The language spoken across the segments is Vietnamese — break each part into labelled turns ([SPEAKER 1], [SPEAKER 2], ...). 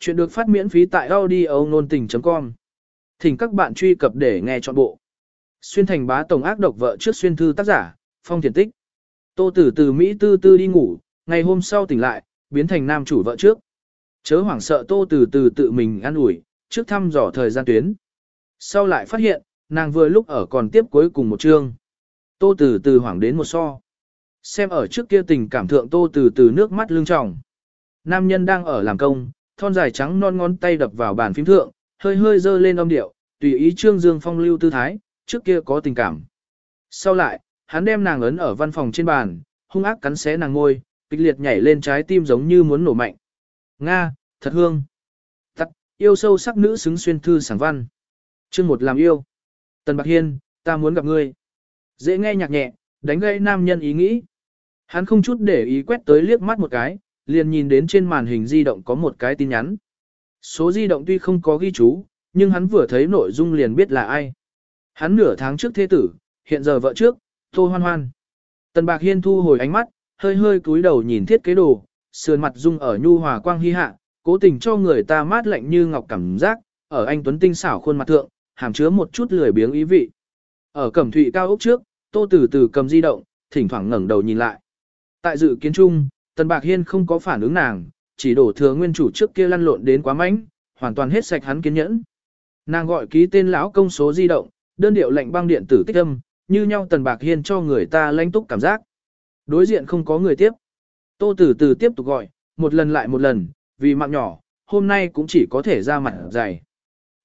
[SPEAKER 1] Chuyện được phát miễn phí tại audio nôn tình.com. Thỉnh các bạn truy cập để nghe trọn bộ. Xuyên thành bá tổng ác độc vợ trước xuyên thư tác giả, phong thiền tích. Tô tử từ Mỹ tư tư đi ngủ, ngày hôm sau tỉnh lại, biến thành nam chủ vợ trước. Chớ hoảng sợ tô tử từ tự mình ăn ủi trước thăm dò thời gian tuyến. Sau lại phát hiện, nàng vừa lúc ở còn tiếp cuối cùng một chương. Tô tử từ hoảng đến một so. Xem ở trước kia tình cảm thượng tô tử từ nước mắt lưng tròng. Nam nhân đang ở làm công, thon dài trắng non ngón tay đập vào bàn phím thượng, hơi hơi dơ lên âm điệu, tùy ý trương dương phong lưu tư thái, trước kia có tình cảm. Sau lại, hắn đem nàng ấn ở văn phòng trên bàn, hung ác cắn xé nàng ngôi, kịch liệt nhảy lên trái tim giống như muốn nổ mạnh. Nga, thật hương. Tắt, yêu sâu sắc nữ xứng xuyên thư sảng văn. chương một làm yêu. Tần Bạc Hiên, ta muốn gặp ngươi. Dễ nghe nhạc nhẹ, đánh gây nam nhân ý nghĩ. Hắn không chút để ý quét tới liếc mắt một cái, liền nhìn đến trên màn hình di động có một cái tin nhắn. Số di động tuy không có ghi chú, nhưng hắn vừa thấy nội dung liền biết là ai. Hắn nửa tháng trước thế tử, hiện giờ vợ trước, Tô Hoan Hoan. Tần Bạc Hiên thu hồi ánh mắt, hơi hơi cúi đầu nhìn thiết kế đồ, sườn mặt dung ở nhu hòa quang hy hạ, cố tình cho người ta mát lạnh như ngọc cảm giác, ở anh Tuấn Tinh xảo khuôn mặt thượng, hàm chứa một chút lười biếng ý vị. Ở cẩm thụy cao ốc trước, Tô Tử Tử cầm di động, thỉnh thoảng ngẩng đầu nhìn lại. Tại dự kiến chung, Tần Bạc Hiên không có phản ứng nàng, chỉ đổ thừa nguyên chủ trước kia lăn lộn đến quá mạnh, hoàn toàn hết sạch hắn kiên nhẫn. Nàng gọi ký tên lão công số di động, đơn điệu lệnh băng điện tử tích âm, như nhau Tần Bạc Hiên cho người ta lãnh túc cảm giác. Đối diện không có người tiếp. Tô Tử Tử tiếp tục gọi, một lần lại một lần, vì mạng nhỏ, hôm nay cũng chỉ có thể ra mặt dày.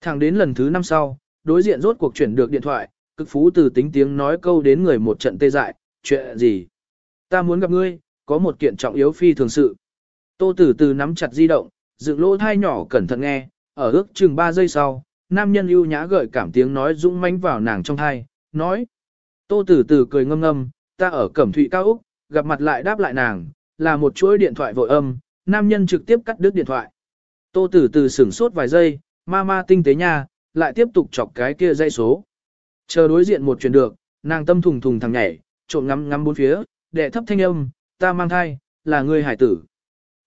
[SPEAKER 1] Thẳng đến lần thứ năm sau, đối diện rốt cuộc chuyển được điện thoại, cực phú từ tính tiếng nói câu đến người một trận tê dại, chuyện gì? Ta muốn gặp ngươi, có một kiện trọng yếu phi thường sự. Tô Tử Từ nắm chặt di động, dựng lỗ thai nhỏ cẩn thận nghe, ở ước chừng 3 giây sau, nam nhân ưu nhã gợi cảm tiếng nói dũng mãnh vào nàng trong thai, nói. Tô Tử Từ cười ngâm ngâm, ta ở Cẩm Thụy Cao Úc, gặp mặt lại đáp lại nàng, là một chuỗi điện thoại vội âm, nam nhân trực tiếp cắt đứt điện thoại. Tô Tử Từ sửng sốt vài giây, ma ma tinh tế nha, lại tiếp tục chọc cái kia dây số. Chờ đối diện một chuyện được, nàng tâm thùng thùng thằng nhảy, trộm ngắm ngắm bốn phía, đệ thấp thanh âm, ta mang thai, là người hải tử.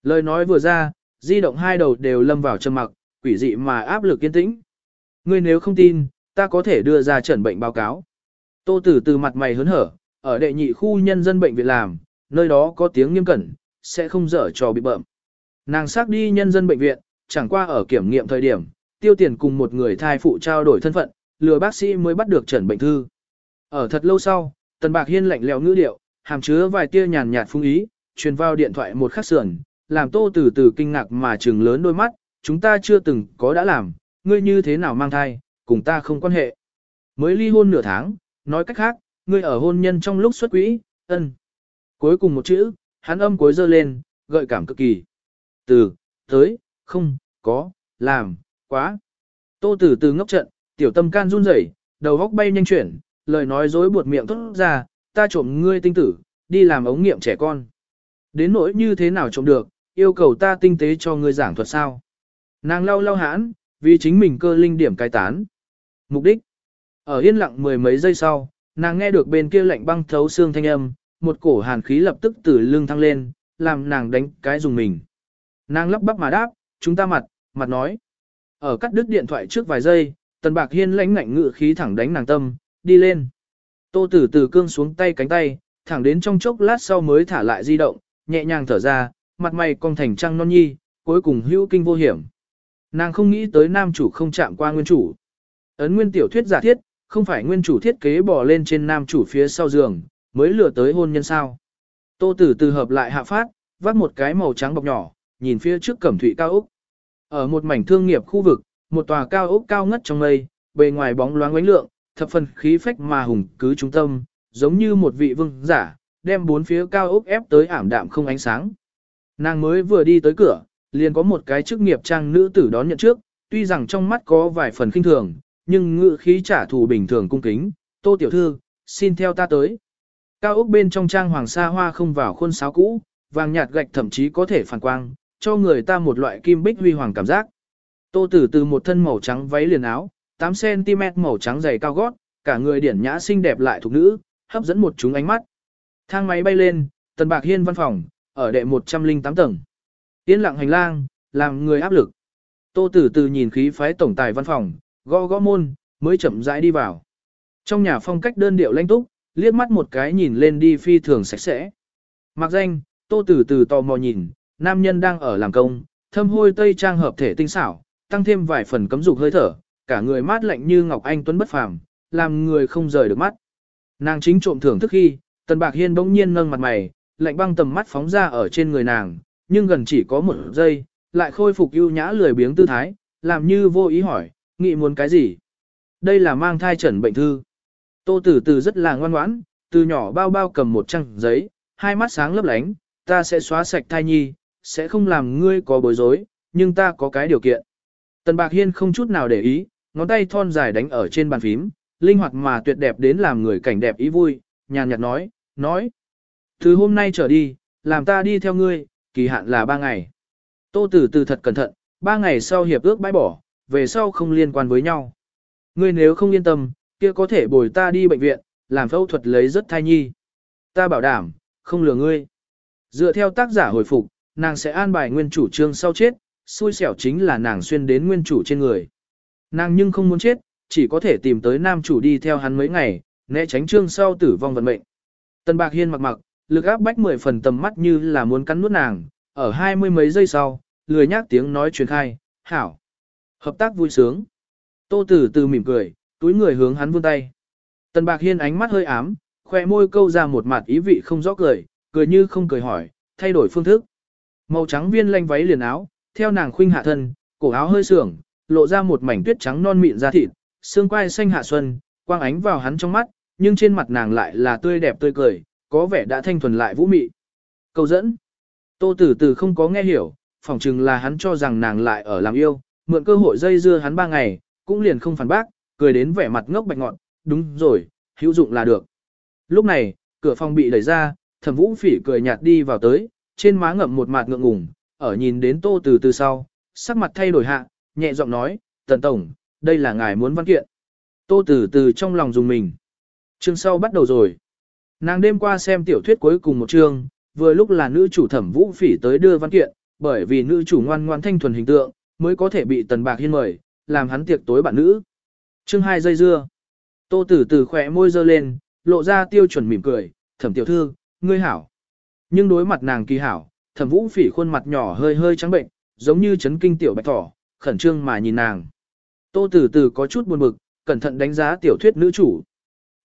[SPEAKER 1] Lời nói vừa ra, di động hai đầu đều lâm vào trầm mặc, quỷ dị mà áp lực kiên tĩnh. Ngươi nếu không tin, ta có thể đưa ra trần bệnh báo cáo. Tô tử từ mặt mày hớn hở, ở đệ nhị khu nhân dân bệnh viện làm, nơi đó có tiếng nghiêm cẩn, sẽ không dở trò bị bợm. Nàng xác đi nhân dân bệnh viện, chẳng qua ở kiểm nghiệm thời điểm, tiêu tiền cùng một người thai phụ trao đổi thân phận, lừa bác sĩ mới bắt được trần bệnh thư. Ở thật lâu sau, Tần Bạc Hiên lạnh lẽo ngữ điệu, hàm chứa vài tia nhàn nhạt phung ý, truyền vào điện thoại một khắc sườn, làm tô từ từ kinh ngạc mà trừng lớn đôi mắt, chúng ta chưa từng có đã làm, ngươi như thế nào mang thai, cùng ta không quan hệ. Mới ly hôn nửa tháng, nói cách khác, ngươi ở hôn nhân trong lúc xuất quỹ, ân. Cuối cùng một chữ, hắn âm cuối dơ lên, gợi cảm cực kỳ. Từ, tới, không, có, làm, quá. Tô tử từ ngốc trận, tiểu tâm can run rẩy, đầu góc bay nhanh chuyển, lời nói dối buột miệng thốt ra, ta trộm ngươi tinh tử, đi làm ống nghiệm trẻ con. Đến nỗi như thế nào trộm được, yêu cầu ta tinh tế cho ngươi giảng thuật sao. Nàng lau lau hãn, vì chính mình cơ linh điểm cai tán. Mục đích. Ở yên lặng mười mấy giây sau, nàng nghe được bên kia lạnh băng thấu xương thanh âm, một cổ hàn khí lập tức từ lưng thăng lên, làm nàng đánh cái dùng mình. Nàng lắp bắp mà đáp, chúng ta mặt, mặt nói. Ở cắt đứt điện thoại trước vài giây, tần bạc hiên lãnh ngạnh ngự khí thẳng đánh nàng tâm, đi lên. Tô tử từ cương xuống tay cánh tay, thẳng đến trong chốc lát sau mới thả lại di động, nhẹ nhàng thở ra, mặt mày cong thành trăng non nhi, cuối cùng hữu kinh vô hiểm. Nàng không nghĩ tới nam chủ không chạm qua nguyên chủ. Ấn nguyên tiểu thuyết giả thiết, không phải nguyên chủ thiết kế bỏ lên trên nam chủ phía sau giường, mới lừa tới hôn nhân sao. Tô tử từ hợp lại hạ phát, vắt một cái màu trắng bọc nhỏ, nhìn phía trước cẩm thủy cao ốc. Ở một mảnh thương nghiệp khu vực, một tòa cao ốc cao ngất trong mây, bề ngoài bóng loáng ánh lượng, thập phần khí phách mà hùng cứ trung tâm, giống như một vị vương giả, đem bốn phía cao ốc ép tới ảm đạm không ánh sáng. Nàng mới vừa đi tới cửa, liền có một cái chức nghiệp trang nữ tử đón nhận trước, tuy rằng trong mắt có vài phần khinh thường, nhưng ngự khí trả thù bình thường cung kính, tô tiểu thư, xin theo ta tới. Cao ốc bên trong trang hoàng sa hoa không vào khuôn sáo cũ, vàng nhạt gạch thậm chí có thể phản quang, cho người ta một loại kim bích huy hoàng cảm giác. Tô tử từ một thân màu trắng váy liền áo, 8cm màu trắng dày cao gót, cả người điển nhã xinh đẹp lại thuộc nữ, hấp dẫn một chúng ánh mắt. Thang máy bay lên, Tần Bạc Hiên văn phòng, ở đệ 108 tầng. Yên lặng hành lang, làm người áp lực. Tô Tử Từ nhìn khí phái tổng tài văn phòng, gõ gõ môn, mới chậm rãi đi vào. Trong nhà phong cách đơn điệu lãnh túc, liếc mắt một cái nhìn lên đi phi thường sạch sẽ. Mặc danh, Tô Tử Từ tò mò nhìn, nam nhân đang ở làm công, thâm hôi tây trang hợp thể tinh xảo, tăng thêm vài phần cấm dục hơi thở, cả người mát lạnh như ngọc anh tuấn bất phàm, làm người không rời được mắt. Nàng chính trộm thưởng thức khi, Tần Bạc Hiên bỗng nhiên nâng mặt mày, lạnh băng tầm mắt phóng ra ở trên người nàng, nhưng gần chỉ có một giây, lại khôi phục ưu nhã lười biếng tư thái, làm như vô ý hỏi, nghĩ muốn cái gì? Đây là mang thai trần bệnh thư. Tô Tử Từ rất là ngoan ngoãn, từ nhỏ bao bao cầm một trang giấy, hai mắt sáng lấp lánh, ta sẽ xóa sạch thai nhi, sẽ không làm ngươi có bối rối, nhưng ta có cái điều kiện. Tần Bạc Hiên không chút nào để ý, ngón tay thon dài đánh ở trên bàn phím, linh hoạt mà tuyệt đẹp đến làm người cảnh đẹp ý vui, nhàn nhạt nói, nói. Từ hôm nay trở đi, làm ta đi theo ngươi, kỳ hạn là ba ngày. Tô Tử từ thật cẩn thận, ba ngày sau hiệp ước bãi bỏ, về sau không liên quan với nhau. Ngươi nếu không yên tâm, kia có thể bồi ta đi bệnh viện, làm phẫu thuật lấy rất thai nhi. Ta bảo đảm, không lừa ngươi. Dựa theo tác giả hồi phục, nàng sẽ an bài nguyên chủ trương sau chết, xui xẻo chính là nàng xuyên đến nguyên chủ trên người. Nàng nhưng không muốn chết, chỉ có thể tìm tới nam chủ đi theo hắn mấy ngày, né tránh trương sau tử vong vận mệnh. Tân Bạc Hiên mặc mặc, lực áp bách mười phần tầm mắt như là muốn cắn nuốt nàng, ở hai mươi mấy giây sau, lười nhác tiếng nói truyền khai, hảo. Hợp tác vui sướng. Tô Tử từ mỉm cười, túi người hướng hắn vươn tay. Tần Bạc Hiên ánh mắt hơi ám, khoe môi câu ra một mặt ý vị không rõ cười, cười như không cười hỏi, thay đổi phương thức. Màu trắng viên lanh váy liền áo, theo nàng khuynh hạ thân, cổ áo hơi sưởng, lộ ra một mảnh tuyết trắng non mịn da thịt, xương quai xanh hạ xuân, quang ánh vào hắn trong mắt, nhưng trên mặt nàng lại là tươi đẹp tươi cười, có vẻ đã thanh thuần lại vũ mị. Câu dẫn. Tô Tử Tử không có nghe hiểu, phỏng chừng là hắn cho rằng nàng lại ở làm yêu, mượn cơ hội dây dưa hắn ba ngày, cũng liền không phản bác, cười đến vẻ mặt ngốc bạch ngọn, đúng rồi, hữu dụng là được. Lúc này, cửa phòng bị đẩy ra, thẩm vũ phỉ cười nhạt đi vào tới, trên má ngậm một mạt ngượng ngùng, ở nhìn đến tô từ từ sau, sắc mặt thay đổi hạ, nhẹ giọng nói, tần tổng, đây là ngài muốn văn kiện. Tô tử từ trong lòng dùng mình. Chương sau bắt đầu rồi. Nàng đêm qua xem tiểu thuyết cuối cùng một chương, vừa lúc là nữ chủ thẩm vũ phỉ tới đưa văn kiện, bởi vì nữ chủ ngoan ngoan thanh thuần hình tượng, mới có thể bị tần bạc hiên mời, làm hắn tiệc tối bạn nữ. Chương hai dây dưa. Tô tử từ khỏe môi dơ lên, lộ ra tiêu chuẩn mỉm cười, thẩm tiểu thư, ngươi hảo. Nhưng đối mặt nàng kỳ hảo, thẩm vũ phỉ khuôn mặt nhỏ hơi hơi trắng bệnh, giống như chấn kinh tiểu bạch thỏ, khẩn trương mà nhìn nàng. Tô tử từ có chút buồn bực, cẩn thận đánh giá tiểu thuyết nữ chủ.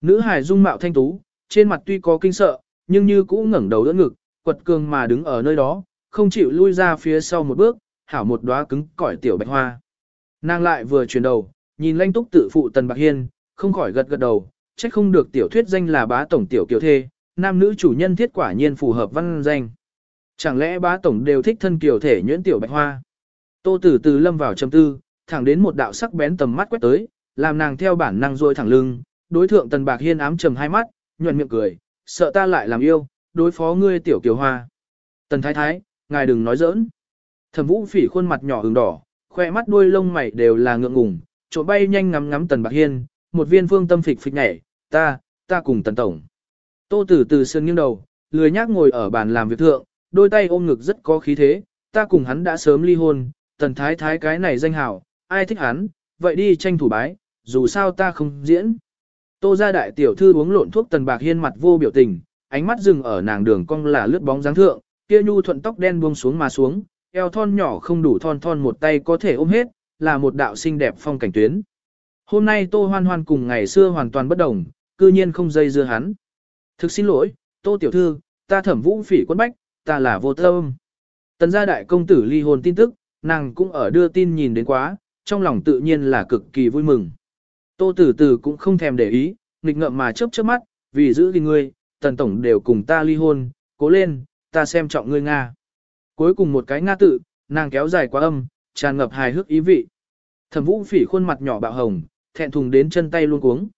[SPEAKER 1] Nữ hài dung mạo thanh tú, trên mặt tuy có kinh sợ, nhưng như cũ ngẩng đầu đỡ ngực, quật cường mà đứng ở nơi đó, không chịu lui ra phía sau một bước, hảo một đóa cứng cỏi tiểu bạch hoa. Nàng lại vừa chuyển đầu, nhìn lanh túc tự phụ Tần Bạc Hiên, không khỏi gật gật đầu, trách không được tiểu thuyết danh là bá tổng tiểu kiều thê, nam nữ chủ nhân thiết quả nhiên phù hợp văn danh. Chẳng lẽ bá tổng đều thích thân kiều thể nhuyễn tiểu bạch hoa? Tô Tử Từ lâm vào trầm tư, thẳng đến một đạo sắc bén tầm mắt quét tới, làm nàng theo bản năng duỗi thẳng lưng, đối thượng Tần Bạc Hiên ám trầm hai mắt, nhuận miệng cười, sợ ta lại làm yêu, đối phó ngươi tiểu kiều hoa. Tần Thái Thái, ngài đừng nói giỡn. Thẩm Vũ Phỉ khuôn mặt nhỏ ửng đỏ, khoe mắt đuôi lông mày đều là ngượng ngùng, chỗ bay nhanh ngắm ngắm Tần Bạc Hiên, một viên phương tâm phịch phịch nhảy, ta, ta cùng Tần Tổng. Tô Tử từ sơn nghiêng đầu, lười nhác ngồi ở bàn làm việc thượng, đôi tay ôm ngực rất có khí thế, ta cùng hắn đã sớm ly hôn, Tần Thái Thái cái này danh hảo, ai thích hắn, vậy đi tranh thủ bái, dù sao ta không diễn. Tô gia đại tiểu thư uống lộn thuốc Tần Bạc Hiên mặt vô biểu tình, ánh mắt dừng ở nàng đường cong là lướt bóng dáng thượng, kia nhu thuận tóc đen buông xuống mà xuống, eo thon nhỏ không đủ thon thon một tay có thể ôm hết, là một đạo xinh đẹp phong cảnh tuyến. Hôm nay Tô Hoan Hoan cùng ngày xưa hoàn toàn bất đồng, cư nhiên không dây dưa hắn. Thực xin lỗi, Tô Tiểu Thư, ta thẩm vũ phỉ quân bách, ta là vô tâm. Tần gia đại công tử ly hôn tin tức, nàng cũng ở đưa tin nhìn đến quá, trong lòng tự nhiên là cực kỳ vui mừng. Tô Tử Tử cũng không thèm để ý, nghịch ngợm mà chớp chớp mắt, vì giữ gìn ngươi, tần tổng đều cùng ta ly hôn, cố lên, ta xem trọng ngươi Nga. Cuối cùng một cái Nga tự, nàng kéo dài quá âm, tràn ngập hài hước ý vị. Thẩm vũ phỉ khuôn mặt nhỏ bạo hồng, thẹn thùng đến chân tay luôn cuống.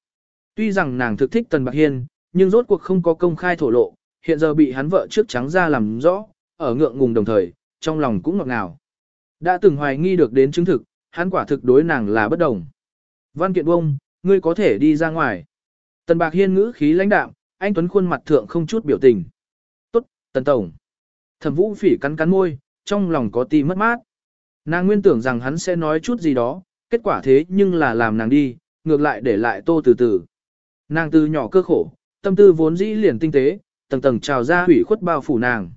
[SPEAKER 1] Tuy rằng nàng thực thích Tần Bạc Hiên, nhưng rốt cuộc không có công khai thổ lộ, hiện giờ bị hắn vợ trước trắng ra làm rõ, ở ngượng ngùng đồng thời, trong lòng cũng ngọt ngào. Đã từng hoài nghi được đến chứng thực, hắn quả thực đối nàng là bất đồng. Văn kiện bông, ngươi có thể đi ra ngoài. Tần Bạc Hiên ngữ khí lãnh đạm, anh Tuấn khuôn mặt thượng không chút biểu tình. Tốt, Tần Tổng. Thẩm Vũ Phỉ cắn cắn môi, trong lòng có ti mất mát. Nàng nguyên tưởng rằng hắn sẽ nói chút gì đó, kết quả thế nhưng là làm nàng đi, ngược lại để lại tô từ từ. Nàng từ nhỏ cơ khổ, tâm tư vốn dĩ liền tinh tế, tầng tầng trào ra hủy khuất bao phủ nàng.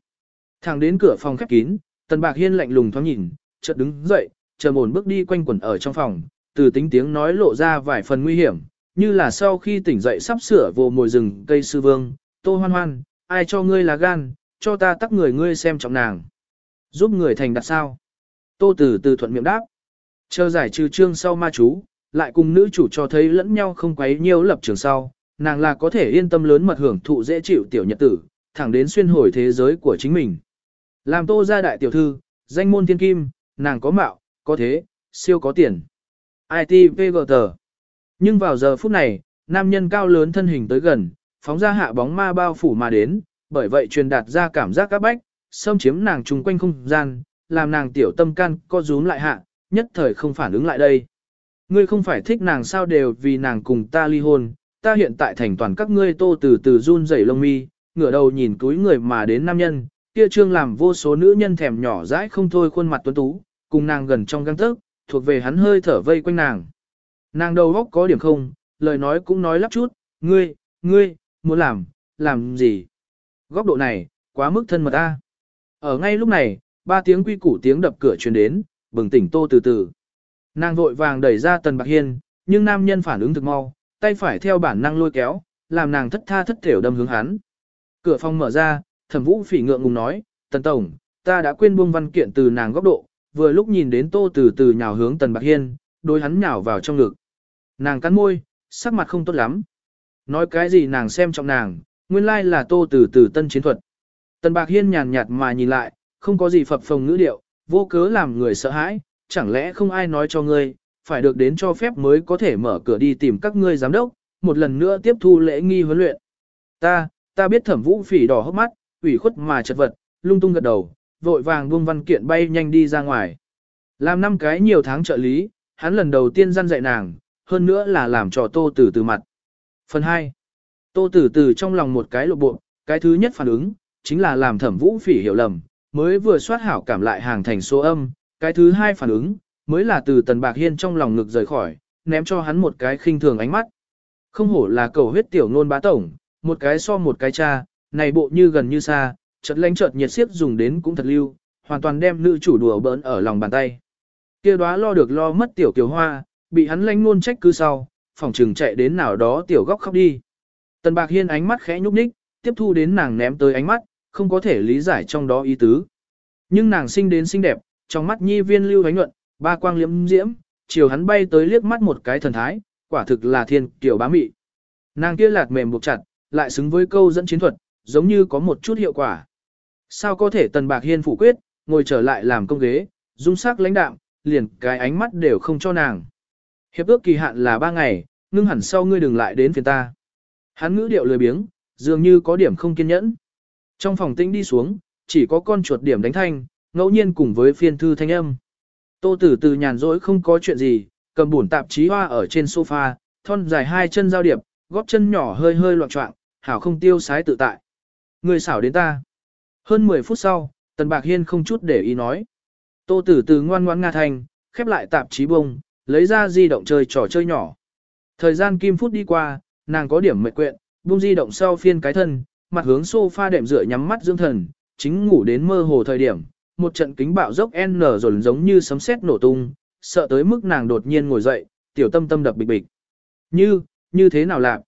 [SPEAKER 1] Thẳng đến cửa phòng khép kín, Tần Bạc Hiên lạnh lùng thoáng nhìn, chợt đứng dậy, chờ ổn bước đi quanh quẩn ở trong phòng, từ tính tiếng nói lộ ra vài phần nguy hiểm, như là sau khi tỉnh dậy sắp sửa vô mồi rừng cây sư vương, tô hoan hoan, ai cho ngươi là gan, cho ta tắc người ngươi xem trọng nàng. Giúp người thành đặt sao. Tô từ từ thuận miệng đáp. Chờ giải trừ trương sau ma chú, lại cùng nữ chủ cho thấy lẫn nhau không quấy nhiều lập trường sau, nàng là có thể yên tâm lớn mật hưởng thụ dễ chịu tiểu nhật tử, thẳng đến xuyên hồi thế giới của chính mình. Làm tô gia đại tiểu thư, danh môn thiên kim, nàng có mạo, có thế, siêu có tiền. ITVGT. Nhưng vào giờ phút này, nam nhân cao lớn thân hình tới gần, phóng ra hạ bóng ma bao phủ mà đến, bởi vậy truyền đạt ra cảm giác các bách, xâm chiếm nàng trùng quanh không gian, làm nàng tiểu tâm can co rúm lại hạ, nhất thời không phản ứng lại đây. Ngươi không phải thích nàng sao đều vì nàng cùng ta ly hôn, ta hiện tại thành toàn các ngươi tô từ từ run rẩy lông mi, ngửa đầu nhìn túi người mà đến nam nhân, kia trương làm vô số nữ nhân thèm nhỏ dãi không thôi khuôn mặt tuấn tú, cùng nàng gần trong găng tức, thuộc về hắn hơi thở vây quanh nàng. Nàng đầu góc có điểm không, lời nói cũng nói lắp chút, ngươi, ngươi, muốn làm, làm gì? Góc độ này, quá mức thân mật ta. Ở ngay lúc này, ba tiếng quy củ tiếng đập cửa truyền đến, bừng tỉnh tô từ từ. Nàng vội vàng đẩy ra tần bạc hiên, nhưng nam nhân phản ứng thực mau, tay phải theo bản năng lôi kéo, làm nàng thất tha thất thểu đâm hướng hắn. Cửa phòng mở ra, thẩm vũ phỉ ngượng ngùng nói, tần tổng, ta đã quên buông văn kiện từ nàng góc độ, vừa lúc nhìn đến tô từ từ nhào hướng tần bạc hiên, đôi hắn nhào vào trong ngực. Nàng cắn môi, sắc mặt không tốt lắm. Nói cái gì nàng xem trọng nàng, nguyên lai là tô từ từ tân chiến thuật. Tần bạc hiên nhàn nhạt mà nhìn lại, không có gì phập phồng ngữ điệu, vô cớ làm người sợ hãi, chẳng lẽ không ai nói cho ngươi, phải được đến cho phép mới có thể mở cửa đi tìm các ngươi giám đốc, một lần nữa tiếp thu lễ nghi huấn luyện. Ta, ta biết thẩm vũ phỉ đỏ hốc mắt, ủy khuất mà chật vật, lung tung gật đầu, vội vàng buông văn kiện bay nhanh đi ra ngoài. Làm năm cái nhiều tháng trợ lý, hắn lần đầu tiên gian dạy nàng, hơn nữa là làm cho tô tử từ mặt. Phần 2. Tô tử từ trong lòng một cái lộ bộ, cái thứ nhất phản ứng, chính là làm thẩm vũ phỉ hiểu lầm, mới vừa soát hảo cảm lại hàng thành số âm, cái thứ hai phản ứng, mới là từ tần bạc hiên trong lòng ngực rời khỏi, ném cho hắn một cái khinh thường ánh mắt. Không hổ là cầu huyết tiểu nôn bá tổng, một cái so một cái cha, này bộ như gần như xa, chợt lánh chợt nhiệt siết dùng đến cũng thật lưu, hoàn toàn đem nữ chủ đùa bỡn ở lòng bàn tay. kia đóa lo được lo mất tiểu kiều hoa, bị hắn lánh luôn trách cứ sau, phòng trường chạy đến nào đó tiểu góc khóc đi. Tần bạc hiên ánh mắt khẽ nhúc nhích, tiếp thu đến nàng ném tới ánh mắt, không có thể lý giải trong đó ý tứ. Nhưng nàng sinh đến xinh đẹp, trong mắt nhi viên lưu ánh nhuận, ba quang liễm diễm, chiều hắn bay tới liếc mắt một cái thần thái, quả thực là thiên kiểu bá mị. Nàng kia lạt mềm buộc chặt, lại xứng với câu dẫn chiến thuật, giống như có một chút hiệu quả. Sao có thể tần bạc hiên phủ quyết, ngồi trở lại làm công ghế, dung sắc lãnh đạm, liền cái ánh mắt đều không cho nàng. Hiệp ước kỳ hạn là ba ngày, ngưng hẳn sau ngươi đừng lại đến phiền ta. Hắn ngữ điệu lười biếng, dường như có điểm không kiên nhẫn. Trong phòng tĩnh đi xuống, chỉ có con chuột điểm đánh thanh, ngẫu nhiên cùng với phiên thư thanh âm. Tô tử từ nhàn rỗi không có chuyện gì, cầm buồn tạp chí hoa ở trên sofa, thon dài hai chân giao điệp, góp chân nhỏ hơi hơi loạn trọng, hảo không tiêu sái tự tại. Người xảo đến ta. Hơn 10 phút sau, Tần Bạc Hiên không chút để ý nói. Tô tử từ ngoan ngoãn nga thành, khép lại tạp chí bông, lấy ra di động chơi trò chơi nhỏ. Thời gian kim phút đi qua, nàng có điểm mệt quyện, buông di động sau phiên cái thân, mặt hướng sofa đệm dựa nhắm mắt dưỡng thần, chính ngủ đến mơ hồ thời điểm, một trận kính bạo dốc N rồi giống như sấm sét nổ tung, sợ tới mức nàng đột nhiên ngồi dậy, tiểu tâm tâm đập bịch bịch. Như, như thế nào làm?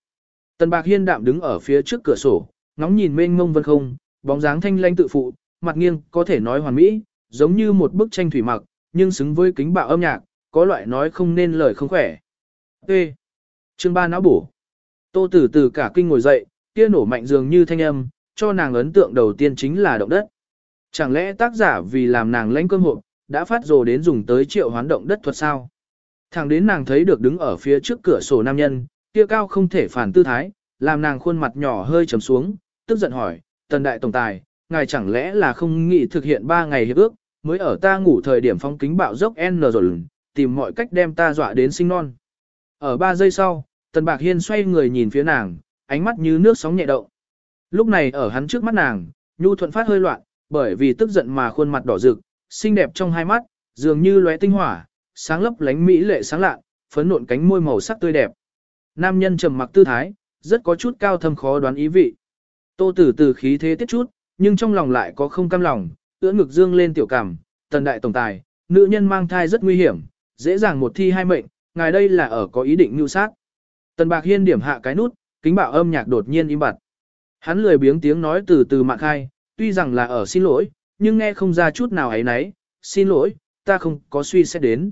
[SPEAKER 1] Tần Bạc Hiên đạm đứng ở phía trước cửa sổ, ngóng nhìn mênh mông vân không, bóng dáng thanh lanh tự phụ, mặt nghiêng có thể nói hoàn mỹ, giống như một bức tranh thủy mặc, nhưng xứng với kính bạo âm nhạc, có loại nói không nên lời không khỏe. T. Chương ba não bổ. Tô Tử từ cả kinh ngồi dậy, kia nổ mạnh dường như thanh âm, cho nàng ấn tượng đầu tiên chính là động đất. Chẳng lẽ tác giả vì làm nàng lãnh cơm hộp, đã phát rồ đến dùng tới triệu hoán động đất thuật sao? Thẳng đến nàng thấy được đứng ở phía trước cửa sổ nam nhân, kia cao không thể phản tư thái, làm nàng khuôn mặt nhỏ hơi trầm xuống, tức giận hỏi, tần đại tổng tài, ngài chẳng lẽ là không nghĩ thực hiện 3 ngày hiệp ước, mới ở ta ngủ thời điểm phong kính bạo dốc N rồi, tìm mọi cách đem ta dọa đến sinh non. Ở 3 giây sau, tần bạc hiên xoay người nhìn phía nàng, ánh mắt như nước sóng nhẹ động. Lúc này ở hắn trước mắt nàng, nhu thuận phát hơi loạn, bởi vì tức giận mà khuôn mặt đỏ rực, xinh đẹp trong hai mắt, dường như lóe tinh hỏa, sáng lấp lánh mỹ lệ sáng lạ, phấn nộn cánh môi màu sắc tươi đẹp. Nam nhân trầm mặc tư thái, rất có chút cao thâm khó đoán ý vị. Tô Tử từ khí thế tiết chút, nhưng trong lòng lại có không cam lòng, ưỡn ngực dương lên tiểu cảm, tần đại tổng tài, nữ nhân mang thai rất nguy hiểm, dễ dàng một thi hai mệnh, ngài đây là ở có ý định mưu sát. Tần Bạc Hiên điểm hạ cái nút, kính bảo âm nhạc đột nhiên im bặt. Hắn lười biếng tiếng nói từ từ mạc khai, tuy rằng là ở xin lỗi, nhưng nghe không ra chút nào ấy nấy, xin lỗi, ta không có suy xét đến.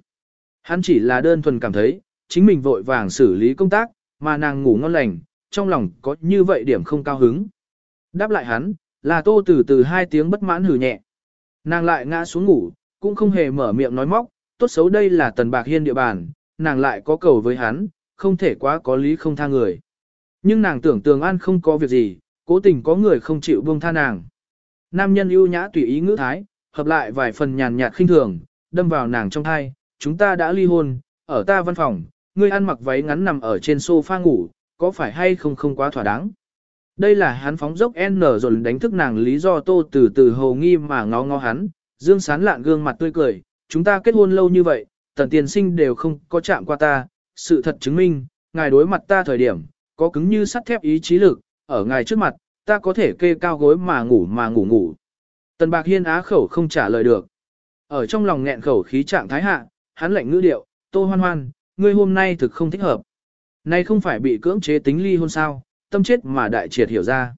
[SPEAKER 1] Hắn chỉ là đơn thuần cảm thấy, chính mình vội vàng xử lý công tác, mà nàng ngủ ngon lành, trong lòng có như vậy điểm không cao hứng. Đáp lại hắn, là tô từ từ hai tiếng bất mãn hừ nhẹ. Nàng lại ngã xuống ngủ, cũng không hề mở miệng nói móc, tốt xấu đây là tần bạc hiên địa bàn, nàng lại có cầu với hắn, không thể quá có lý không tha người. Nhưng nàng tưởng tường an không có việc gì, cố tình có người không chịu buông tha nàng. Nam nhân ưu nhã tùy ý ngữ thái, hợp lại vài phần nhàn nhạt khinh thường, đâm vào nàng trong thai, chúng ta đã ly hôn, ở ta văn phòng, ngươi ăn mặc váy ngắn nằm ở trên sofa ngủ, có phải hay không không quá thỏa đáng. Đây là hắn phóng dốc N rồi đánh thức nàng lý do tô từ từ hầu nghi mà ngó ngó hắn, dương sán lạn gương mặt tươi cười, chúng ta kết hôn lâu như vậy, tần tiền sinh đều không có chạm qua ta, sự thật chứng minh, ngài đối mặt ta thời điểm, có cứng như sắt thép ý chí lực, ở ngài trước mặt, ta có thể kê cao gối mà ngủ mà ngủ ngủ. Tần Bạc Hiên á khẩu không trả lời được. Ở trong lòng nghẹn khẩu khí trạng thái hạ, hắn lạnh ngữ điệu, tô hoan hoan, ngươi hôm nay thực không thích hợp. Nay không phải bị cưỡng chế tính ly hôn sao, tâm chết mà đại triệt hiểu ra.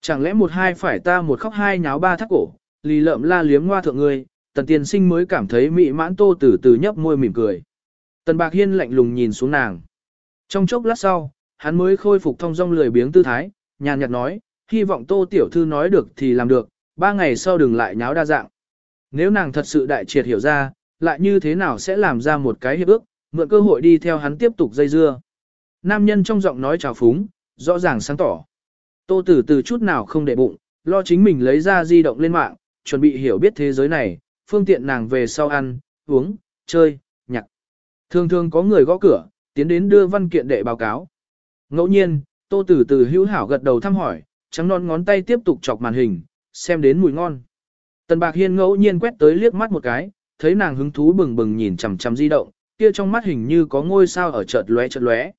[SPEAKER 1] Chẳng lẽ một hai phải ta một khóc hai nháo ba thắt cổ, lì lợm la liếm ngoa thượng ngươi, tần tiên sinh mới cảm thấy mị mãn tô từ từ nhấp môi mỉm cười. Tần bạc hiên lạnh lùng nhìn xuống nàng. Trong chốc lát sau, hắn mới khôi phục thông dong lười biếng tư thái, nhàn nhạt nói, hy vọng tô tiểu thư nói được thì làm được, ba ngày sau đừng lại nháo đa dạng. Nếu nàng thật sự đại triệt hiểu ra, lại như thế nào sẽ làm ra một cái hiệp ước, mượn cơ hội đi theo hắn tiếp tục dây dưa. Nam nhân trong giọng nói trào phúng, rõ ràng sáng tỏ. Tô tử từ chút nào không để bụng, lo chính mình lấy ra di động lên mạng, chuẩn bị hiểu biết thế giới này, phương tiện nàng về sau ăn, uống, chơi, nhặt. Thường thường có người gõ cửa, tiến đến đưa văn kiện để báo cáo. Ngẫu nhiên, tô tử từ hữu hảo gật đầu thăm hỏi, trắng non ngón tay tiếp tục chọc màn hình, xem đến mùi ngon. Tần Bạc Hiên ngẫu nhiên quét tới liếc mắt một cái, thấy nàng hứng thú bừng bừng nhìn chằm chằm di động, kia trong mắt hình như có ngôi sao ở chợt lóe chợt lóe.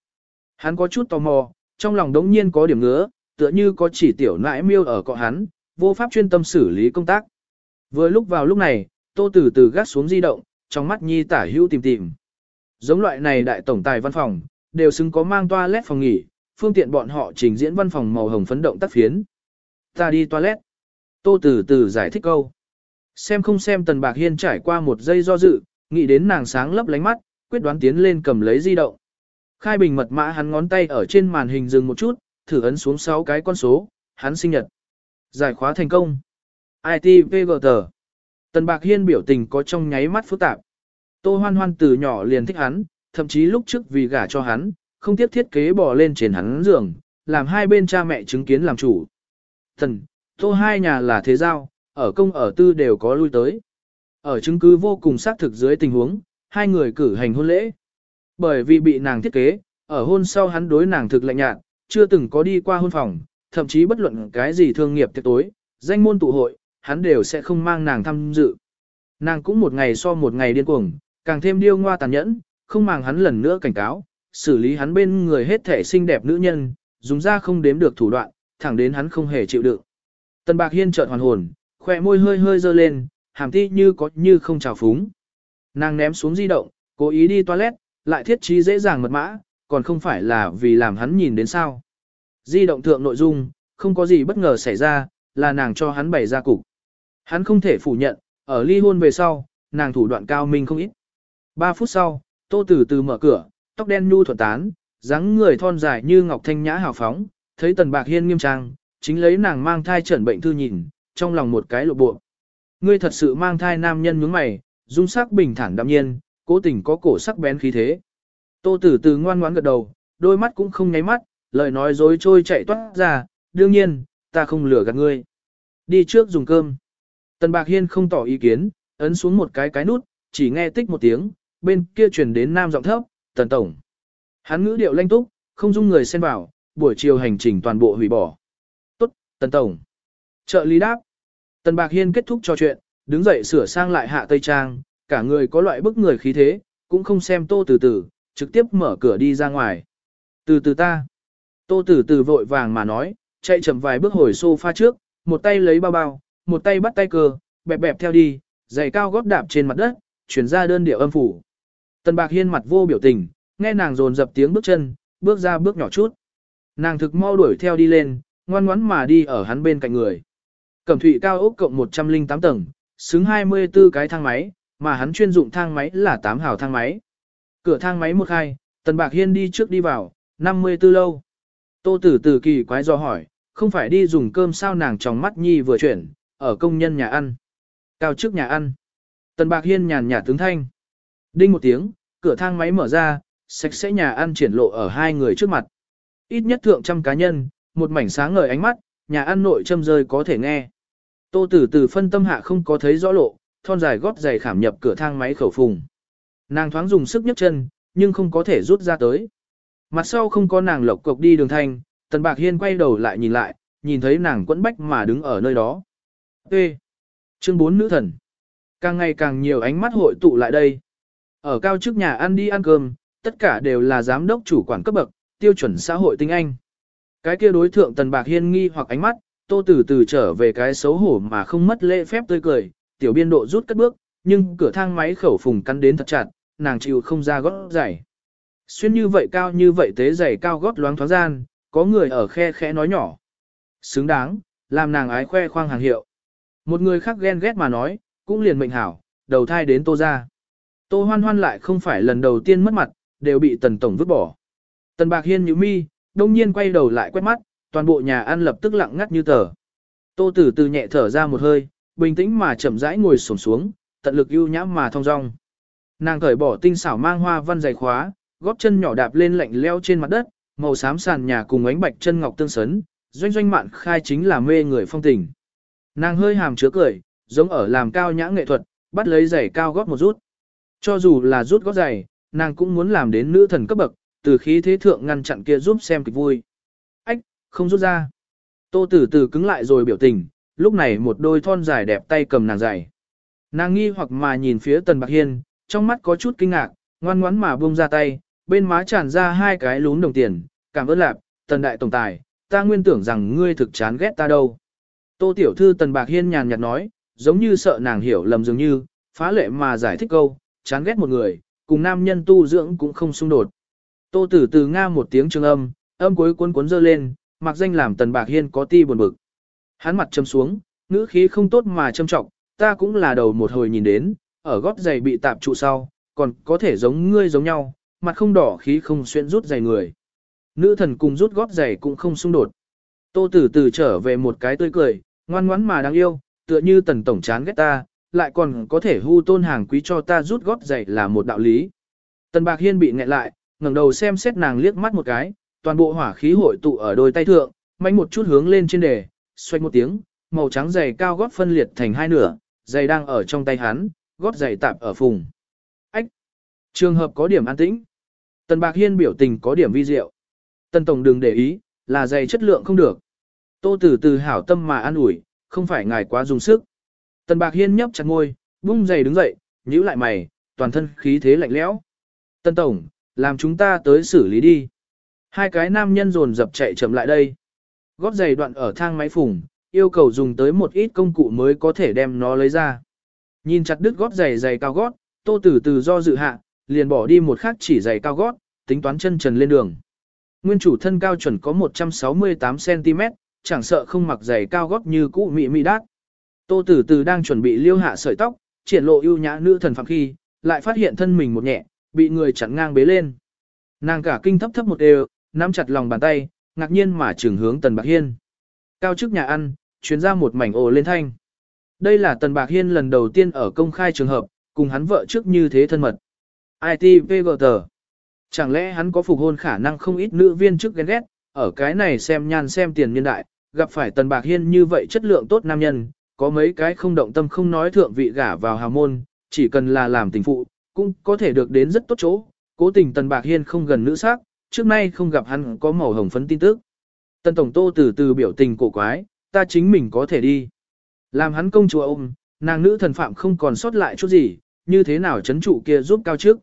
[SPEAKER 1] Hắn có chút tò mò, trong lòng đống nhiên có điểm ngứa, tựa như có chỉ tiểu nãi miêu ở cọ hắn, vô pháp chuyên tâm xử lý công tác. Vừa lúc vào lúc này, Tô Tử từ gác xuống di động, trong mắt nhi tả hữu tìm tìm. Giống loại này đại tổng tài văn phòng, đều xứng có mang toilet phòng nghỉ, phương tiện bọn họ trình diễn văn phòng màu hồng phấn động tác phiến. Ta đi toilet. Tô Tử từ giải thích câu. Xem không xem Tần Bạc Hiên trải qua một giây do dự, nghĩ đến nàng sáng lấp lánh mắt, quyết đoán tiến lên cầm lấy di động. Khai bình mật mã hắn ngón tay ở trên màn hình dừng một chút, thử ấn xuống 6 cái con số, hắn sinh nhật. Giải khóa thành công. ITVGT. Tần Bạc Hiên biểu tình có trong nháy mắt phức tạp. Tô Hoan Hoan từ nhỏ liền thích hắn, thậm chí lúc trước vì gả cho hắn, không tiếp thiết kế bỏ lên trên hắn giường, làm hai bên cha mẹ chứng kiến làm chủ. Thần, Tô hai nhà là thế giao, ở công ở tư đều có lui tới. Ở chứng cứ vô cùng xác thực dưới tình huống, hai người cử hành hôn lễ. Bởi vì bị nàng thiết kế, ở hôn sau hắn đối nàng thực lạnh nhạt, chưa từng có đi qua hôn phòng, thậm chí bất luận cái gì thương nghiệp tiệc tối, danh môn tụ hội, hắn đều sẽ không mang nàng tham dự. Nàng cũng một ngày so một ngày điên cuồng, càng thêm điêu ngoa tàn nhẫn, không màng hắn lần nữa cảnh cáo, xử lý hắn bên người hết thể xinh đẹp nữ nhân, dùng ra không đếm được thủ đoạn, thẳng đến hắn không hề chịu đựng. Tần Bạc Hiên chợt hoàn hồn, khỏe môi hơi hơi dơ lên, hàm ti như có như không trào phúng. Nàng ném xuống di động, cố ý đi toilet, lại thiết trí dễ dàng mật mã, còn không phải là vì làm hắn nhìn đến sao. Di động thượng nội dung, không có gì bất ngờ xảy ra, là nàng cho hắn bày ra cục. Hắn không thể phủ nhận, ở ly hôn về sau, nàng thủ đoạn cao minh không ít. Ba phút sau, tô từ từ mở cửa, tóc đen nhu thuận tán, dáng người thon dài như ngọc thanh nhã hào phóng, thấy tần bạc hiên nghiêm trang, chính lấy nàng mang thai trần bệnh thư nhìn, trong lòng một cái lộ bộ. Ngươi thật sự mang thai nam nhân nhướng mày, dung sắc bình thản đạm nhiên, cố tình có cổ sắc bén khí thế. Tô tử từ ngoan ngoãn gật đầu, đôi mắt cũng không nháy mắt, lời nói dối trôi chạy toát ra, đương nhiên, ta không lừa gạt ngươi. Đi trước dùng cơm. Tần Bạc Hiên không tỏ ý kiến, ấn xuống một cái cái nút, chỉ nghe tích một tiếng, bên kia truyền đến nam giọng thấp, tần tổng. Hắn ngữ điệu lanh túc, không dung người xen vào, buổi chiều hành trình toàn bộ hủy bỏ. Tốt, tần tổng. Trợ lý đáp. Tần Bạc Hiên kết thúc trò chuyện, đứng dậy sửa sang lại hạ tây trang, cả người có loại bức người khí thế, cũng không xem tô từ từ, trực tiếp mở cửa đi ra ngoài. Từ từ ta. Tô từ từ vội vàng mà nói, chạy chậm vài bước hồi sofa trước, một tay lấy bao bao, một tay bắt tay cờ, bẹp bẹp theo đi, giày cao gót đạp trên mặt đất, chuyển ra đơn điệu âm phủ. Tần Bạc Hiên mặt vô biểu tình, nghe nàng dồn dập tiếng bước chân, bước ra bước nhỏ chút. Nàng thực mau đuổi theo đi lên, ngoan ngoắn mà đi ở hắn bên cạnh người. Cẩm thụy cao ốc cộng 108 tầng, xứng 24 cái thang máy, mà hắn chuyên dụng thang máy là 8 hào thang máy. Cửa thang máy một khai, Tần Bạc Hiên đi trước đi vào, 54 lâu. Tô Tử Tử kỳ quái do hỏi, không phải đi dùng cơm sao nàng trong mắt nhi vừa chuyển, ở công nhân nhà ăn. Cao trước nhà ăn. Tần Bạc Hiên nhàn nhạt tướng thanh. Đinh một tiếng, cửa thang máy mở ra, sạch sẽ nhà ăn triển lộ ở hai người trước mặt. Ít nhất thượng trăm cá nhân, một mảnh sáng ngời ánh mắt, nhà ăn nội châm rơi có thể nghe. Tô Tử Tử phân tâm hạ không có thấy rõ lộ, thon dài gót giày khảm nhập cửa thang máy khẩu phùng. Nàng thoáng dùng sức nhấc chân, nhưng không có thể rút ra tới. Mặt sau không có nàng lộc cộc đi đường thanh, Tần Bạc Hiên quay đầu lại nhìn lại, nhìn thấy nàng quẫn bách mà đứng ở nơi đó. Ê! Chương 4 nữ thần. Càng ngày càng nhiều ánh mắt hội tụ lại đây. Ở cao trước nhà ăn đi ăn cơm, tất cả đều là giám đốc chủ quản cấp bậc, tiêu chuẩn xã hội tinh anh. Cái kia đối thượng Tần Bạc Hiên nghi hoặc ánh mắt, tô từ từ trở về cái xấu hổ mà không mất lễ phép tươi cười, tiểu biên độ rút cất bước, nhưng cửa thang máy khẩu phùng cắn đến thật chặt, nàng chịu không ra gót giày. Xuyên như vậy cao như vậy tế giày cao gót loáng thoáng gian, có người ở khe khẽ nói nhỏ. Xứng đáng, làm nàng ái khoe khoang hàng hiệu. Một người khác ghen ghét mà nói, cũng liền mệnh hảo, đầu thai đến tô ra. Tô hoan hoan lại không phải lần đầu tiên mất mặt, đều bị tần tổng vứt bỏ. Tần bạc hiên như mi, đông nhiên quay đầu lại quét mắt, toàn bộ nhà ăn lập tức lặng ngắt như tờ. Tô tử từ nhẹ thở ra một hơi, bình tĩnh mà chậm rãi ngồi xổm xuống, tận lực ưu nhã mà thong dong. Nàng cởi bỏ tinh xảo mang hoa văn dày khóa, góp chân nhỏ đạp lên lạnh leo trên mặt đất, màu xám sàn nhà cùng ánh bạch chân ngọc tương sấn, doanh doanh mạn khai chính là mê người phong tình. Nàng hơi hàm chứa cười, giống ở làm cao nhã nghệ thuật, bắt lấy giày cao gót một rút. Cho dù là rút gót giày, nàng cũng muốn làm đến nữ thần cấp bậc, từ khí thế thượng ngăn chặn kia giúp xem kịch vui. Ách, không rút ra. Tô tử Tử cứng lại rồi biểu tình, lúc này một đôi thon dài đẹp tay cầm nàng giày. Nàng nghi hoặc mà nhìn phía tần bạc hiên, trong mắt có chút kinh ngạc, ngoan ngoắn mà buông ra tay, bên má tràn ra hai cái lún đồng tiền, cảm ơn lạp, tần đại tổng tài, ta nguyên tưởng rằng ngươi thực chán ghét ta đâu. Tô tiểu thư tần bạc hiên nhàn nhạt nói, giống như sợ nàng hiểu lầm dường như, phá lệ mà giải thích câu, chán ghét một người, cùng nam nhân tu dưỡng cũng không xung đột. Tô tử từ nga một tiếng trường âm, âm cuối cuốn cuốn dơ lên, mặc danh làm tần bạc hiên có ti buồn bực. Hắn mặt châm xuống, ngữ khí không tốt mà châm trọng, ta cũng là đầu một hồi nhìn đến, ở gót giày bị tạp trụ sau, còn có thể giống ngươi giống nhau, mặt không đỏ khí không xuyên rút giày người. Nữ thần cùng rút gót giày cũng không xung đột. Tô tử từ trở về một cái tươi cười, ngoan ngoãn mà đáng yêu, tựa như tần tổng chán ghét ta, lại còn có thể hưu tôn hàng quý cho ta rút gót giày là một đạo lý. Tần bạc hiên bị nghẹn lại, ngẩng đầu xem xét nàng liếc mắt một cái, toàn bộ hỏa khí hội tụ ở đôi tay thượng, mạnh một chút hướng lên trên đề, xoay một tiếng, màu trắng giày cao gót phân liệt thành hai nửa, giày đang ở trong tay hắn, gót giày tạp ở phùng. Ách! Trường hợp có điểm an tĩnh. Tần Bạc Hiên biểu tình có điểm vi diệu. Tần Tổng đừng để ý, là giày chất lượng không được. Tô Tử từ hảo tâm mà an ủi, không phải ngài quá dùng sức. Tần Bạc Hiên nhấp chặt môi, bung giày đứng dậy, nhíu lại mày, toàn thân khí thế lạnh lẽo. Tần Tổng, làm chúng ta tới xử lý đi. Hai cái nam nhân dồn dập chạy chậm lại đây. Gót giày đoạn ở thang máy phùng, yêu cầu dùng tới một ít công cụ mới có thể đem nó lấy ra. Nhìn chặt đứt gót giày giày cao gót, tô tử từ do dự hạ, liền bỏ đi một khắc chỉ giày cao gót, tính toán chân trần lên đường. Nguyên chủ thân cao chuẩn có 168cm, chẳng sợ không mặc giày cao gót như cũ mị mị đát. Tô tử từ đang chuẩn bị liêu hạ sợi tóc, triển lộ ưu nhã nữ thần phạm khi, lại phát hiện thân mình một nhẹ, bị người chặn ngang bế lên. Nàng cả kinh thấp thấp một đều, nắm chặt lòng bàn tay, ngạc nhiên mà trường hướng Tần Bạc Hiên. Cao chức nhà ăn, chuyến ra một mảnh ồ lên thanh. Đây là Tần Bạc Hiên lần đầu tiên ở công khai trường hợp, cùng hắn vợ trước như thế thân mật. ITVGT. Chẳng lẽ hắn có phục hôn khả năng không ít nữ viên trước ghen ghét, ở cái này xem nhan xem tiền nhân đại, gặp phải Tần Bạc Hiên như vậy chất lượng tốt nam nhân, có mấy cái không động tâm không nói thượng vị gả vào hào môn, chỉ cần là làm tình phụ, cũng có thể được đến rất tốt chỗ. Cố tình Tần Bạc Hiên không gần nữ sắc, trước nay không gặp hắn có màu hồng phấn tin tức. Tần Tổng Tô từ từ biểu tình cổ quái, ta chính mình có thể đi. Làm hắn công chúa ôm, nàng nữ thần phạm không còn sót lại chút gì, như thế nào chấn trụ kia giúp cao trước.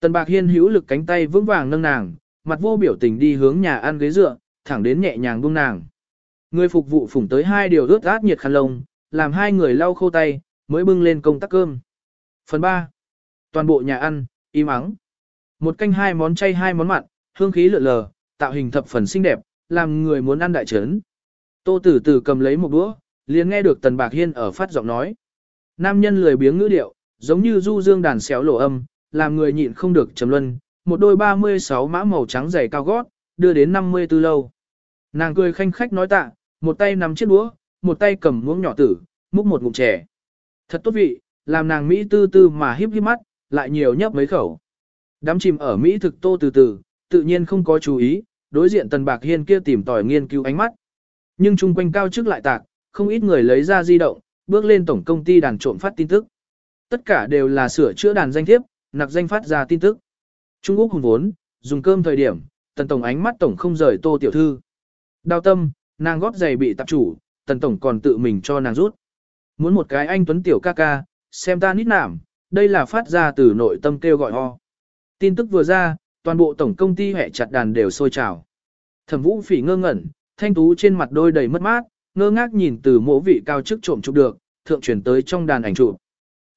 [SPEAKER 1] Tần Bạc Hiên hữu lực cánh tay vững vàng nâng nàng, mặt vô biểu tình đi hướng nhà ăn ghế dựa, thẳng đến nhẹ nhàng buông nàng. Người phục vụ phủng tới hai điều ướt át nhiệt khăn lông, làm hai người lau khô tay, mới bưng lên công tắc cơm. Phần 3. Toàn bộ nhà ăn, im ắng. Một canh hai món chay hai món mặn, hương khí lượn lờ, tạo hình thập phần xinh đẹp, làm người muốn ăn đại trấn. Tô Tử Tử cầm lấy một đũa, liền nghe được Tần Bạc Hiên ở phát giọng nói. Nam nhân lười biếng ngữ điệu, giống như du dương đàn xéo lộ âm, làm người nhịn không được trầm luân, một đôi 36 mã màu trắng dày cao gót, đưa đến 54 lâu. Nàng cười khanh khách nói tạ, một tay nắm chiếc đũa, một tay cầm muỗng nhỏ tử, múc một ngụm chè. Thật tốt vị, làm nàng Mỹ tư tư mà híp híp mắt, lại nhiều nhấp mấy khẩu. Đám chìm ở Mỹ thực tô từ từ, tự nhiên không có chú ý, đối diện Tần Bạc Hiên kia tìm tòi nghiên cứu ánh mắt. Nhưng chung quanh cao chức lại tạc, không ít người lấy ra di động, bước lên tổng công ty đàn trộm phát tin tức. Tất cả đều là sửa chữa đàn danh thiếp, nặc danh phát ra tin tức. Trung Quốc hùng vốn, dùng cơm thời điểm, tần tổng ánh mắt tổng không rời tô tiểu thư. Đào tâm, nàng góp giày bị tạp chủ, tần tổng còn tự mình cho nàng rút. Muốn một cái anh tuấn tiểu ca ca, xem ta nít nảm, đây là phát ra từ nội tâm kêu gọi ho. Tin tức vừa ra, toàn bộ tổng công ty hệ chặt đàn đều sôi trào. Thẩm vũ phỉ ngơ ngẩn, thanh tú trên mặt đôi đầy mất mát, ngơ ngác nhìn từ mỗ vị cao chức trộm chụp được, thượng chuyển tới trong đàn ảnh chụp.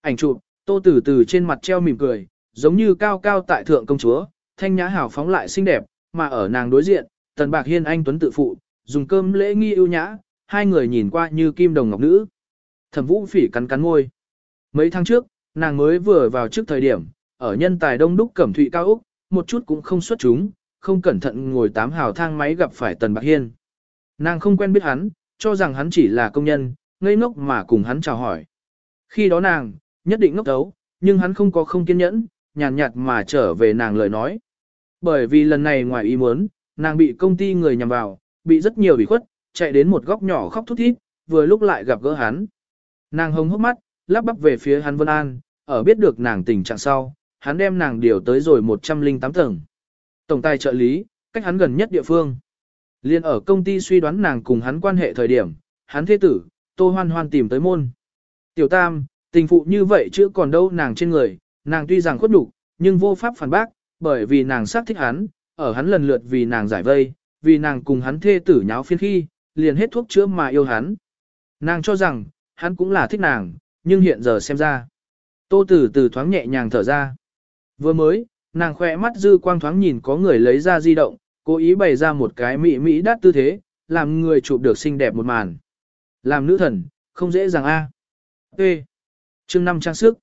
[SPEAKER 1] Ảnh chụp, tô tử từ trên mặt treo mỉm cười, giống như cao cao tại thượng công chúa, thanh nhã hào phóng lại xinh đẹp, mà ở nàng đối diện, tần bạc hiên anh tuấn tự phụ, dùng cơm lễ nghi ưu nhã, hai người nhìn qua như kim đồng ngọc nữ. Thẩm vũ phỉ cắn cắn môi. Mấy tháng trước, nàng mới vừa vào trước thời điểm, ở nhân tài đông đúc cẩm thụy cao Úc, một chút cũng không xuất chúng, không cẩn thận ngồi tám hào thang máy gặp phải Tần Bạc Hiên. Nàng không quen biết hắn, cho rằng hắn chỉ là công nhân, ngây ngốc mà cùng hắn chào hỏi. Khi đó nàng, nhất định ngốc đấu, nhưng hắn không có không kiên nhẫn, nhàn nhạt, mà trở về nàng lời nói. Bởi vì lần này ngoài ý muốn, nàng bị công ty người nhằm vào, bị rất nhiều bị khuất, chạy đến một góc nhỏ khóc thút thít, vừa lúc lại gặp gỡ hắn. Nàng hồng hốc mắt, lắp bắp về phía hắn Vân An, ở biết được nàng tình trạng sau, hắn đem nàng điều tới rồi 108 tầng. Tổng tài trợ lý, cách hắn gần nhất địa phương. Liên ở công ty suy đoán nàng cùng hắn quan hệ thời điểm, hắn thế tử, tô hoan hoan tìm tới môn. Tiểu tam, tình phụ như vậy chứ còn đâu nàng trên người, nàng tuy rằng khuất đủ, nhưng vô pháp phản bác, bởi vì nàng xác thích hắn, ở hắn lần lượt vì nàng giải vây, vì nàng cùng hắn thê tử nháo phiên khi, liền hết thuốc chữa mà yêu hắn. Nàng cho rằng, hắn cũng là thích nàng, nhưng hiện giờ xem ra. Tô tử từ thoáng nhẹ nhàng thở ra. Vừa mới, nàng khỏe mắt dư quang thoáng nhìn có người lấy ra di động, cố ý bày ra một cái mỹ mỹ đắt tư thế, làm người chụp được xinh đẹp một màn. Làm nữ thần, không dễ dàng a. À. Ê! chương năm trang sức.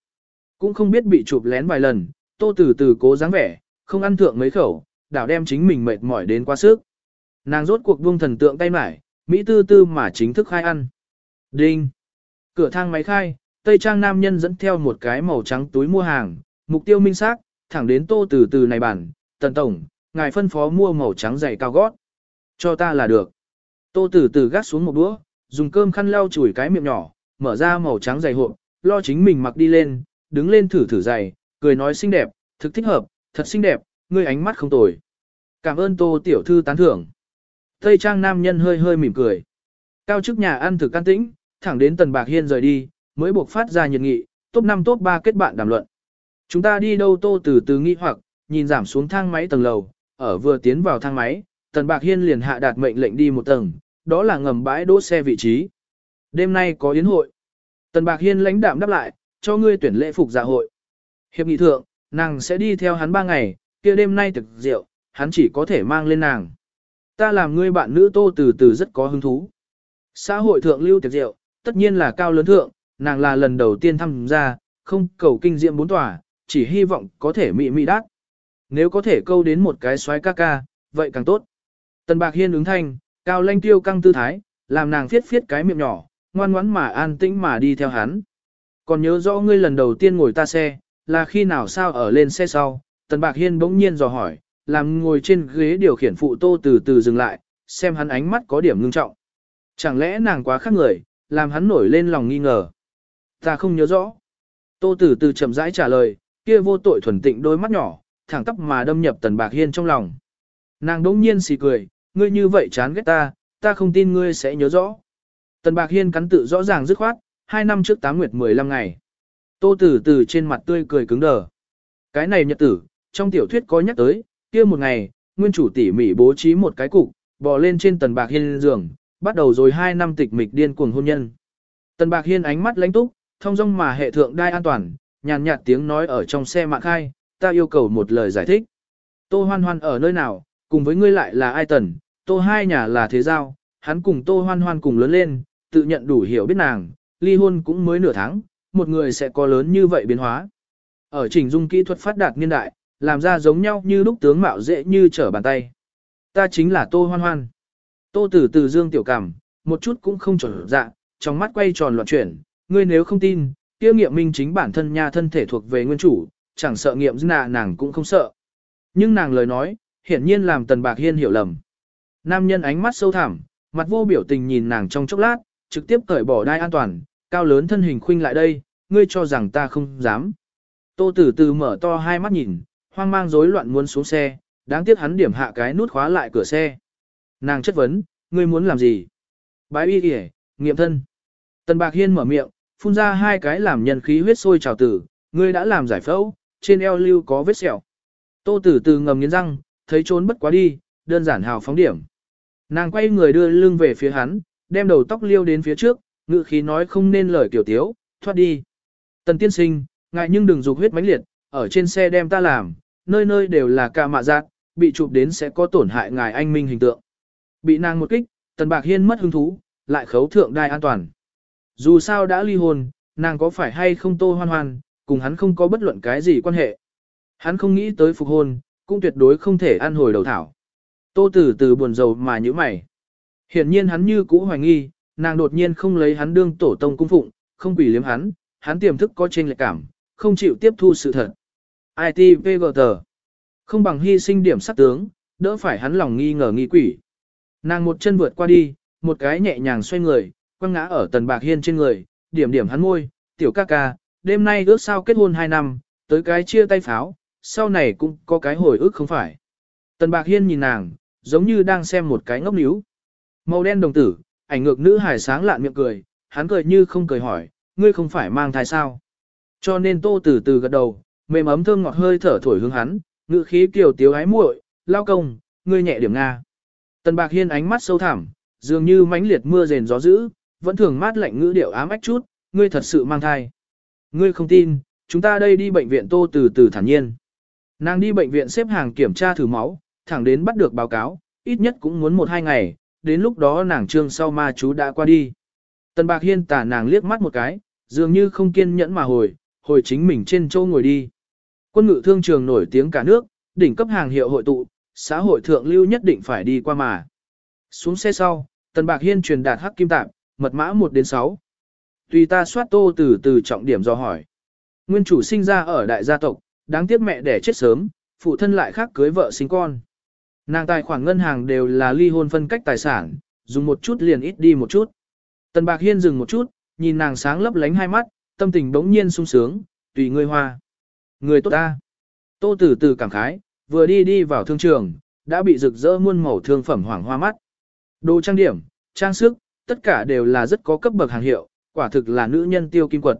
[SPEAKER 1] Cũng không biết bị chụp lén vài lần, tô từ từ cố dáng vẻ, không ăn thượng mấy khẩu, đảo đem chính mình mệt mỏi đến quá sức. Nàng rốt cuộc buông thần tượng tay mải, Mỹ tư tư mà chính thức khai ăn. Đinh! Cửa thang máy khai, Tây Trang nam nhân dẫn theo một cái màu trắng túi mua hàng, mục tiêu minh xác, thẳng đến tô từ từ này bản, tần tổng, ngài phân phó mua màu trắng dày cao gót. Cho ta là được. Tô từ từ gắt xuống một đũa, dùng cơm khăn lau chùi cái miệng nhỏ, mở ra màu trắng dày hộp, lo chính mình mặc đi lên, đứng lên thử thử giày, cười nói xinh đẹp, thực thích hợp, thật xinh đẹp, ngươi ánh mắt không tồi. Cảm ơn tô tiểu thư tán thưởng. Tây trang nam nhân hơi hơi mỉm cười. Cao chức nhà ăn thực can tĩnh, thẳng đến tần bạc hiên rời đi, mới buộc phát ra nhiệt nghị, top 5 top 3 kết bạn đàm luận. Chúng ta đi đâu tô từ từ nghi hoặc, nhìn giảm xuống thang máy tầng lầu, ở vừa tiến vào thang máy, Tần Bạc Hiên liền hạ đạt mệnh lệnh đi một tầng, đó là ngầm bãi đỗ xe vị trí. Đêm nay có yến hội. Tần Bạc Hiên lãnh đạm đáp lại, cho ngươi tuyển lễ phục dạ hội. Hiệp nghị thượng, nàng sẽ đi theo hắn ba ngày, kia đêm nay thực rượu, hắn chỉ có thể mang lên nàng. Ta làm ngươi bạn nữ tô từ từ rất có hứng thú. Xã hội thượng lưu tiệc rượu, tất nhiên là cao lớn thượng, nàng là lần đầu tiên tham gia, không cầu kinh diệm bốn tòa, chỉ hy vọng có thể mị mị đát. Nếu có thể câu đến một cái xoái ca ca, vậy càng tốt. Tần Bạc Hiên ứng thanh, cao lanh tiêu căng tư thái, làm nàng phiết phiết cái miệng nhỏ, ngoan ngoãn mà an tĩnh mà đi theo hắn. Còn nhớ rõ ngươi lần đầu tiên ngồi ta xe, là khi nào sao ở lên xe sau, Tần Bạc Hiên bỗng nhiên dò hỏi, làm ngồi trên ghế điều khiển phụ tô từ từ dừng lại, xem hắn ánh mắt có điểm ngưng trọng. Chẳng lẽ nàng quá khác người, làm hắn nổi lên lòng nghi ngờ. Ta không nhớ rõ. Tô từ từ chậm rãi trả lời, kia vô tội thuần tịnh đôi mắt nhỏ, thẳng tắp mà đâm nhập Tần Bạc Hiên trong lòng. Nàng đỗng nhiên xì cười, ngươi như vậy chán ghét ta, ta không tin ngươi sẽ nhớ rõ. Tần Bạc Hiên cắn tự rõ ràng dứt khoát, hai năm trước tám nguyệt 15 ngày. Tô Tử Từ trên mặt tươi cười cứng đờ. Cái này nhật tử, trong tiểu thuyết có nhắc tới, kia một ngày, nguyên chủ tỉ mỉ bố trí một cái cục, bò lên trên tần bạc hiên giường, bắt đầu rồi hai năm tịch mịch điên cuồng hôn nhân. Tần bạc hiên ánh mắt lãnh túc, thông dong mà hệ thượng đai an toàn, nhàn nhạt tiếng nói ở trong xe mạng khai, ta yêu cầu một lời giải thích. Tô hoan hoan ở nơi nào, cùng với ngươi lại là ai tần, tô hai nhà là thế giao, hắn cùng tô hoan hoan cùng lớn lên, tự nhận đủ hiểu biết nàng, ly hôn cũng mới nửa tháng, một người sẽ có lớn như vậy biến hóa. Ở trình dung kỹ thuật phát đạt niên đại, làm ra giống nhau như lúc tướng mạo dễ như trở bàn tay. Ta chính là tô hoan hoan. Tô tử từ dương tiểu cảm, một chút cũng không trở dạ, trong mắt quay tròn loạn chuyển, ngươi nếu không tin, kia nghiệm minh chính bản thân nha thân thể thuộc về nguyên chủ, chẳng sợ nghiệm dư nạ nàng cũng không sợ. Nhưng nàng lời nói, hiển nhiên làm tần bạc hiên hiểu lầm. Nam nhân ánh mắt sâu thẳm, mặt vô biểu tình nhìn nàng trong chốc lát, trực tiếp cởi bỏ đai an toàn, cao lớn thân hình khuynh lại đây, ngươi cho rằng ta không dám. Tô tử từ mở to hai mắt nhìn, hoang mang rối loạn muốn xuống xe, đáng tiếc hắn điểm hạ cái nút khóa lại cửa xe. Nàng chất vấn, ngươi muốn làm gì? Bái y kìa, nghiệm thân. Tần Bạc Hiên mở miệng, phun ra hai cái làm nhân khí huyết sôi trào tử, ngươi đã làm giải phẫu, trên eo lưu có vết sẹo. Tô tử từ ngầm nghiến răng, thấy trốn bất quá đi, đơn giản hào phóng điểm. Nàng quay người đưa lưng về phía hắn, đem đầu tóc liêu đến phía trước, ngự khí nói không nên lời kiểu tiếu, thoát đi. Tần tiên sinh, ngại nhưng đừng dục huyết mãnh liệt, ở trên xe đem ta làm, nơi nơi đều là ca mạ giác, bị chụp đến sẽ có tổn hại ngài anh minh hình tượng. Bị nàng một kích, tần bạc hiên mất hứng thú, lại khấu thượng đai an toàn. Dù sao đã ly hôn, nàng có phải hay không tô hoan hoan, cùng hắn không có bất luận cái gì quan hệ. Hắn không nghĩ tới phục hôn, cũng tuyệt đối không thể ăn hồi đầu thảo. Tô tử từ buồn rầu mà như mày. Hiển nhiên hắn như cũ hoài nghi, nàng đột nhiên không lấy hắn đương tổ tông cung phụng, không quỷ liếm hắn, hắn tiềm thức có trên lệ cảm, không chịu tiếp thu sự thật. ITVGT Không bằng hy sinh điểm sát tướng, đỡ phải hắn lòng nghi ngờ nghi quỷ. Nàng một chân vượt qua đi, một cái nhẹ nhàng xoay người, quăng ngã ở tần bạc hiên trên người, điểm điểm hắn môi, tiểu ca ca, đêm nay ước sao kết hôn 2 năm, tới cái chia tay pháo, sau này cũng có cái hồi ức không phải. Tần bạc hiên nhìn nàng, giống như đang xem một cái ngốc níu. Màu đen đồng tử, ảnh ngược nữ hài sáng lạn miệng cười, hắn cười như không cười hỏi, ngươi không phải mang thai sao. Cho nên tô từ từ gật đầu, mềm ấm thơm ngọt hơi thở thổi hướng hắn, ngữ khí kiều tiếu ái muội, lao công, ngươi nhẹ điểm nga. Tần bạc hiên ánh mắt sâu thẳm, dường như mãnh liệt mưa rền gió dữ, vẫn thường mát lạnh ngữ điệu ám ách chút, ngươi thật sự mang thai. Ngươi không tin, chúng ta đây đi bệnh viện tô từ từ thản nhiên. Nàng đi bệnh viện xếp hàng kiểm tra thử máu, thẳng đến bắt được báo cáo, ít nhất cũng muốn một hai ngày, đến lúc đó nàng trương sau ma chú đã qua đi. Tần Bạc Hiên tả nàng liếc mắt một cái, dường như không kiên nhẫn mà hồi, hồi chính mình trên châu ngồi đi. Quân ngự thương trường nổi tiếng cả nước, đỉnh cấp hàng hiệu hội tụ, xã hội thượng lưu nhất định phải đi qua mà. Xuống xe sau, Tần Bạc Hiên truyền đạt hắc kim tạm, mật mã 1 đến 6. Tùy ta soát tô từ từ trọng điểm do hỏi. Nguyên chủ sinh ra ở đại gia tộc, đáng tiếc mẹ đẻ chết sớm, phụ thân lại khác cưới vợ sinh con. Nàng tài khoản ngân hàng đều là ly hôn phân cách tài sản, dùng một chút liền ít đi một chút. Tần Bạc Hiên dừng một chút, nhìn nàng sáng lấp lánh hai mắt, tâm tình bỗng nhiên sung sướng, tùy ngươi hoa. Người tốt ta. Tô Tử Tử cảm khái, vừa đi đi vào thương trường, đã bị rực rỡ muôn màu thương phẩm hoảng hoa mắt. Đồ trang điểm, trang sức, tất cả đều là rất có cấp bậc hàng hiệu, quả thực là nữ nhân tiêu kim quật.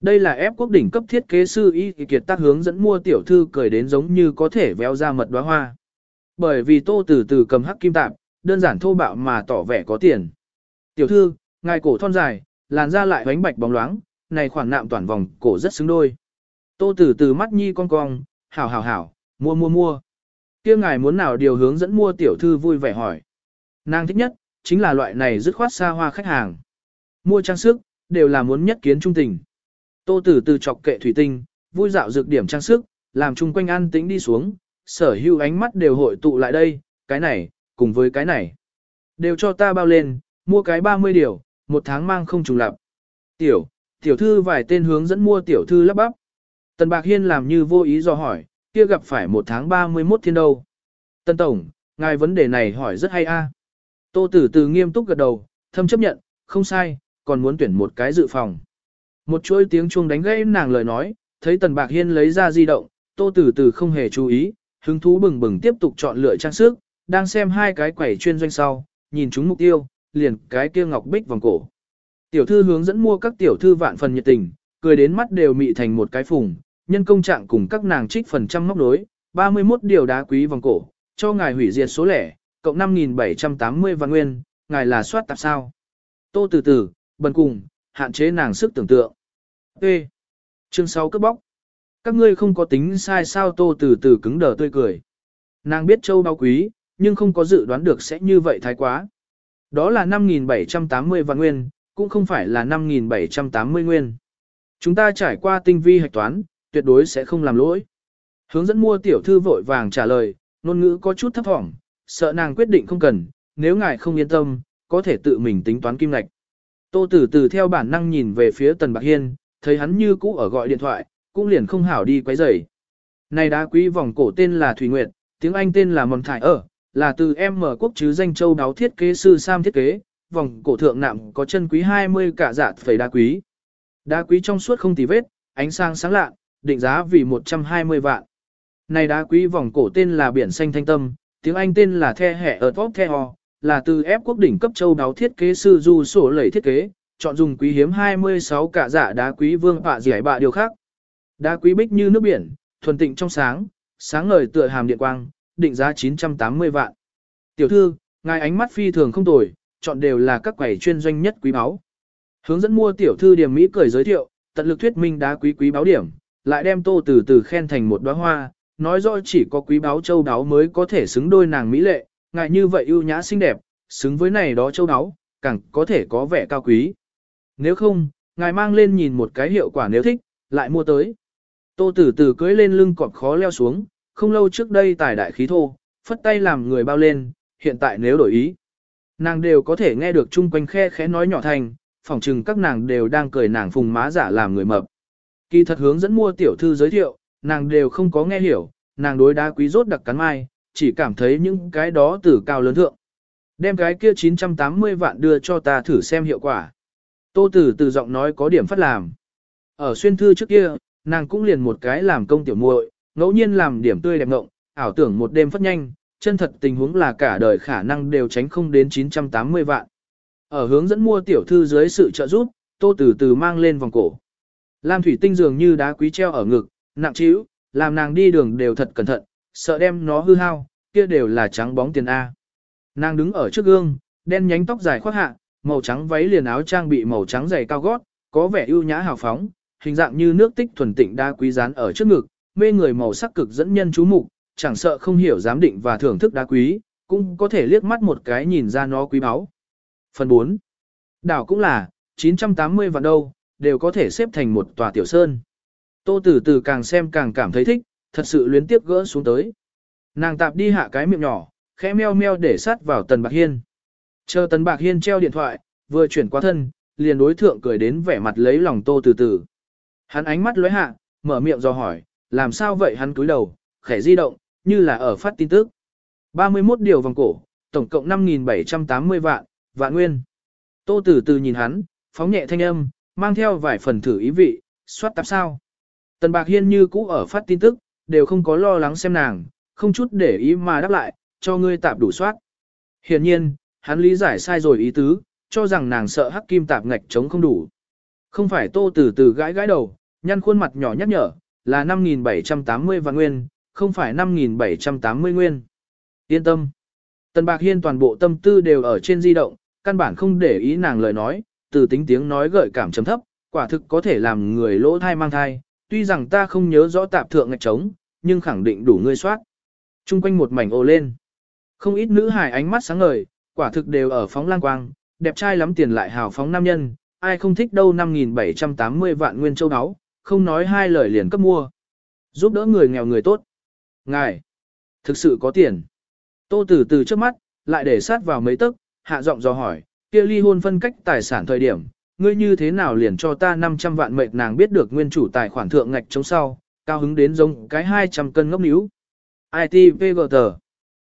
[SPEAKER 1] Đây là ép quốc đỉnh cấp thiết kế sư y kiệt tác hướng dẫn mua tiểu thư cười đến giống như có thể véo ra mật đóa hoa. Bởi vì tô từ từ cầm hắc kim tạp, đơn giản thô bạo mà tỏ vẻ có tiền. Tiểu thư, ngài cổ thon dài, làn da lại bánh bạch bóng loáng, này khoảng nạm toàn vòng cổ rất xứng đôi. Tô từ từ mắt nhi con cong, hảo hảo hảo, mua mua mua. kia ngài muốn nào điều hướng dẫn mua tiểu thư vui vẻ hỏi. Nàng thích nhất, chính là loại này dứt khoát xa hoa khách hàng. Mua trang sức, đều là muốn nhất kiến trung tình. Tô Tử từ chọc kệ thủy tinh, vui dạo dược điểm trang sức, làm chung quanh an tĩnh đi xuống, sở hữu ánh mắt đều hội tụ lại đây, cái này, cùng với cái này. Đều cho ta bao lên, mua cái 30 điều, một tháng mang không trùng lập. Tiểu, tiểu thư vài tên hướng dẫn mua tiểu thư lắp bắp. Tần Bạc Hiên làm như vô ý do hỏi, kia gặp phải một tháng 31 thiên đâu. tần Tổng, ngài vấn đề này hỏi rất hay a. Tô Tử từ nghiêm túc gật đầu, thâm chấp nhận, không sai, còn muốn tuyển một cái dự phòng. Một chuỗi tiếng chuông đánh gãy nàng lời nói, thấy Tần Bạc Hiên lấy ra di động, Tô Tử Từ không hề chú ý, hứng thú bừng bừng tiếp tục chọn lựa trang sức, đang xem hai cái quẩy chuyên doanh sau, nhìn chúng mục tiêu, liền cái kia ngọc bích vòng cổ. Tiểu thư hướng dẫn mua các tiểu thư vạn phần nhiệt tình, cười đến mắt đều mị thành một cái phùng, nhân công trạng cùng các nàng trích phần trăm móc nối, 31 điều đá quý vòng cổ, cho ngài hủy diệt số lẻ, cộng 5.780 văn nguyên, ngài là soát tạp sao. Tô từ từ, bần cùng, hạn chế nàng sức tưởng tượng. T. Chương 6 cướp bóc. Các ngươi không có tính sai sao tô từ từ cứng đờ tươi cười. Nàng biết châu bao quý, nhưng không có dự đoán được sẽ như vậy thái quá. Đó là 5.780 văn nguyên, cũng không phải là 5.780 nguyên. Chúng ta trải qua tinh vi hạch toán, tuyệt đối sẽ không làm lỗi. Hướng dẫn mua tiểu thư vội vàng trả lời, ngôn ngữ có chút thấp thỏm, sợ nàng quyết định không cần, nếu ngài không yên tâm, có thể tự mình tính toán kim ngạch. Tô Tử Từ theo bản năng nhìn về phía Tần Bạc Hiên, thấy hắn như cũ ở gọi điện thoại, cũng liền không hảo đi quấy rầy. Này đá quý vòng cổ tên là Thủy Nguyệt, tiếng Anh tên là Mầm Thải ở, là từ em mở quốc chứ danh châu đáo thiết kế sư Sam thiết kế, vòng cổ thượng nạm có chân quý 20 cả dạ phẩy đá quý. Đá quý trong suốt không tì vết, ánh sáng sáng lạ, định giá vì 120 vạn. Này đá quý vòng cổ tên là biển xanh thanh tâm, tiếng Anh tên là The Hẻ ở Top Theo, là từ ép quốc đỉnh cấp châu đáo thiết kế sư du sổ lẩy thiết kế, chọn dùng quý hiếm 26 cả giả đá quý vương bạ giải bạ điều khác. Đá quý bích như nước biển, thuần tịnh trong sáng, sáng ngời tựa hàm điện quang, định giá 980 vạn. Tiểu thư, ngài ánh mắt phi thường không tồi, chọn đều là các quầy chuyên doanh nhất quý báu. Hướng dẫn mua tiểu thư điểm Mỹ cười giới thiệu, tận lực thuyết minh đá quý quý báu điểm, lại đem tô từ từ khen thành một đóa hoa, nói rõ chỉ có quý báu châu đáo mới có thể xứng đôi nàng Mỹ lệ, ngài như vậy ưu nhã xinh đẹp, xứng với này đó châu đáo, càng có thể có vẻ cao quý. Nếu không, ngài mang lên nhìn một cái hiệu quả nếu thích, lại mua tới. Tô tử tử cưỡi lên lưng cọp khó leo xuống, không lâu trước đây tài đại khí thô, phất tay làm người bao lên, hiện tại nếu đổi ý. Nàng đều có thể nghe được chung quanh khe khẽ nói nhỏ thành, phỏng chừng các nàng đều đang cười nàng phùng má giả làm người mập. Kỳ thật hướng dẫn mua tiểu thư giới thiệu, nàng đều không có nghe hiểu, nàng đối đá quý rốt đặc cắn mai, chỉ cảm thấy những cái đó từ cao lớn thượng. Đem cái kia 980 vạn đưa cho ta thử xem hiệu quả. Tô Tử từ giọng nói có điểm phát làm. Ở xuyên thư trước kia, nàng cũng liền một cái làm công tiểu muội, ngẫu nhiên làm điểm tươi đẹp ngộng, ảo tưởng một đêm phát nhanh, chân thật tình huống là cả đời khả năng đều tránh không đến 980 vạn. Ở hướng dẫn mua tiểu thư dưới sự trợ giúp, Tô Tử từ mang lên vòng cổ. Lam thủy tinh dường như đá quý treo ở ngực, nặng trĩu, làm nàng đi đường đều thật cẩn thận, sợ đem nó hư hao, kia đều là trắng bóng tiền A. Nàng đứng ở trước gương, đen nhánh tóc dài khoác hạ, màu trắng váy liền áo trang bị màu trắng dày cao gót, có vẻ ưu nhã hào phóng, hình dạng như nước tích thuần tịnh đa quý dán ở trước ngực, mê người màu sắc cực dẫn nhân chú mục, chẳng sợ không hiểu giám định và thưởng thức đá quý, cũng có thể liếc mắt một cái nhìn ra nó quý báu. Phần 4. Đảo cũng là, 980 vạn đâu, đều có thể xếp thành một tòa tiểu sơn. Tô Tử Tử càng xem càng cảm thấy thích, thật sự luyến tiếp gỡ xuống tới. Nàng tạp đi hạ cái miệng nhỏ, khẽ meo meo để sát vào Tần Bạc Hiên. Chờ Tần Bạc Hiên treo điện thoại, vừa chuyển qua thân, liền đối thượng cười đến vẻ mặt lấy lòng Tô Tử Tử. Hắn ánh mắt lóe hạ, mở miệng do hỏi, làm sao vậy hắn cúi đầu, khẽ di động, như là ở phát tin tức. 31 điều vòng cổ, tổng cộng 5.780 vạn, vạn nguyên. Tô Tử Tử nhìn hắn, phóng nhẹ thanh âm, mang theo vài phần thử ý vị, soát tạp sao. Tần Bạc Hiên như cũ ở phát tin tức, đều không có lo lắng xem nàng, không chút để ý mà đáp lại, cho ngươi tạp đủ soát. Hiển nhiên, hắn lý giải sai rồi ý tứ, cho rằng nàng sợ hắc kim tạp ngạch chống không đủ. Không phải tô từ từ gãi gãi đầu, nhăn khuôn mặt nhỏ nhắc nhở, là 5.780 vạn nguyên, không phải 5.780 nguyên. Yên tâm. Tần Bạc Hiên toàn bộ tâm tư đều ở trên di động, căn bản không để ý nàng lời nói, từ tính tiếng nói gợi cảm chấm thấp, quả thực có thể làm người lỗ thai mang thai, tuy rằng ta không nhớ rõ tạp thượng ngạch trống, nhưng khẳng định đủ ngươi soát. Trung quanh một mảnh ồ lên. Không ít nữ hài ánh mắt sáng ngời, quả thực đều ở phóng lang quang, đẹp trai lắm tiền lại hào phóng nam nhân, ai không thích đâu 5.780 vạn nguyên châu áo, không nói hai lời liền cấp mua. Giúp đỡ người nghèo người tốt. Ngài, thực sự có tiền. Tô Tử từ trước mắt, lại để sát vào mấy tức, hạ giọng dò hỏi, kia ly hôn phân cách tài sản thời điểm, ngươi như thế nào liền cho ta 500 vạn mệnh nàng biết được nguyên chủ tài khoản thượng ngạch chống sau, cao hứng đến giống cái 200 cân ngốc níu. ITVGT.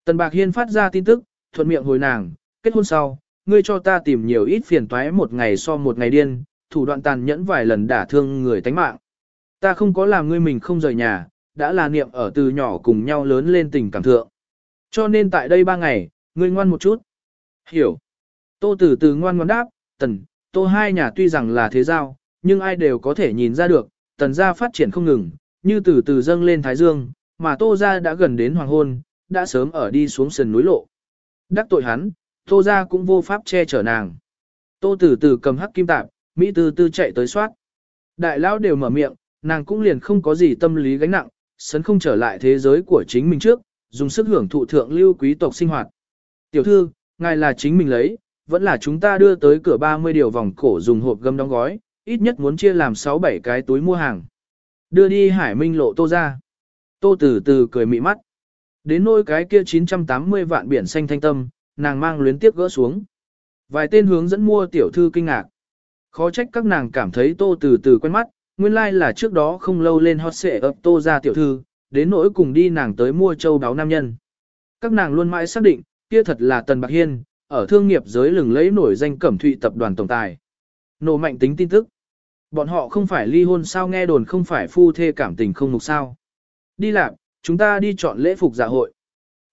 [SPEAKER 1] Tần Bạc Hiên phát ra tin tức, thuận miệng hồi nàng, kết hôn sau, ngươi cho ta tìm nhiều ít phiền toái một ngày so một ngày điên, thủ đoạn tàn nhẫn vài lần đả thương người tánh mạng. Ta không có làm ngươi mình không rời nhà, đã là niệm ở từ nhỏ cùng nhau lớn lên tình cảm thượng. Cho nên tại đây ba ngày, ngươi ngoan một chút. Hiểu. Tô Tử Từ ngoan ngoan đáp, tần, tô hai nhà tuy rằng là thế giao, nhưng ai đều có thể nhìn ra được, tần gia phát triển không ngừng, như từ từ dâng lên Thái Dương, mà tô gia đã gần đến hoàng hôn, đã sớm ở đi xuống sườn núi lộ. Đắc tội hắn, tô gia cũng vô pháp che chở nàng. Tô từ từ cầm hắc kim tạp, Mỹ từ từ chạy tới soát. Đại lão đều mở miệng, nàng cũng liền không có gì tâm lý gánh nặng, sấn không trở lại thế giới của chính mình trước, dùng sức hưởng thụ thượng lưu quý tộc sinh hoạt. Tiểu thư, ngài là chính mình lấy, vẫn là chúng ta đưa tới cửa 30 điều vòng cổ dùng hộp gấm đóng gói, ít nhất muốn chia làm 6-7 cái túi mua hàng. Đưa đi hải minh lộ tô ra. Tô từ từ cười mị mắt. Đến nôi cái kia 980 vạn biển xanh thanh tâm, nàng mang luyến tiếp gỡ xuống. Vài tên hướng dẫn mua tiểu thư kinh ngạc. Khó trách các nàng cảm thấy tô từ từ quen mắt, nguyên lai like là trước đó không lâu lên hot xệ ập tô ra tiểu thư, đến nỗi cùng đi nàng tới mua châu đáo nam nhân. Các nàng luôn mãi xác định, kia thật là Tần Bạc Hiên, ở thương nghiệp giới lừng lấy nổi danh cẩm thụy tập đoàn tổng tài. Nổ mạnh tính tin tức. Bọn họ không phải ly hôn sao nghe đồn không phải phu thê cảm tình không mục sao. Đi làm, chúng ta đi chọn lễ phục dạ hội.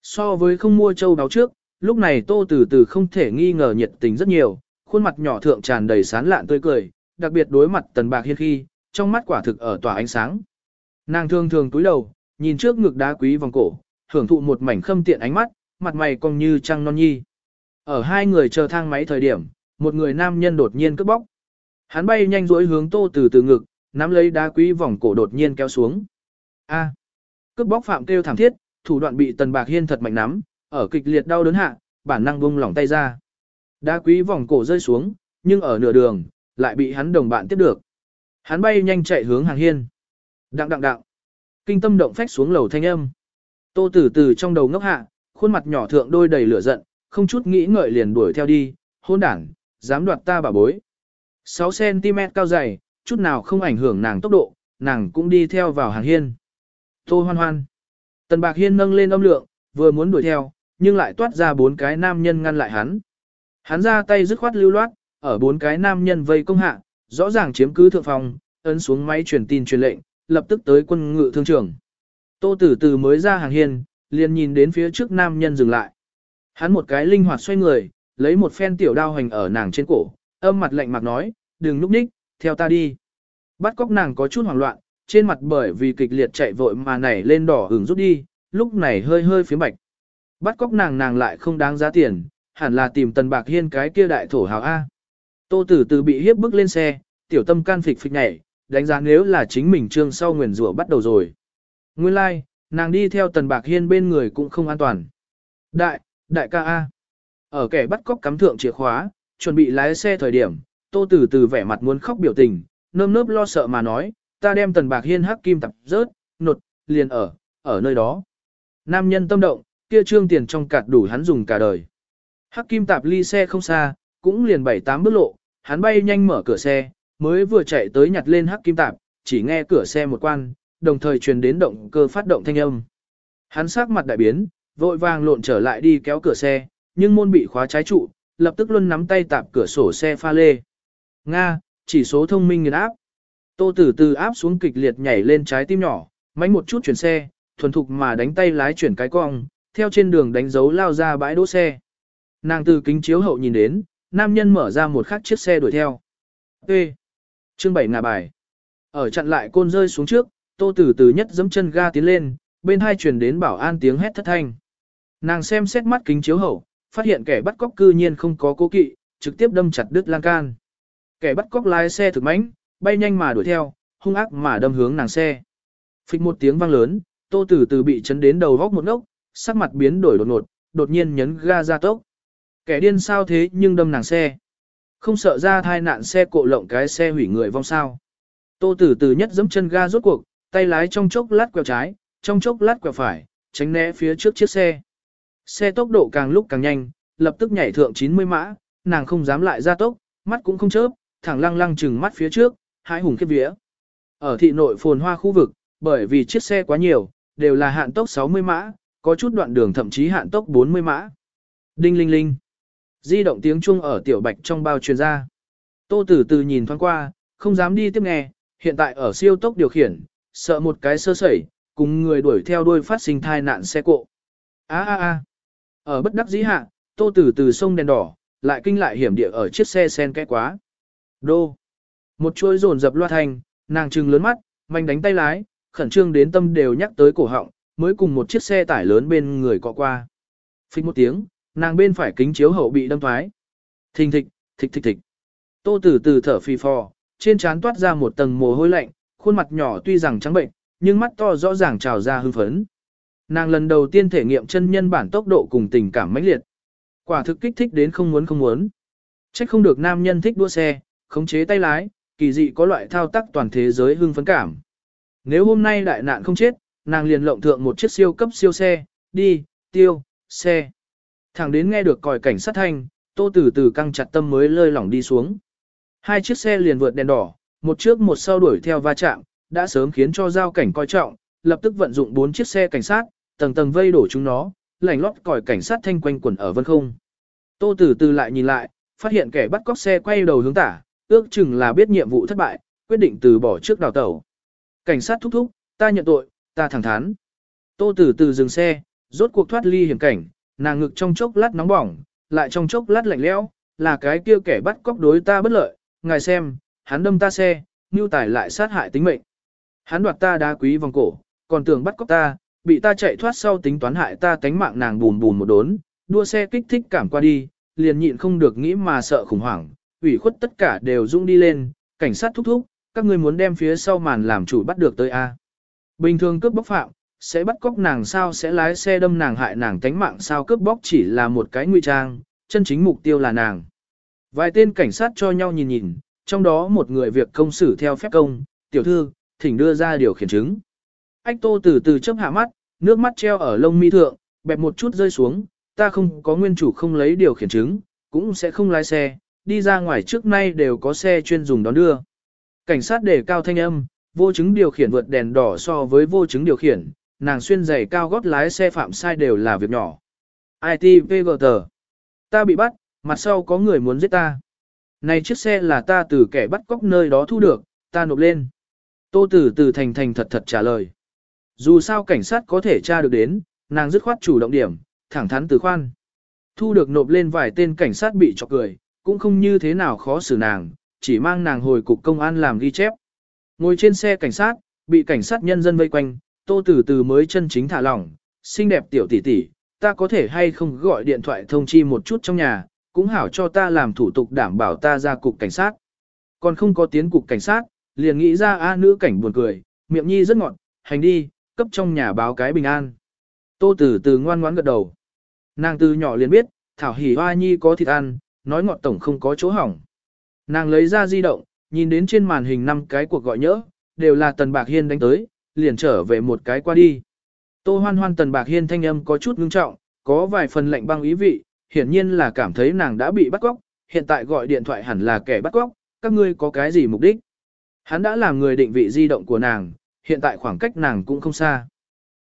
[SPEAKER 1] So với không mua châu đáo trước, lúc này tô từ từ không thể nghi ngờ nhiệt tình rất nhiều, khuôn mặt nhỏ thượng tràn đầy sán lạn tươi cười, đặc biệt đối mặt tần bạc hiên khi, trong mắt quả thực ở tỏa ánh sáng. Nàng thường thường túi đầu, nhìn trước ngực đá quý vòng cổ, hưởng thụ một mảnh khâm tiện ánh mắt, mặt mày cong như trăng non nhi. Ở hai người chờ thang máy thời điểm, một người nam nhân đột nhiên cướp bóc. Hắn bay nhanh dối hướng tô từ từ ngực, nắm lấy đá quý vòng cổ đột nhiên kéo xuống. A. Cướp bóc phạm kêu thảm thiết, thủ đoạn bị tần bạc hiên thật mạnh nắm, ở kịch liệt đau đớn hạ, bản năng buông lỏng tay ra. Đá quý vòng cổ rơi xuống, nhưng ở nửa đường, lại bị hắn đồng bạn tiếp được. Hắn bay nhanh chạy hướng hàng hiên. Đặng đặng đặng. Kinh tâm động phách xuống lầu thanh âm. Tô tử từ trong đầu ngốc hạ, khuôn mặt nhỏ thượng đôi đầy lửa giận, không chút nghĩ ngợi liền đuổi theo đi, hôn đảng, dám đoạt ta bà bối. 6cm cao dày, chút nào không ảnh hưởng nàng tốc độ, nàng cũng đi theo vào hàng hiên. Tô hoan hoan. Tần bạc hiên nâng lên âm lượng, vừa muốn đuổi theo, nhưng lại toát ra bốn cái nam nhân ngăn lại hắn. Hắn ra tay dứt khoát lưu loát, ở bốn cái nam nhân vây công hạ, rõ ràng chiếm cứ thượng phòng, ấn xuống máy truyền tin truyền lệnh, lập tức tới quân ngự thương trường. Tô tử từ mới ra hàng hiên, liền nhìn đến phía trước nam nhân dừng lại. Hắn một cái linh hoạt xoay người, lấy một phen tiểu đao hành ở nàng trên cổ, âm mặt lạnh mặt nói, đừng núp ních, theo ta đi. Bắt cóc nàng có chút hoảng loạn, trên mặt bởi vì kịch liệt chạy vội mà nảy lên đỏ hưởng rút đi, lúc này hơi hơi phía bạch. Bắt cóc nàng nàng lại không đáng giá tiền, hẳn là tìm tần bạc hiên cái kia đại thổ hào A. Tô tử từ bị hiếp bước lên xe, tiểu tâm can phịch phịch nhảy, đánh giá nếu là chính mình trương sau nguyền rủa bắt đầu rồi. Nguyên lai, like, nàng đi theo tần bạc hiên bên người cũng không an toàn. Đại, đại ca A. Ở kẻ bắt cóc cắm thượng chìa khóa, chuẩn bị lái xe thời điểm, tô từ từ vẻ mặt muốn khóc biểu tình, nơm nớp lo sợ mà nói, ta đem tần bạc hiên hắc kim tập rớt, nột, liền ở, ở nơi đó. Nam nhân tâm động, kia trương tiền trong cạt đủ hắn dùng cả đời. Hắc kim tạp ly xe không xa, cũng liền bảy tám bước lộ, hắn bay nhanh mở cửa xe, mới vừa chạy tới nhặt lên hắc kim tạp, chỉ nghe cửa xe một quan, đồng thời truyền đến động cơ phát động thanh âm. Hắn sắc mặt đại biến, vội vàng lộn trở lại đi kéo cửa xe, nhưng môn bị khóa trái trụ, lập tức luôn nắm tay tạp cửa sổ xe pha lê. Nga, chỉ số thông minh nghiền áp. Tô Tử Từ áp xuống kịch liệt nhảy lên trái tim nhỏ, mánh một chút chuyển xe, thuần thục mà đánh tay lái chuyển cái cong, theo trên đường đánh dấu lao ra bãi đỗ xe. Nàng từ kính chiếu hậu nhìn đến, nam nhân mở ra một khắc chiếc xe đuổi theo. Ê! Chương 7 ngà bài. Ở chặn lại côn rơi xuống trước, tô tử từ nhất giẫm chân ga tiến lên, bên hai truyền đến bảo an tiếng hét thất thanh. Nàng xem xét mắt kính chiếu hậu, phát hiện kẻ bắt cóc cư nhiên không có cố kỵ, trực tiếp đâm chặt đứt lan can. Kẻ bắt cóc lái xe thực mãnh, bay nhanh mà đuổi theo, hung ác mà đâm hướng nàng xe. Phịch một tiếng vang lớn, tô tử từ bị chấn đến đầu góc một ngốc, sắc mặt biến đổi đột ngột, đột nhiên nhấn ga ra tốc. Kẻ điên sao thế nhưng đâm nàng xe. Không sợ ra thai nạn xe cộ lộng cái xe hủy người vong sao. Tô tử từ nhất giẫm chân ga rốt cuộc, tay lái trong chốc lát quẹo trái, trong chốc lát quẹo phải, tránh né phía trước chiếc xe. Xe tốc độ càng lúc càng nhanh, lập tức nhảy thượng 90 mã, nàng không dám lại ra tốc, mắt cũng không chớp, thẳng lăng lăng chừng mắt phía trước, hái hùng kết vía. Ở thị nội phồn hoa khu vực, bởi vì chiếc xe quá nhiều, đều là hạn tốc 60 mã, có chút đoạn đường thậm chí hạn tốc 40 mã. Đinh linh linh. Di động tiếng chuông ở tiểu bạch trong bao truyền ra. Tô tử từ nhìn thoáng qua, không dám đi tiếp nghe, hiện tại ở siêu tốc điều khiển, sợ một cái sơ sẩy, cùng người đuổi theo đuôi phát sinh thai nạn xe cộ. A a a. Ở bất đắc dĩ hạ, tô tử từ sông đèn đỏ, lại kinh lại hiểm địa ở chiếc xe sen kẽ quá. Đô. Một chuỗi rồn dập loa thành, nàng trừng lớn mắt, mạnh đánh tay lái, khẩn trương đến tâm đều nhắc tới cổ họng, mới cùng một chiếc xe tải lớn bên người cọ qua. Phích một tiếng, nàng bên phải kính chiếu hậu bị đâm thoái. Thình thịch, thịch thịch thịch. Tô Tử từ thở phì phò, trên trán toát ra một tầng mồ hôi lạnh, khuôn mặt nhỏ tuy rằng trắng bệnh, nhưng mắt to rõ ràng trào ra hưng phấn. Nàng lần đầu tiên thể nghiệm chân nhân bản tốc độ cùng tình cảm mãnh liệt. Quả thực kích thích đến không muốn không muốn. Trách không được nam nhân thích đua xe, khống chế tay lái, kỳ dị có loại thao tác toàn thế giới hưng phấn cảm. Nếu hôm nay đại nạn không chết, nàng liền lộng thượng một chiếc siêu cấp siêu xe, đi, tiêu, xe. Thẳng đến nghe được còi cảnh sát thanh, tô từ từ căng chặt tâm mới lơi lỏng đi xuống. Hai chiếc xe liền vượt đèn đỏ, một trước một sau đuổi theo va chạm, đã sớm khiến cho giao cảnh coi trọng, lập tức vận dụng bốn chiếc xe cảnh sát, tầng tầng vây đổ chúng nó, lảnh lót còi cảnh sát thanh quanh quẩn ở vân không. Tô Tử Từ lại nhìn lại, phát hiện kẻ bắt cóc xe quay đầu hướng tả, ước chừng là biết nhiệm vụ thất bại, quyết định từ bỏ trước đào tẩu. Cảnh sát thúc thúc, ta nhận tội, ta thẳng thắn. Tô Tử Từ dừng xe, rốt cuộc thoát ly hiểm cảnh, nàng ngực trong chốc lát nóng bỏng, lại trong chốc lát lạnh lẽo, là cái kia kẻ bắt cóc đối ta bất lợi, ngài xem, hắn đâm ta xe, nưu tải lại sát hại tính mệnh. Hắn đoạt ta đá quý vòng cổ, còn tưởng bắt cóc ta, bị ta chạy thoát sau tính toán hại ta tánh mạng nàng bùn bùn một đốn, đua xe kích thích cảm qua đi, liền nhịn không được nghĩ mà sợ khủng hoảng, ủy khuất tất cả đều rung đi lên, cảnh sát thúc thúc, các ngươi muốn đem phía sau màn làm chủ bắt được tới A. Bình thường cướp bóc phạm, sẽ bắt cóc nàng sao sẽ lái xe đâm nàng hại nàng tánh mạng sao cướp bóc chỉ là một cái nguy trang, chân chính mục tiêu là nàng. Vài tên cảnh sát cho nhau nhìn nhìn, trong đó một người việc công xử theo phép công, tiểu thư, thỉnh đưa ra điều khiển chứng. Ách tô từ từ chớp hạ mắt, nước mắt treo ở lông mi thượng, bẹp một chút rơi xuống, ta không có nguyên chủ không lấy điều khiển chứng, cũng sẽ không lái xe, đi ra ngoài trước nay đều có xe chuyên dùng đón đưa. Cảnh sát đề cao thanh âm, vô chứng điều khiển vượt đèn đỏ so với vô chứng điều khiển, nàng xuyên giày cao gót lái xe phạm sai đều là việc nhỏ. ITVGT. Ta bị bắt, mặt sau có người muốn giết ta. Này chiếc xe là ta từ kẻ bắt cóc nơi đó thu được, ta nộp lên. Tô Tử từ thành thành thật thật trả lời. Dù sao cảnh sát có thể tra được đến, nàng dứt khoát chủ động điểm, thẳng thắn từ khoan. Thu được nộp lên vài tên cảnh sát bị chọc cười, cũng không như thế nào khó xử nàng, chỉ mang nàng hồi cục công an làm ghi chép. Ngồi trên xe cảnh sát, bị cảnh sát nhân dân vây quanh, tô từ từ mới chân chính thả lỏng, xinh đẹp tiểu tỷ tỷ, ta có thể hay không gọi điện thoại thông chi một chút trong nhà, cũng hảo cho ta làm thủ tục đảm bảo ta ra cục cảnh sát. Còn không có tiến cục cảnh sát, liền nghĩ ra a nữ cảnh buồn cười, miệng nhi rất ngọt, hành đi, cấp trong nhà báo cái bình an. Tô Tử từ ngoan ngoãn gật đầu. Nàng từ nhỏ liền biết, Thảo Hỉ Hoa Nhi có thịt ăn, nói ngọt tổng không có chỗ hỏng. Nàng lấy ra di động, nhìn đến trên màn hình năm cái cuộc gọi nhỡ, đều là Tần Bạc Hiên đánh tới, liền trở về một cái qua đi. Tô Hoan Hoan Tần Bạc Hiên thanh âm có chút ngưng trọng, có vài phần lạnh băng ý vị, hiển nhiên là cảm thấy nàng đã bị bắt cóc, hiện tại gọi điện thoại hẳn là kẻ bắt cóc, các ngươi có cái gì mục đích? Hắn đã làm người định vị di động của nàng, hiện tại khoảng cách nàng cũng không xa.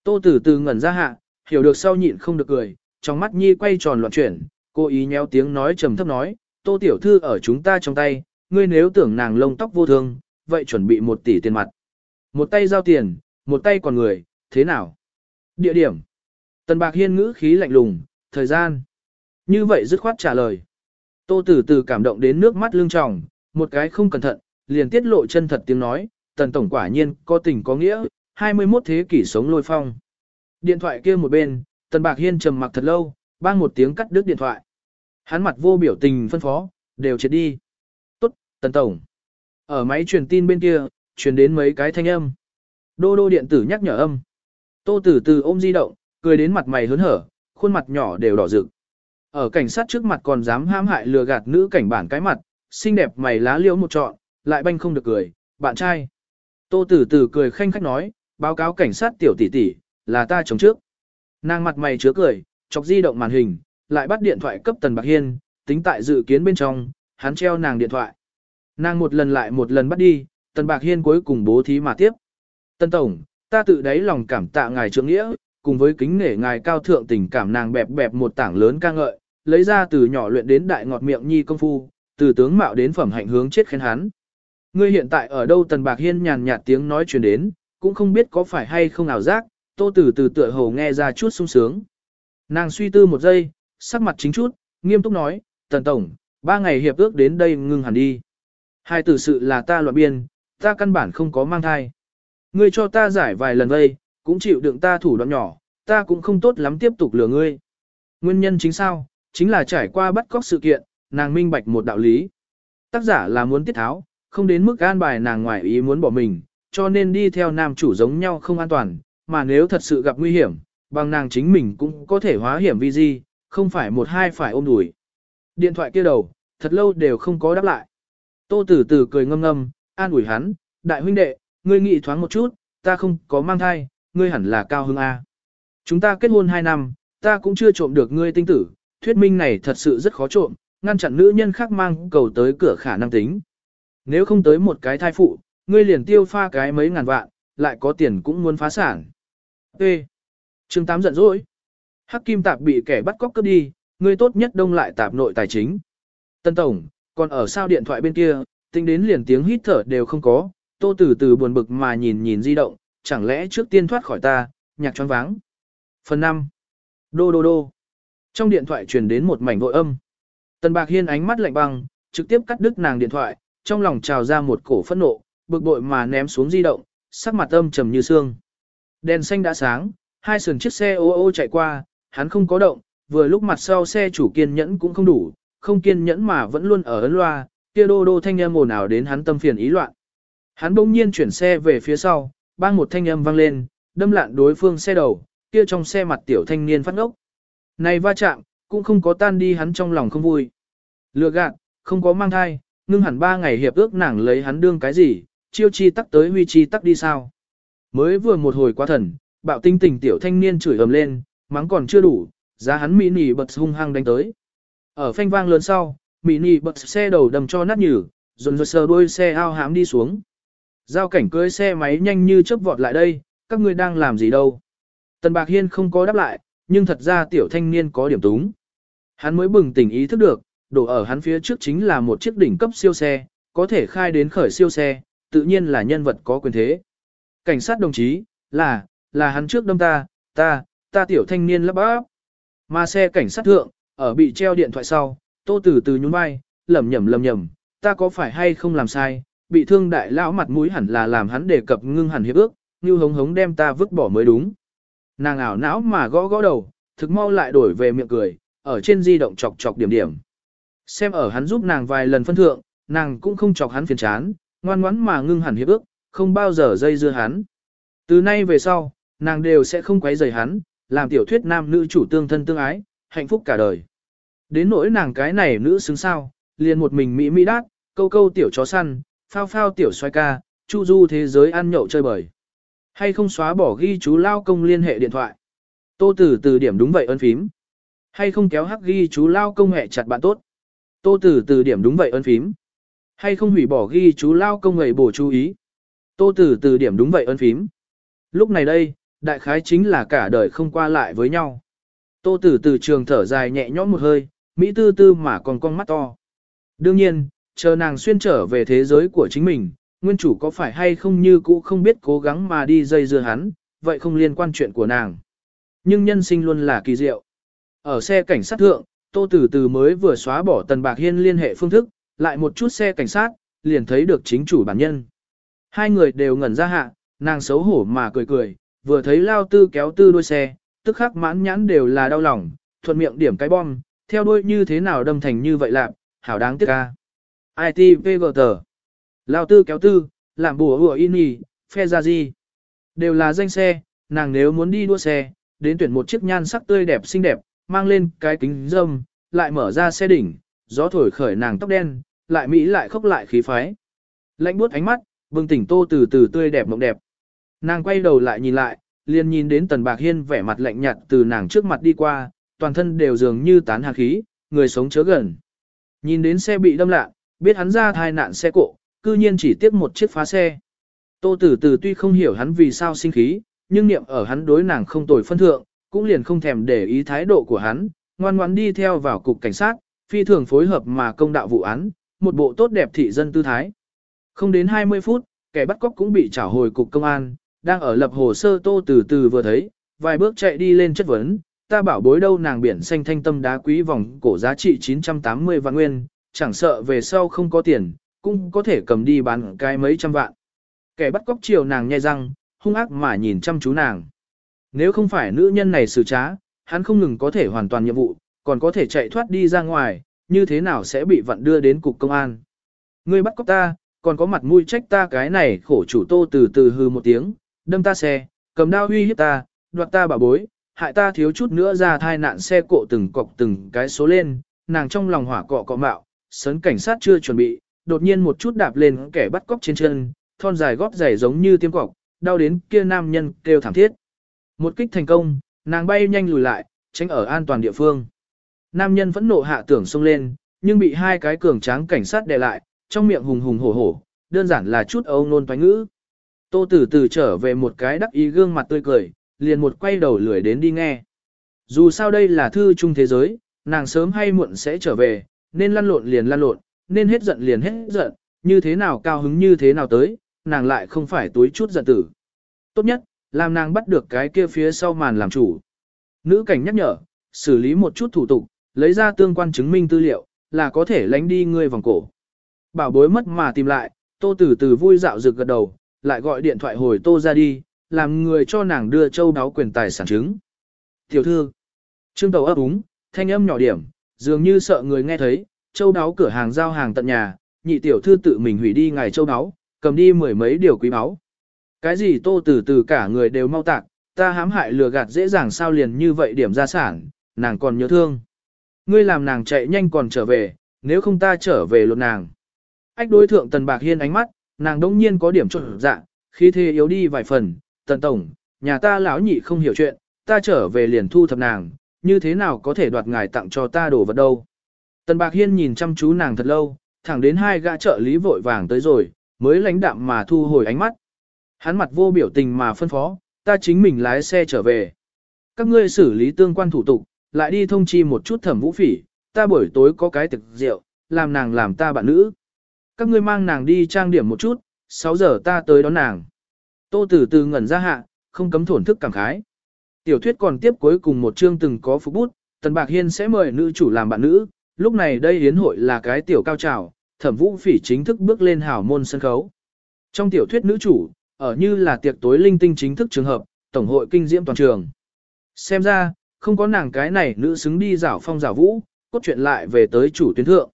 [SPEAKER 1] Tô Tử Từ ngẩn ra hạ, hiểu được sau nhịn không được cười, trong mắt nhi quay tròn loạn chuyển, cô ý nhéo tiếng nói trầm thấp nói, Tô Tiểu Thư ở chúng ta trong tay, ngươi nếu tưởng nàng lông tóc vô thương, vậy chuẩn bị một tỷ tiền mặt. Một tay giao tiền, một tay còn người, thế nào? Địa điểm. Tần Bạc Hiên ngữ khí lạnh lùng, thời gian. Như vậy dứt khoát trả lời. Tô Tử Từ cảm động đến nước mắt lưng tròng, một cái không cẩn thận, liền tiết lộ chân thật tiếng nói, tần tổng quả nhiên có tình có nghĩa, 21 thế kỷ sống lôi phong. Điện thoại kia một bên, tần bạc hiên trầm mặc thật lâu, bang một tiếng cắt đứt điện thoại. Hắn mặt vô biểu tình phân phó, đều chết đi. Tốt, tần tổng. Ở máy truyền tin bên kia, truyền đến mấy cái thanh âm. Đô đô điện tử nhắc nhở âm. Tô tử từ ôm di động, cười đến mặt mày hớn hở, khuôn mặt nhỏ đều đỏ rực. Ở cảnh sát trước mặt còn dám ham hại lừa gạt nữ cảnh bản cái mặt, xinh đẹp mày lá liễu một trọn, lại banh không được cười, bạn trai. Tô Tử Tử cười khanh khách nói, báo cáo cảnh sát tiểu tỷ tỷ, là ta chống trước. Nàng mặt mày chứa cười, chọc di động màn hình, lại bắt điện thoại cấp Tần Bạc Hiên, tính tại dự kiến bên trong, hắn treo nàng điện thoại. Nàng một lần lại một lần bắt đi, Tần Bạc Hiên cuối cùng bố thí mà tiếp. Tân Tổng, ta tự đáy lòng cảm tạ ngài trưởng nghĩa, cùng với kính nể ngài cao thượng tình cảm nàng bẹp bẹp một tảng lớn ca ngợi, lấy ra từ nhỏ luyện đến đại ngọt miệng nhi công phu, từ tướng mạo đến phẩm hạnh hướng chết khen hắn. Ngươi hiện tại ở đâu Tần Bạc Hiên nhàn nhạt tiếng nói truyền đến, cũng không biết có phải hay không ảo giác, tô tử từ tựa hồ nghe ra chút sung sướng. Nàng suy tư một giây, sắc mặt chính chút, nghiêm túc nói, Tần Tổng, ba ngày hiệp ước đến đây ngưng hẳn đi. Hai tử sự là ta loạn biên, ta căn bản không có mang thai. Ngươi cho ta giải vài lần vây, cũng chịu đựng ta thủ đoạn nhỏ, ta cũng không tốt lắm tiếp tục lừa ngươi. Nguyên nhân chính sao, chính là trải qua bắt cóc sự kiện, nàng minh bạch một đạo lý. Tác giả là muốn tiết tháo, không đến mức an bài nàng ngoài ý muốn bỏ mình, cho nên đi theo nam chủ giống nhau không an toàn, mà nếu thật sự gặp nguy hiểm, bằng nàng chính mình cũng có thể hóa hiểm vi di, không phải một hai phải ôm đùi. Điện thoại kia đầu, thật lâu đều không có đáp lại. Tô Tử Tử cười ngâm ngâm, an ủi hắn, đại huynh đệ, ngươi nghĩ thoáng một chút, ta không có mang thai, ngươi hẳn là cao hưng A. Chúng ta kết hôn 2 năm, ta cũng chưa trộm được ngươi tinh tử, thuyết minh này thật sự rất khó trộm, ngăn chặn nữ nhân khác mang cầu tới cửa khả năng tính. Nếu không tới một cái thai phụ, ngươi liền tiêu pha cái mấy ngàn vạn, lại có tiền cũng muốn phá sản. T. Trương Tám giận dỗi. Hắc Kim Tạp bị kẻ bắt cóc cướp đi, ngươi tốt nhất đông lại tạp nội tài chính. Tân Tổng, còn ở sao điện thoại bên kia, tính đến liền tiếng hít thở đều không có, tô từ từ buồn bực mà nhìn nhìn di động, chẳng lẽ trước tiên thoát khỏi ta, nhạc choáng váng. Phần 5. Đô đô đô. Trong điện thoại truyền đến một mảnh vội âm. Tần Bạc Hiên ánh mắt lạnh băng, trực tiếp cắt đứt nàng điện thoại, trong lòng trào ra một cổ phẫn nộ, bực bội mà ném xuống di động, sắc mặt âm trầm như xương. Đèn xanh đã sáng, hai sườn chiếc xe ô ô chạy qua, hắn không có động, vừa lúc mặt sau xe chủ kiên nhẫn cũng không đủ, không kiên nhẫn mà vẫn luôn ở ấn loa, kia đô đô thanh âm ồn ào đến hắn tâm phiền ý loạn. Hắn bỗng nhiên chuyển xe về phía sau, bang một thanh âm vang lên, đâm lạn đối phương xe đầu, kia trong xe mặt tiểu thanh niên phát ngốc. Này va chạm, cũng không có tan đi hắn trong lòng không vui. Lừa gạt, không có mang thai, ngưng hẳn ba ngày hiệp ước nàng lấy hắn đương cái gì, chiêu chi tắc tới huy chi tắc đi sao. Mới vừa một hồi qua thần, bạo tinh tình tiểu thanh niên chửi ầm lên, mắng còn chưa đủ, giá hắn mỹ nỉ bật hung hăng đánh tới. Ở phanh vang lớn sau, mỹ nỉ bật xe đầu đầm cho nát nhử, dồn dồn sờ đuôi xe ao hám đi xuống. Giao cảnh cưới xe máy nhanh như chớp vọt lại đây, các ngươi đang làm gì đâu. Tần Bạc Hiên không có đáp lại, nhưng thật ra tiểu thanh niên có điểm túng. Hắn mới bừng tỉnh ý thức được, đổ ở hắn phía trước chính là một chiếc đỉnh cấp siêu xe, có thể khai đến khởi siêu xe, tự nhiên là nhân vật có quyền thế. Cảnh sát đồng chí, là, là hắn trước đâm ta, ta, ta tiểu thanh niên lắp bắp. Mà xe cảnh sát thượng, ở bị treo điện thoại sau, tô từ từ nhún vai, lầm nhầm lầm nhầm, ta có phải hay không làm sai, bị thương đại lão mặt mũi hẳn là làm hắn đề cập ngưng hẳn hiệp ước, như hống hống đem ta vứt bỏ mới đúng. Nàng ảo não mà gõ gõ đầu, thực mau lại đổi về miệng cười, ở trên di động chọc chọc điểm điểm. Xem ở hắn giúp nàng vài lần phân thượng, nàng cũng không chọc hắn phiền chán, ngoan ngoãn mà ngưng hẳn hiệp ước, không bao giờ dây dưa hắn. Từ nay về sau, nàng đều sẽ không quấy rầy hắn, làm tiểu thuyết nam nữ chủ tương thân tương ái, hạnh phúc cả đời. Đến nỗi nàng cái này nữ xứng sao, liền một mình mỹ mỹ đát, câu câu tiểu chó săn, phao phao tiểu xoay ca, chu du thế giới ăn nhậu chơi bời. Hay không xóa bỏ ghi chú lao công liên hệ điện thoại. Tô Tử từ điểm đúng vậy ân phím. Hay không kéo hắc ghi chú lao công hệ chặt bạn tốt. Tô Tử từ điểm đúng vậy ân phím. Hay không hủy bỏ ghi chú lao công người bổ chú ý. Tô Tử từ điểm đúng vậy ân phím. Lúc này đây, đại khái chính là cả đời không qua lại với nhau. Tô Tử từ trường thở dài nhẹ nhõm một hơi, Mỹ tư tư mà còn con mắt to. Đương nhiên, chờ nàng xuyên trở về thế giới của chính mình, nguyên chủ có phải hay không như cũ không biết cố gắng mà đi dây dưa hắn, vậy không liên quan chuyện của nàng. Nhưng nhân sinh luôn là kỳ diệu. Ở xe cảnh sát thượng, Tô Tử Từ mới vừa xóa bỏ Tần Bạc Hiên liên hệ phương thức, lại một chút xe cảnh sát, liền thấy được chính chủ bản nhân. Hai người đều ngẩn ra hạ, nàng xấu hổ mà cười cười, vừa thấy lao tư kéo tư đuôi xe, tức khắc mãn nhãn đều là đau lòng, thuận miệng điểm cái bom, theo đuôi như thế nào đâm thành như vậy lạc, hảo đáng tiếc ca. ITVGT Lao tư kéo tư, làm bùa hùa in nhì, phe ra gì. Đều là danh xe, nàng nếu muốn đi đua xe, đến tuyển một chiếc nhan sắc tươi đẹp xinh đẹp, mang lên cái kính dâm, lại mở ra xe đỉnh, gió thổi khởi nàng tóc đen, lại mỹ lại khóc lại khí phái. Lạnh buốt ánh mắt, bừng tỉnh tô từ từ tươi đẹp mộng đẹp. Nàng quay đầu lại nhìn lại, liền nhìn đến tần bạc hiên vẻ mặt lạnh nhạt từ nàng trước mặt đi qua, toàn thân đều dường như tán hạt khí, người sống chớ gần. Nhìn đến xe bị đâm lạ, biết hắn ra thai nạn xe cộ, cư nhiên chỉ tiếc một chiếc phá xe. Tô Tử từ tuy không hiểu hắn vì sao sinh khí, nhưng niệm ở hắn đối nàng không tồi phân thượng, cũng liền không thèm để ý thái độ của hắn, ngoan ngoãn đi theo vào cục cảnh sát, phi thường phối hợp mà công đạo vụ án, một bộ tốt đẹp thị dân tư thái. Không đến 20 phút, kẻ bắt cóc cũng bị trả hồi cục công an, đang ở lập hồ sơ Tô từ từ vừa thấy, vài bước chạy đi lên chất vấn, ta bảo bối đâu nàng biển xanh thanh tâm đá quý vòng cổ giá trị 980 vạn nguyên, chẳng sợ về sau không có tiền, cũng có thể cầm đi bán cái mấy trăm vạn. Kẻ bắt cóc chiều nàng nhai răng, hung ác mà nhìn chăm chú nàng. Nếu không phải nữ nhân này xử trá, hắn không ngừng có thể hoàn toàn nhiệm vụ, còn có thể chạy thoát đi ra ngoài, như thế nào sẽ bị vận đưa đến cục công an. Ngươi bắt cóc ta, còn có mặt mũi trách ta cái này khổ chủ tô từ từ hư một tiếng, đâm ta xe, cầm đao uy hiếp ta, đoạt ta bảo bối, hại ta thiếu chút nữa ra thai nạn xe cộ từng cọc từng cái số lên, nàng trong lòng hỏa cọ cọ mạo, sấn cảnh sát chưa chuẩn bị, đột nhiên một chút đạp lên kẻ bắt cóc trên chân, thon dài gót giày giống như tiêm cọc, đau đến kia nam nhân kêu thảm thiết. Một kích thành công, nàng bay nhanh lùi lại, tránh ở an toàn địa phương. Nam nhân vẫn nộ hạ tưởng xông lên, nhưng bị hai cái cường tráng cảnh sát đè lại, trong miệng hùng hùng hổ hổ, đơn giản là chút âu nôn toán ngữ. Tô Tử Tử trở về một cái đắc ý gương mặt tươi cười, liền một quay đầu lười đến đi nghe. Dù sao đây là thư chung thế giới, nàng sớm hay muộn sẽ trở về, nên lăn lộn liền lăn lộn, nên hết giận liền hết giận, như thế nào cao hứng như thế nào tới, nàng lại không phải túi chút giận tử. Tốt nhất, làm nàng bắt được cái kia phía sau màn làm chủ. Nữ cảnh nhắc nhở, xử lý một chút thủ tục, lấy ra tương quan chứng minh tư liệu, là có thể lánh đi ngươi vòng cổ. Bảo bối mất mà tìm lại, tô từ từ vui dạo rực gật đầu, lại gọi điện thoại hồi tô ra đi, làm người cho nàng đưa châu đáo quyền tài sản chứng. Tiểu thư, trương tàu ấp úng, thanh âm nhỏ điểm, dường như sợ người nghe thấy, châu đáo cửa hàng giao hàng tận nhà, nhị tiểu thư tự mình hủy đi ngài châu đáo, cầm đi mười mấy điều quý báu. Cái gì tô từ từ cả người đều mau tạc, ta hãm hại lừa gạt dễ dàng sao liền như vậy điểm gia sản, nàng còn nhớ thương. Ngươi làm nàng chạy nhanh còn trở về, nếu không ta trở về lột nàng. Ách đối thượng tần bạc hiên ánh mắt, nàng đông nhiên có điểm trộn dạ, khi thế yếu đi vài phần, tần tổng, nhà ta lão nhị không hiểu chuyện, ta trở về liền thu thập nàng, như thế nào có thể đoạt ngài tặng cho ta đồ vật đâu. Tần bạc hiên nhìn chăm chú nàng thật lâu, thẳng đến hai gã trợ lý vội vàng tới rồi, mới lãnh đạm mà thu hồi ánh mắt. Hắn mặt vô biểu tình mà phân phó, ta chính mình lái xe trở về. Các ngươi xử lý tương quan thủ tục, lại đi thông chi một chút thẩm vũ phỉ, ta buổi tối có cái thực rượu, làm nàng làm ta bạn nữ. Các ngươi mang nàng đi trang điểm một chút, 6 giờ ta tới đón nàng. Tô Tử Từ ngẩn ra hạ, không cấm thổn thức cảm khái. Tiểu thuyết còn tiếp cuối cùng một chương từng có phục bút, Tần Bạc Hiên sẽ mời nữ chủ làm bạn nữ, lúc này đây hiến hội là cái tiểu cao trào, thẩm vũ phỉ chính thức bước lên hảo môn sân khấu. Trong tiểu thuyết nữ chủ, ở như là tiệc tối linh tinh chính thức trường hợp, tổng hội kinh diễm toàn trường. Xem ra, không có nàng cái này nữ xứng đi rảo phong rảo vũ, cốt truyện lại về tới chủ tuyến thượng.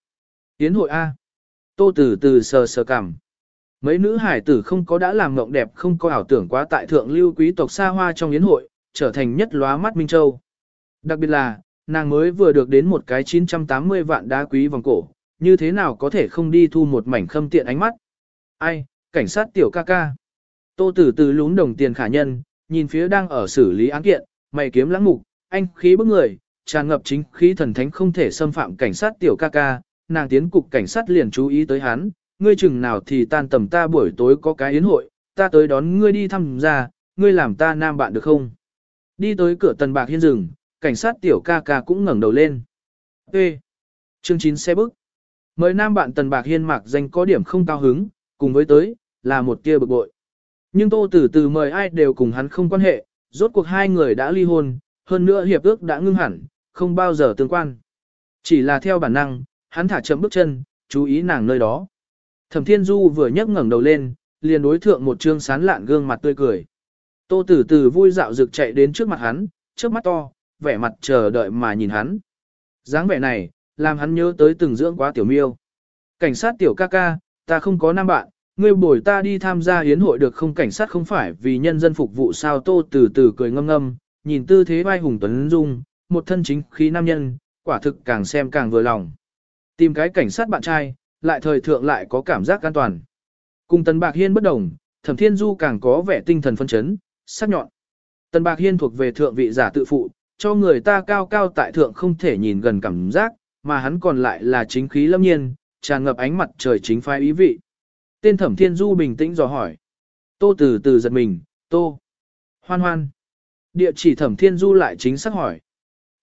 [SPEAKER 1] Yến hội A. Tô từ từ sờ sờ cằm. Mấy nữ hải tử không có đã làm mộng đẹp không có ảo tưởng quá tại thượng lưu quý tộc xa hoa trong yến hội, trở thành nhất lóa mắt Minh Châu. Đặc biệt là, nàng mới vừa được đến một cái 980 vạn đá quý vòng cổ, như thế nào có thể không đi thu một mảnh khâm tiện ánh mắt. Ai, cảnh sát tiểu ca ca. Tô tử từ lún đồng tiền khả nhân, nhìn phía đang ở xử lý án kiện, mày kiếm lãng mục, anh khí bức người, tràn ngập chính khí thần thánh không thể xâm phạm cảnh sát tiểu ca ca, nàng tiến cục cảnh sát liền chú ý tới hắn, ngươi chừng nào thì tan tầm ta buổi tối có cái yến hội, ta tới đón ngươi đi thăm ra, ngươi làm ta nam bạn được không? Đi tới cửa tần bạc hiên rừng, cảnh sát tiểu ca ca cũng ngẩng đầu lên. Ê! Chương 9 xe bức. Mời nam bạn tần bạc hiên mạc danh có điểm không cao hứng, cùng với tới, là một tia bực bội. Nhưng tô tử từ mời ai đều cùng hắn không quan hệ, rốt cuộc hai người đã ly hôn, hơn nữa hiệp ước đã ngưng hẳn, không bao giờ tương quan. Chỉ là theo bản năng, hắn thả chậm bước chân, chú ý nàng nơi đó. Thẩm Thiên Du vừa nhấc ngẩng đầu lên, liền đối thượng một trương sán lạn gương mặt tươi cười. Tô Tử Tử vui dạo dực chạy đến trước mặt hắn, trước mắt to, vẻ mặt chờ đợi mà nhìn hắn. dáng vẻ này, làm hắn nhớ tới từng dưỡng quá tiểu miêu. Cảnh sát tiểu ca ca, ta không có nam bạn, ngươi bồi ta đi tham gia hiến hội được không cảnh sát không phải vì nhân dân phục vụ sao Tô từ từ cười ngâm ngâm, nhìn tư thế vai hùng tuấn dung, một thân chính khí nam nhân, quả thực càng xem càng vừa lòng. Tìm cái cảnh sát bạn trai, lại thời thượng lại có cảm giác an toàn. Cùng Tần Bạc Hiên bất đồng, Thẩm Thiên Du càng có vẻ tinh thần phân chấn, sắc nhọn. Tần Bạc Hiên thuộc về thượng vị giả tự phụ, cho người ta cao cao tại thượng không thể nhìn gần cảm giác, mà hắn còn lại là chính khí lâm nhiên, tràn ngập ánh mặt trời chính phái ý vị. Tên Thẩm Thiên Du bình tĩnh dò hỏi. Tô từ từ giật mình, Tô. Hoan hoan. Địa chỉ Thẩm Thiên Du lại chính xác hỏi.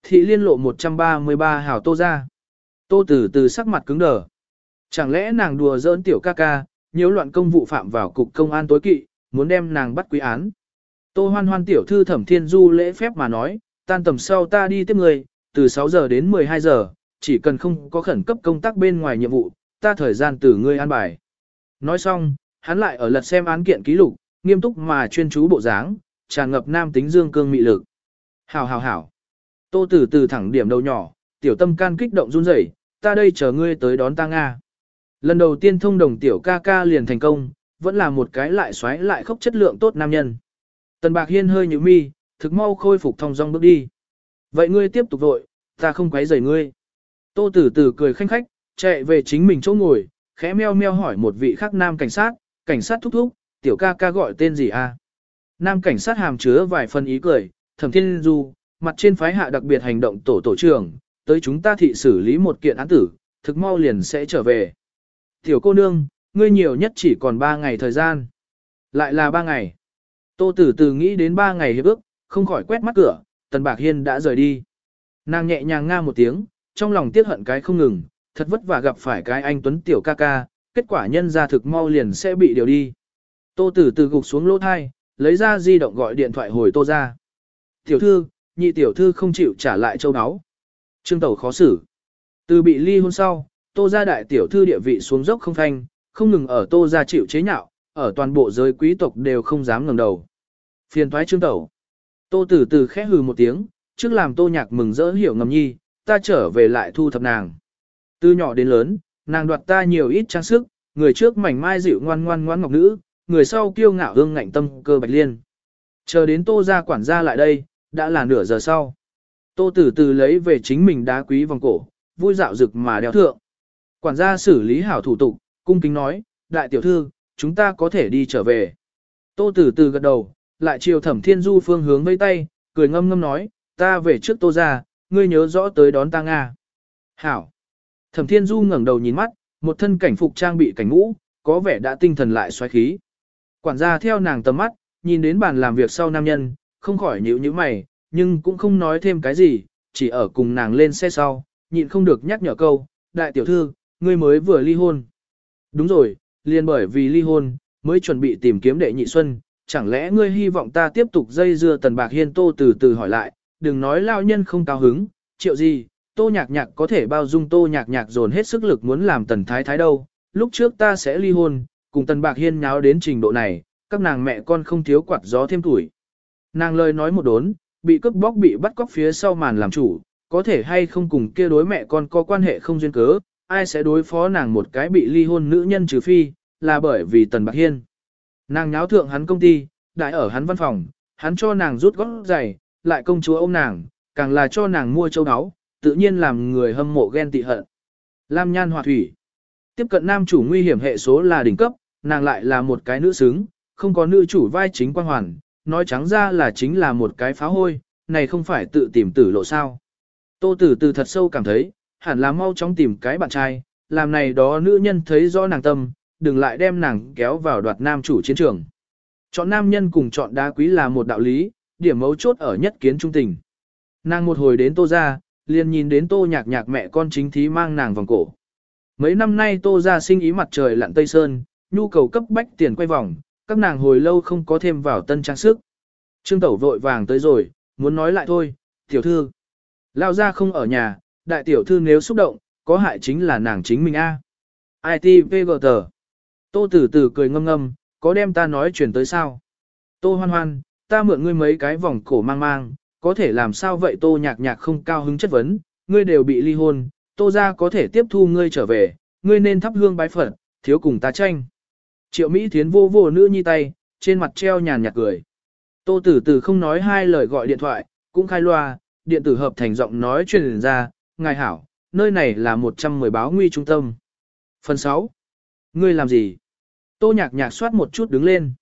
[SPEAKER 1] Thị liên lộ 133 hào Tô ra. Tô từ từ sắc mặt cứng đờ. Chẳng lẽ nàng đùa giỡn tiểu ca ca, nhiễu loạn công vụ phạm vào cục công an tối kỵ, muốn đem nàng bắt quý án. Tô hoan hoan tiểu thư thẩm thiên du lễ phép mà nói, tan tầm sau ta đi tiếp người, từ 6 giờ đến 12 giờ, chỉ cần không có khẩn cấp công tác bên ngoài nhiệm vụ, ta thời gian từ ngươi an bài. Nói xong, hắn lại ở lật xem án kiện ký lục, nghiêm túc mà chuyên chú bộ dáng, tràn ngập nam tính dương cương mị lực. Hảo hảo hảo. Tô Tử từ thẳng điểm đầu nhỏ, tiểu tâm can kích động run rẩy, ta đây chờ ngươi tới đón ta Nga. Lần đầu tiên thông đồng tiểu ca ca liền thành công, vẫn là một cái lại xoáy lại khốc chất lượng tốt nam nhân. Tần Bạc Hiên hơi nhíu mi, thực mau khôi phục thông dong bước đi. Vậy ngươi tiếp tục vội, ta không quấy rầy ngươi. Tô Tử Tử cười khanh khách, chạy về chính mình chỗ ngồi, khẽ meo meo hỏi một vị khác nam cảnh sát, cảnh sát thúc thúc, tiểu ca ca gọi tên gì a? À? Nam cảnh sát hàm chứa vài phần ý cười, thẩm thiên du, mặt trên phái hạ đặc biệt hành động tổ tổ trưởng, tới chúng ta thị xử lý một kiện án tử, thực mau liền sẽ trở về. Tiểu cô nương, ngươi nhiều nhất chỉ còn 3 ngày thời gian. Lại là 3 ngày. Tô tử từ nghĩ đến 3 ngày hiệp ước, không khỏi quét mắt cửa, tần bạc hiên đã rời đi. Nàng nhẹ nhàng nga một tiếng, trong lòng tiếc hận cái không ngừng, thật vất vả gặp phải cái anh tuấn tiểu ca ca, kết quả nhân ra thực mau liền sẽ bị điều đi. Tô tử từ gục xuống lỗ thai, lấy ra di động gọi điện thoại hồi tô ra. Tiểu thư, nhị tiểu thư không chịu trả lại châu áo. Trương tẩu khó xử. Từ bị ly hôn sau, tô ra đại tiểu thư địa vị xuống dốc không thanh, không ngừng ở tô ra chịu chế nhạo, ở toàn bộ giới quý tộc đều không dám ngẩng đầu. Phiền thoái trương tẩu. Tô tử từ khẽ hừ một tiếng, trước làm tô nhạc mừng rỡ hiểu ngầm nhi, ta trở về lại thu thập nàng. Từ nhỏ đến lớn, nàng đoạt ta nhiều ít trang sức, người trước mảnh mai dịu ngoan ngoan ngoan ngọc nữ, người sau kiêu ngạo hương ngạnh tâm cơ bạch liên. Chờ đến tô ra quản gia lại đây, đã là nửa giờ sau. Tô tử từ lấy về chính mình đá quý vòng cổ, vui dạo rực mà đeo thượng. Quản gia xử lý hảo thủ tục, cung kính nói, đại tiểu thư, chúng ta có thể đi trở về. Tô tử từ gật đầu, lại chiều thẩm thiên du phương hướng vây tay, cười ngâm ngâm nói, ta về trước tô ra, ngươi nhớ rõ tới đón ta Nga. Hảo. Thẩm thiên du ngẩng đầu nhìn mắt, một thân cảnh phục trang bị cảnh ngũ, có vẻ đã tinh thần lại xoáy khí. Quản gia theo nàng tầm mắt, nhìn đến bàn làm việc sau nam nhân, không khỏi nhíu nhíu mày, nhưng cũng không nói thêm cái gì, chỉ ở cùng nàng lên xe sau, nhịn không được nhắc nhở câu, đại tiểu thư, ngươi mới vừa ly hôn. Đúng rồi, liền bởi vì ly hôn, mới chuẩn bị tìm kiếm đệ nhị xuân, chẳng lẽ ngươi hy vọng ta tiếp tục dây dưa tần bạc hiên tô từ từ hỏi lại, đừng nói lao nhân không cao hứng, triệu gì, tô nhạc nhạc có thể bao dung tô nhạc nhạc dồn hết sức lực muốn làm tần thái thái đâu, lúc trước ta sẽ ly hôn, cùng tần bạc hiên nháo đến trình độ này, các nàng mẹ con không thiếu quạt gió thêm tuổi. Nàng lời nói một đốn, bị cướp bóc bị bắt cóc phía sau màn làm chủ, có thể hay không cùng kia đối mẹ con có quan hệ không duyên cớ, ai sẽ đối phó nàng một cái bị ly hôn nữ nhân trừ phi, là bởi vì Tần Bạc Hiên. Nàng nháo thượng hắn công ty, đại ở hắn văn phòng, hắn cho nàng rút gót giày, lại công chúa ôm nàng, càng là cho nàng mua châu áo, tự nhiên làm người hâm mộ ghen tị hận. Lam Nhan Hòa Thủy Tiếp cận nam chủ nguy hiểm hệ số là đỉnh cấp, nàng lại là một cái nữ xứng, không có nữ chủ vai chính quan hoàn, nói trắng ra là chính là một cái phá hôi, này không phải tự tìm tử lộ sao. Tô tử từ thật sâu cảm thấy, hẳn là mau chóng tìm cái bạn trai, làm này đó nữ nhân thấy rõ nàng tâm, đừng lại đem nàng kéo vào đoạt nam chủ chiến trường. Chọn nam nhân cùng chọn đá quý là một đạo lý, điểm mấu chốt ở nhất kiến trung tình. Nàng một hồi đến tô ra, liền nhìn đến tô nhạc nhạc mẹ con chính thí mang nàng vòng cổ. Mấy năm nay tô ra sinh ý mặt trời lặn tây sơn, nhu cầu cấp bách tiền quay vòng, các nàng hồi lâu không có thêm vào tân trang sức. Trương Tẩu vội vàng tới rồi, muốn nói lại thôi, tiểu thư. Lao ra không ở nhà, đại tiểu thư nếu xúc động, có hại chính là nàng chính mình a. À. ITVGT. Tô Tử Tử cười ngâm ngâm, có đem ta nói chuyển tới sao? Tô Hoan Hoan, ta mượn ngươi mấy cái vòng cổ mang mang, có thể làm sao vậy Tô Nhạc Nhạc không cao hứng chất vấn, ngươi đều bị ly hôn, Tô gia có thể tiếp thu ngươi trở về, ngươi nên thắp hương bái Phật, thiếu cùng ta tranh. Triệu Mỹ Thiến vô vô nữ nhi tay, trên mặt treo nhàn nhạt cười. Tô Tử Tử không nói hai lời gọi điện thoại, cũng khai loa, điện tử hợp thành giọng nói truyền ra, ngài hảo, nơi này là 110 báo nguy trung tâm. Phần 6. Ngươi làm gì? Tô nhạc nhạc soát một chút đứng lên.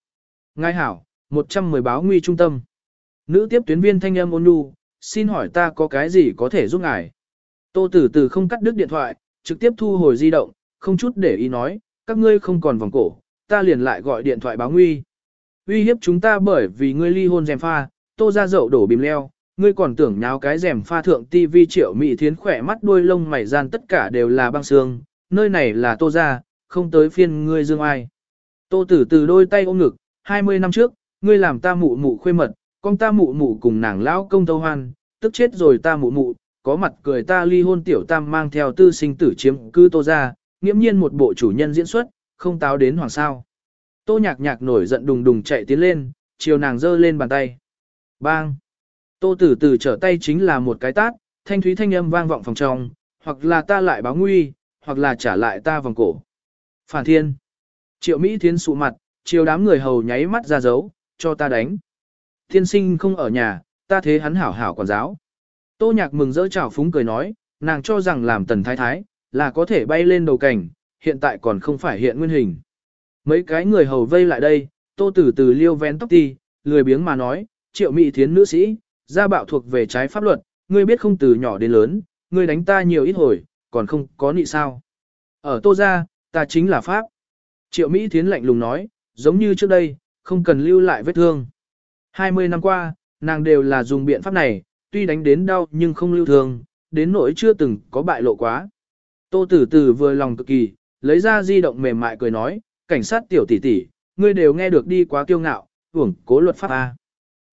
[SPEAKER 1] Ngài hảo, 110 báo nguy trung tâm. Nữ tiếp tuyến viên thanh âm ôn nhu, xin hỏi ta có cái gì có thể giúp ngài? Tô tử tử không cắt đứt điện thoại, trực tiếp thu hồi di động, không chút để ý nói, các ngươi không còn vòng cổ, ta liền lại gọi điện thoại báo nguy. Uy hiếp chúng ta bởi vì ngươi ly hôn dèm pha, tô ra dậu đổ bìm leo, ngươi còn tưởng nháo cái rèm pha thượng tivi triệu mỹ thiến khỏe mắt đuôi lông mày gian tất cả đều là băng xương, nơi này là tô ra, không tới phiên ngươi dương ai. Tô tử từ đôi tay ôm ngực, 20 năm trước, ngươi làm ta mụ mụ khuê mật, con ta mụ mụ cùng nàng lão công tâu hoan, tức chết rồi ta mụ mụ, có mặt cười ta ly hôn tiểu tam mang theo tư sinh tử chiếm cư tô ra, nghiễm nhiên một bộ chủ nhân diễn xuất, không táo đến hoàng sao. Tô nhạc nhạc nổi giận đùng đùng chạy tiến lên, chiều nàng giơ lên bàn tay. Bang! Tô tử tử trở tay chính là một cái tát, thanh thúy thanh âm vang vọng phòng trong, hoặc là ta lại báo nguy, hoặc là trả lại ta vòng cổ. Phản thiên! Triệu Mỹ Thiến sụ mặt, chiều đám người hầu nháy mắt ra dấu, cho ta đánh. Thiên sinh không ở nhà, ta thế hắn hảo hảo quản giáo. Tô nhạc mừng rỡ chào phúng cười nói, nàng cho rằng làm tần thái thái, là có thể bay lên đầu cảnh, hiện tại còn không phải hiện nguyên hình. Mấy cái người hầu vây lại đây, tô tử từ liêu vén tóc ti, lười biếng mà nói, triệu mỹ thiến nữ sĩ, gia bạo thuộc về trái pháp luật, ngươi biết không từ nhỏ đến lớn, ngươi đánh ta nhiều ít hồi, còn không có nị sao. Ở tô gia, ta chính là pháp. Triệu Mỹ Thiến lạnh lùng nói, giống như trước đây, không cần lưu lại vết thương. 20 năm qua, nàng đều là dùng biện pháp này, tuy đánh đến đau nhưng không lưu thương, đến nỗi chưa từng có bại lộ quá. Tô Tử Tử vừa lòng cực kỳ, lấy ra di động mềm mại cười nói, cảnh sát tiểu tỷ tỷ, ngươi đều nghe được đi quá kiêu ngạo, hưởng cố luật pháp A.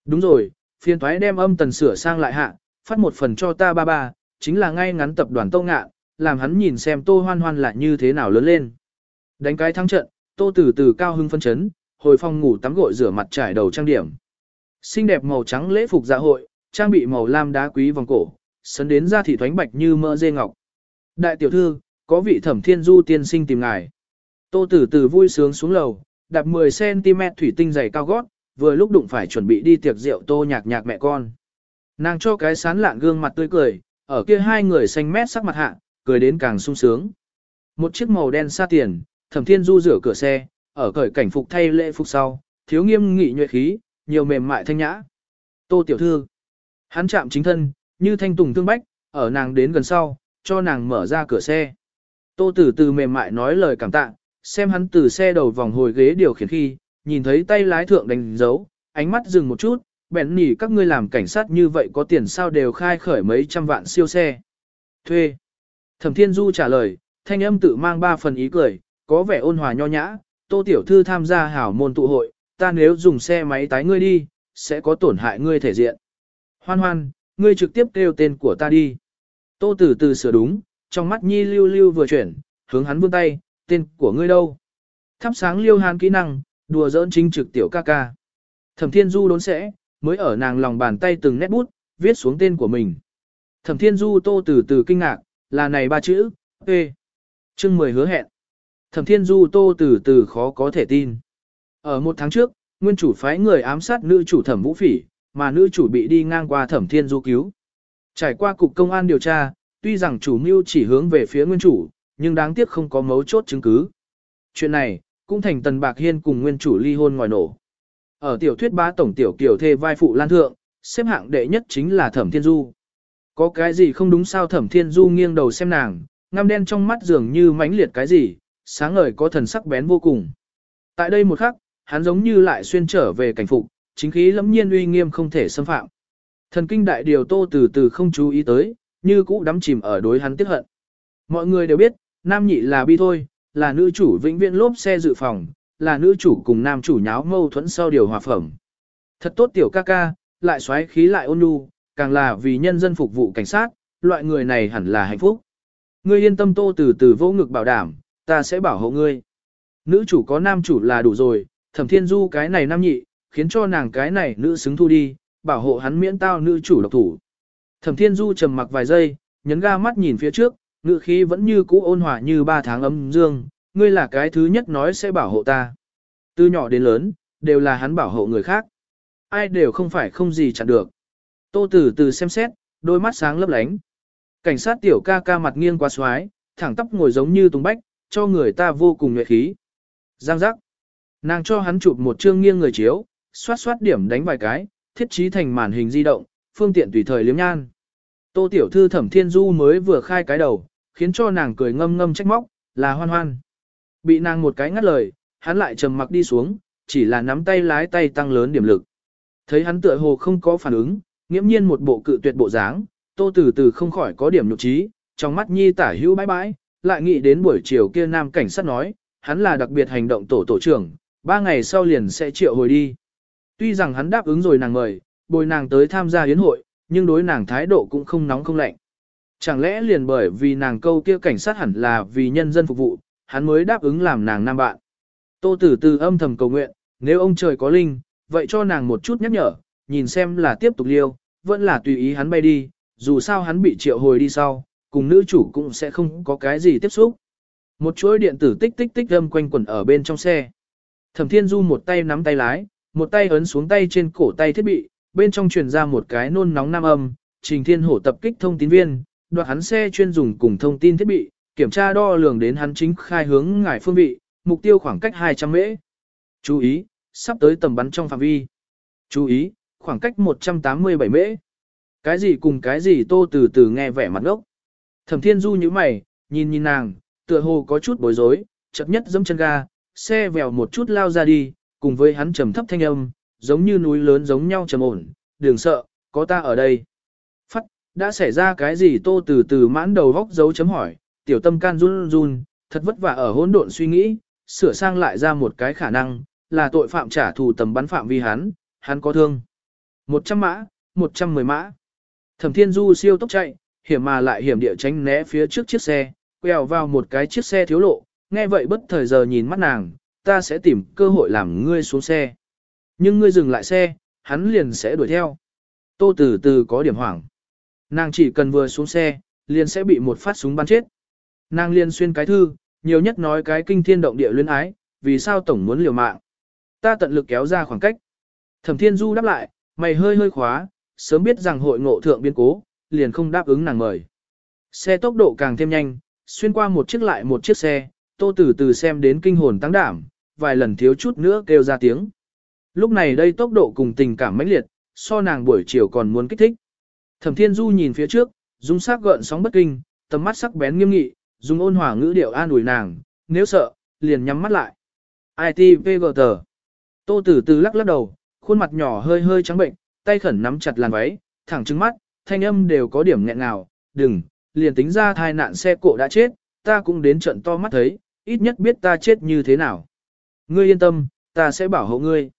[SPEAKER 1] Đúng rồi, phiên thoái đem âm tần sửa sang lại hạ, phát một phần cho ta ba ba, chính là ngay ngắn tập đoàn Tô Ngạ, làm hắn nhìn xem Tô Hoan Hoan là như thế nào lớn lên. Đánh cái thắng trận, Tô Tử Tử cao hưng phân chấn, hồi phòng ngủ tắm gội rửa mặt trải đầu trang điểm. Xinh đẹp màu trắng lễ phục dạ hội, trang bị màu lam đá quý vòng cổ, sấn đến ra thị thoánh bạch như mỡ dê ngọc. Đại tiểu thư, có vị thẩm thiên du tiên sinh tìm ngài. Tô tử tử vui sướng xuống lầu, đạp 10cm thủy tinh dày cao gót, vừa lúc đụng phải chuẩn bị đi tiệc rượu tô nhạc nhạc mẹ con. Nàng cho cái sán lạn gương mặt tươi cười, ở kia hai người xanh mét sắc mặt hạ, cười đến càng sung sướng. Một chiếc màu đen xa tiền, thẩm thiên du rửa cửa xe, ở cởi cảnh phục thay lễ phục sau, thiếu nghiêm nghị nhuệ khí, nhiều mềm mại thanh nhã. Tô tiểu thư, hắn chạm chính thân, như thanh tùng thương bách, ở nàng đến gần sau, cho nàng mở ra cửa xe. Tô tử từ mềm mại nói lời cảm tạ, xem hắn từ xe đầu vòng hồi ghế điều khiển khi, nhìn thấy tay lái thượng đánh dấu, ánh mắt dừng một chút, bèn nỉ các ngươi làm cảnh sát như vậy có tiền sao đều khai khởi mấy trăm vạn siêu xe. Thuê. Thẩm Thiên Du trả lời, thanh âm tự mang ba phần ý cười, có vẻ ôn hòa nho nhã, tô tiểu thư tham gia hảo môn tụ hội, ta nếu dùng xe máy tái ngươi đi, sẽ có tổn hại ngươi thể diện. Hoan hoan, ngươi trực tiếp kêu tên của ta đi. Tô Tử từ sửa đúng, trong mắt nhi lưu lưu vừa chuyển, hướng hắn vươn tay, tên của ngươi đâu? Thắp sáng liêu hàn kỹ năng, đùa giỡn chính trực tiểu ca ca. Thẩm Thiên Du đốn sẽ, mới ở nàng lòng bàn tay từng nét bút, viết xuống tên của mình. Thẩm Thiên Du tô từ từ kinh ngạc, là này ba chữ, P. Chương 10 hứa hẹn. Thẩm Thiên Du tô từ từ khó có thể tin. Ở một tháng trước, nguyên chủ phái người ám sát nữ chủ thẩm vũ phỉ, mà nữ chủ bị đi ngang qua thẩm thiên du cứu. Trải qua cục công an điều tra, tuy rằng chủ mưu chỉ hướng về phía nguyên chủ, nhưng đáng tiếc không có mấu chốt chứng cứ. Chuyện này, cũng thành tần bạc hiên cùng nguyên chủ ly hôn ngoài nổ. Ở tiểu thuyết bá tổng tiểu kiểu thê vai phụ lan thượng, xếp hạng đệ nhất chính là thẩm thiên du. Có cái gì không đúng sao thẩm thiên du nghiêng đầu xem nàng, ngăm đen trong mắt dường như mãnh liệt cái gì, sáng ngời có thần sắc bén vô cùng. Tại đây một khắc, hắn giống như lại xuyên trở về cảnh phục, chính khí lẫm nhiên uy nghiêm không thể xâm phạm. Thần kinh đại điều tô từ từ không chú ý tới, như cũ đắm chìm ở đối hắn tiếc hận. Mọi người đều biết, nam nhị là bi thôi, là nữ chủ vĩnh viễn lốp xe dự phòng, là nữ chủ cùng nam chủ nháo mâu thuẫn sau điều hòa phẩm. Thật tốt tiểu ca ca, lại xoáy khí lại ôn nhu, càng là vì nhân dân phục vụ cảnh sát, loại người này hẳn là hạnh phúc. Ngươi yên tâm tô từ từ vô ngực bảo đảm, ta sẽ bảo hộ ngươi. Nữ chủ có nam chủ là đủ rồi, thẩm thiên du cái này nam nhị, khiến cho nàng cái này nữ xứng thu đi, bảo hộ hắn miễn tao nữ chủ độc thủ. Thẩm thiên du trầm mặc vài giây, nhấn ga mắt nhìn phía trước, ngự khí vẫn như cũ ôn hòa như ba tháng âm dương, ngươi là cái thứ nhất nói sẽ bảo hộ ta. Từ nhỏ đến lớn, đều là hắn bảo hộ người khác. Ai đều không phải không gì chặn được. Tô Tử từ xem xét, đôi mắt sáng lấp lánh. Cảnh sát tiểu ca ca mặt nghiêng qua xoái, thẳng tóc ngồi giống như tùng bách, cho người ta vô cùng nhuệ khí. Giang giác. Nàng cho hắn chụp một chương nghiêng người chiếu, xoát xoát điểm đánh vài cái, thiết trí thành màn hình di động, phương tiện tùy thời liếm nhan. Tô tiểu thư thẩm thiên du mới vừa khai cái đầu, khiến cho nàng cười ngâm ngâm trách móc, là hoan hoan. Bị nàng một cái ngắt lời, hắn lại trầm mặc đi xuống, chỉ là nắm tay lái tay tăng lớn điểm lực. Thấy hắn tựa hồ không có phản ứng, nghiễm nhiên một bộ cự tuyệt bộ dáng, tô từ từ không khỏi có điểm nhục trí, trong mắt nhi tả hữu bãi bãi, lại nghĩ đến buổi chiều kia nam cảnh sát nói, hắn là đặc biệt hành động tổ tổ trưởng, ba ngày sau liền sẽ triệu hồi đi. Tuy rằng hắn đáp ứng rồi nàng mời, bồi nàng tới tham gia yến hội, nhưng đối nàng thái độ cũng không nóng không lạnh. Chẳng lẽ liền bởi vì nàng câu kia cảnh sát hẳn là vì nhân dân phục vụ, hắn mới đáp ứng làm nàng nam bạn. Tô Tử Từ âm thầm cầu nguyện, nếu ông trời có linh, vậy cho nàng một chút nhắc nhở, nhìn xem là tiếp tục liêu, vẫn là tùy ý hắn bay đi, dù sao hắn bị triệu hồi đi sau, cùng nữ chủ cũng sẽ không có cái gì tiếp xúc. Một chuỗi điện tử tích tích tích âm quanh quẩn ở bên trong xe. Thẩm Thiên Du một tay nắm tay lái, một tay ấn xuống tay trên cổ tay thiết bị, bên trong truyền ra một cái nôn nóng nam âm, Trình Thiên Hổ tập kích thông tin viên, đoạt hắn xe chuyên dùng cùng thông tin thiết bị, kiểm tra đo lường đến hắn chính khai hướng ngải phương vị, mục tiêu khoảng cách 200 mễ. Chú ý, sắp tới tầm bắn trong phạm vi. Chú ý, khoảng cách 187 mễ. Cái gì cùng cái gì tô từ từ nghe vẻ mặt ngốc. Thẩm Thiên Du như mày, nhìn nhìn nàng, tựa hồ có chút bối rối, chậm nhất dẫm chân ga, xe vèo một chút lao ra đi, cùng với hắn trầm thấp thanh âm, giống như núi lớn giống nhau trầm ổn, đừng sợ, có ta ở đây. Phát, đã xảy ra cái gì tô từ từ mãn đầu góc dấu chấm hỏi, tiểu tâm can run run, thật vất vả ở hỗn độn suy nghĩ, sửa sang lại ra một cái khả năng, là tội phạm trả thù tầm bắn phạm vi hắn, hắn có thương. 100 mã, 110 mã. Thẩm Thiên Du siêu tốc chạy, hiểm mà lại hiểm địa tránh né phía trước chiếc xe, quẹo vào một cái chiếc xe thiếu lộ, nghe vậy bất thời giờ nhìn mắt nàng, ta sẽ tìm cơ hội làm ngươi xuống xe. Nhưng ngươi dừng lại xe, hắn liền sẽ đuổi theo. Tô từ từ có điểm hoảng. Nàng chỉ cần vừa xuống xe, liền sẽ bị một phát súng bắn chết. Nàng liền xuyên cái thư, nhiều nhất nói cái kinh thiên động địa luyến ái, vì sao tổng muốn liều mạng. Ta tận lực kéo ra khoảng cách. Thẩm Thiên Du đáp lại, mày hơi hơi khóa, sớm biết rằng hội ngộ thượng biến cố, liền không đáp ứng nàng mời. Xe tốc độ càng thêm nhanh, xuyên qua một chiếc lại một chiếc xe, tô từ từ xem đến kinh hồn tăng đảm, vài lần thiếu chút nữa kêu ra tiếng. Lúc này đây tốc độ cùng tình cảm mãnh liệt, so nàng buổi chiều còn muốn kích thích. Thẩm Thiên Du nhìn phía trước, dung sắc gợn sóng bất kinh, tầm mắt sắc bén nghiêm nghị, dùng ôn hòa ngữ điệu an ủi nàng, nếu sợ, liền nhắm mắt lại. ITVGT. Tô Tử Từ lắc lắc đầu, khuôn mặt nhỏ hơi hơi trắng bệnh, tay khẩn nắm chặt làn váy, thẳng trừng mắt, thanh âm đều có điểm nghẹn ngào, đừng, liền tính ra thai nạn xe cộ đã chết, ta cũng đến trận to mắt thấy, ít nhất biết ta chết như thế nào. Ngươi yên tâm, ta sẽ bảo hộ ngươi.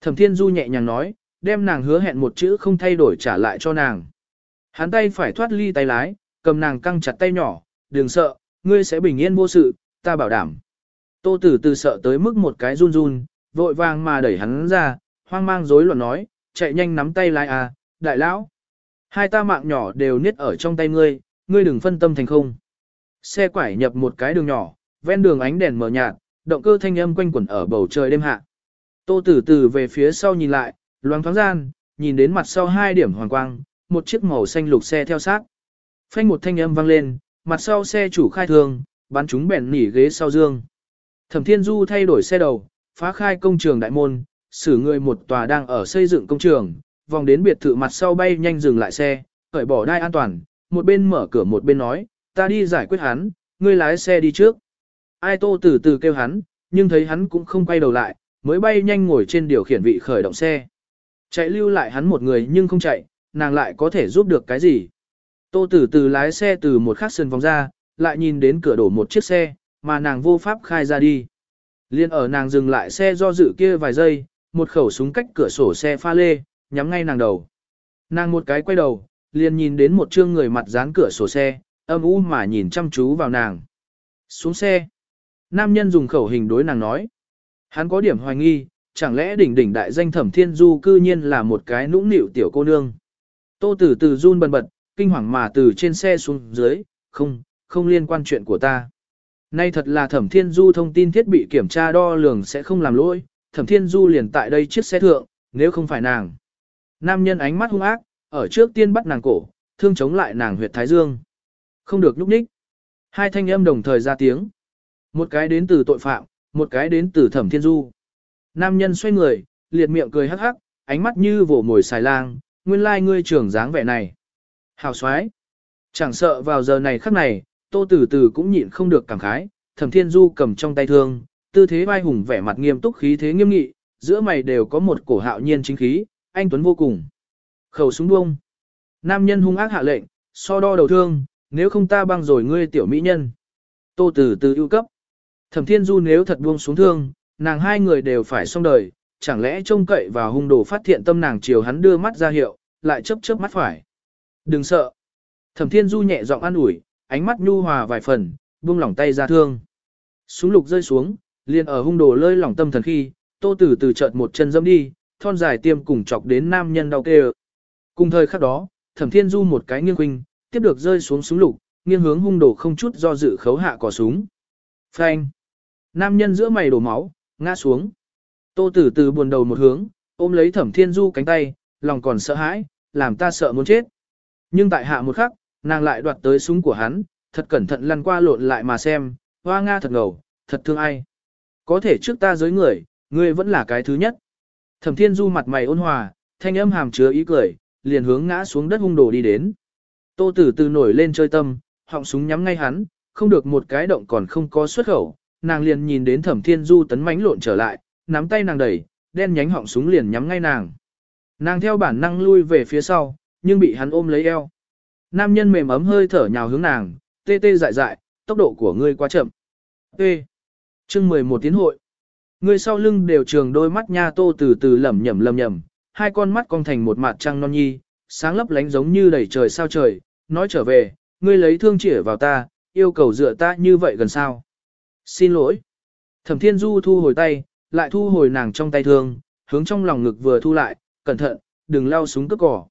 [SPEAKER 1] Thẩm Thiên Du nhẹ nhàng nói, đem nàng hứa hẹn một chữ không thay đổi trả lại cho nàng. Hắn tay phải thoát ly tay lái, cầm nàng căng chặt tay nhỏ, đừng sợ, ngươi sẽ bình yên vô sự, ta bảo đảm. Tô tử từ sợ tới mức một cái run run, vội vàng mà đẩy hắn ra, hoang mang rối loạn nói, chạy nhanh nắm tay lái à, đại lão. Hai ta mạng nhỏ đều niết ở trong tay ngươi, ngươi đừng phân tâm thành không. Xe quải nhập một cái đường nhỏ, ven đường ánh đèn mờ nhạt, động cơ thanh âm quanh quẩn ở bầu trời đêm hạ. Tô tử từ về phía sau nhìn lại, loáng thoáng gian, nhìn đến mặt sau hai điểm hoàng quang, một chiếc màu xanh lục xe theo sát. Phanh một thanh âm vang lên, mặt sau xe chủ khai thương, bắn chúng bèn nỉ ghế sau dương. Thẩm Thiên Du thay đổi xe đầu, phá khai công trường đại môn, xử người một tòa đang ở xây dựng công trường, vòng đến biệt thự mặt sau bay nhanh dừng lại xe, cởi bỏ đai an toàn, một bên mở cửa một bên nói, ta đi giải quyết hắn, ngươi lái xe đi trước. Ai tô từ từ kêu hắn, nhưng thấy hắn cũng không quay đầu lại, mới bay nhanh ngồi trên điều khiển vị khởi động xe. Chạy lưu lại hắn một người nhưng không chạy, nàng lại có thể giúp được cái gì. Tô tử từ lái xe từ một khắc sân vòng ra, lại nhìn đến cửa đổ một chiếc xe, mà nàng vô pháp khai ra đi. Liên ở nàng dừng lại xe do dự kia vài giây, một khẩu súng cách cửa sổ xe pha lê, nhắm ngay nàng đầu. Nàng một cái quay đầu, liền nhìn đến một trương người mặt dán cửa sổ xe, âm u mà nhìn chăm chú vào nàng. Xuống xe. Nam nhân dùng khẩu hình đối nàng nói. Hắn có điểm hoài nghi, chẳng lẽ đỉnh đỉnh đại danh thẩm thiên du cư nhiên là một cái nũng nịu tiểu cô nương. Tô tử từ run bần bật, kinh hoàng mà từ trên xe xuống dưới, không, không liên quan chuyện của ta. Nay thật là thẩm thiên du thông tin thiết bị kiểm tra đo lường sẽ không làm lỗi, thẩm thiên du liền tại đây chiếc xe thượng, nếu không phải nàng. Nam nhân ánh mắt hung ác, ở trước tiên bắt nàng cổ, thương chống lại nàng huyệt thái dương. Không được nhúc nhích. Hai thanh âm đồng thời ra tiếng. Một cái đến từ tội phạm, một cái đến từ thẩm thiên du. Nam nhân xoay người, liệt miệng cười hắc hắc, ánh mắt như vỗ mồi xài lang, nguyên lai ngươi trưởng dáng vẻ này. Hào xoái. Chẳng sợ vào giờ này khắc này, tô tử tử cũng nhịn không được cảm khái, thẩm thiên du cầm trong tay thương, tư thế vai hùng vẻ mặt nghiêm túc khí thế nghiêm nghị, giữa mày đều có một cổ hạo nhiên chính khí, anh tuấn vô cùng. Khẩu súng bông. Nam nhân hung ác hạ lệnh, so đo đầu thương, nếu không ta băng rồi ngươi tiểu mỹ nhân. Tô tử tử ưu cấp. Thẩm thiên du nếu thật buông xuống thương, nàng hai người đều phải xong đời, chẳng lẽ trông cậy vào hung đồ phát hiện tâm nàng chiều hắn đưa mắt ra hiệu, lại chớp chớp mắt phải. Đừng sợ. Thẩm thiên du nhẹ giọng an ủi, ánh mắt nhu hòa vài phần, buông lỏng tay ra thương. Súng lục rơi xuống, liền ở hung đồ lơi lỏng tâm thần khi, tô tử từ chợt một chân dâm đi, thon dài tiêm cùng chọc đến nam nhân đau kêu. Cùng thời khắc đó, thẩm thiên du một cái nghiêng quinh, tiếp được rơi xuống súng lục, nghiêng hướng hung đồ không chút do dự khấu hạ cỏ súng. Phanh! Nam nhân giữa mày đổ máu, ngã xuống. Tô tử từ buồn đầu một hướng, ôm lấy thẩm thiên du cánh tay, lòng còn sợ hãi, làm ta sợ muốn chết. Nhưng tại hạ một khắc, nàng lại đoạt tới súng của hắn, thật cẩn thận lăn qua lộn lại mà xem, hoa nga thật ngầu, thật thương ai. Có thể trước ta giới người, ngươi vẫn là cái thứ nhất. Thẩm thiên du mặt mày ôn hòa, thanh âm hàm chứa ý cười, liền hướng ngã xuống đất hung đồ đi đến. Tô tử từ nổi lên chơi tâm, họng súng nhắm ngay hắn, không được một cái động còn không có xuất khẩu, nàng liền nhìn đến thẩm thiên du tấn mánh lộn trở lại, nắm tay nàng đẩy, đen nhánh họng súng liền nhắm ngay nàng. Nàng theo bản năng lui về phía sau, nhưng bị hắn ôm lấy eo. Nam nhân mềm ấm hơi thở nhào hướng nàng, tê tê dại dại, tốc độ của ngươi quá chậm. Tê. Chương 11 tiến hội. Ngươi sau lưng đều trường đôi mắt nha tô từ từ lẩm nhẩm lẩm nhẩm, hai con mắt cong thành một mặt trăng non nhi, sáng lấp lánh giống như đầy trời sao trời, nói trở về, ngươi lấy thương chỉ vào ta, yêu cầu dựa ta như vậy gần sao. Xin lỗi. Thẩm Thiên Du thu hồi tay, lại thu hồi nàng trong tay thương, hướng trong lòng ngực vừa thu lại, cẩn thận, đừng lao súng cướp cỏ.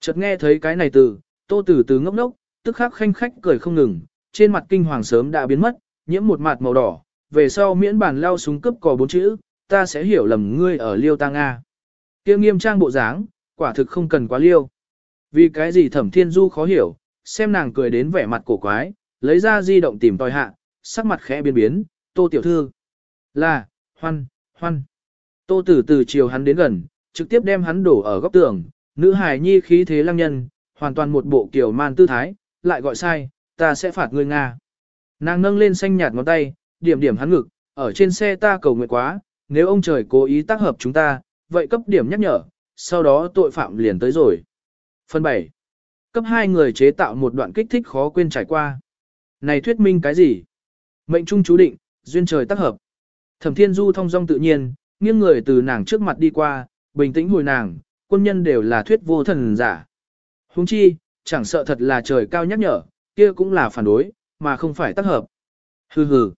[SPEAKER 1] Chợt nghe thấy cái này từ, tô từ từ ngốc ngốc, tức khắc khanh khách cười không ngừng, trên mặt kinh hoàng sớm đã biến mất, nhiễm một mặt màu đỏ, về sau miễn bản lao súng cướp cỏ bốn chữ, ta sẽ hiểu lầm ngươi ở liêu ta Nga. kia nghiêm trang bộ dáng, quả thực không cần quá liêu. Vì cái gì thẩm thiên du khó hiểu, xem nàng cười đến vẻ mặt cổ quái, lấy ra di động tìm tòi hạ, sắc mặt khẽ biến biến, tô tiểu thư. Là, hoan, hoan. Tô tử từ chiều hắn đến gần, trực tiếp đem hắn đổ ở góc tường, nữ hài nhi khí thế lăng nhân, hoàn toàn một bộ kiểu man tư thái, lại gọi sai, ta sẽ phạt ngươi Nga. Nàng nâng lên xanh nhạt ngón tay, điểm điểm hắn ngực, ở trên xe ta cầu nguyện quá, nếu ông trời cố ý tác hợp chúng ta, vậy cấp điểm nhắc nhở, sau đó tội phạm liền tới rồi. Phần 7. Cấp 2 người chế tạo một đoạn kích thích khó quên trải qua. Này thuyết minh cái gì? Mệnh trung chú định, duyên trời tác hợp. Thẩm Thiên Du thông dong tự nhiên, nghiêng người từ nàng trước mặt đi qua, bình tĩnh hồi nàng, quân nhân đều là thuyết vô thần giả. Huống chi, chẳng sợ thật là trời cao nhắc nhở, kia cũng là phản đối, mà không phải tác hợp. Hừ hừ.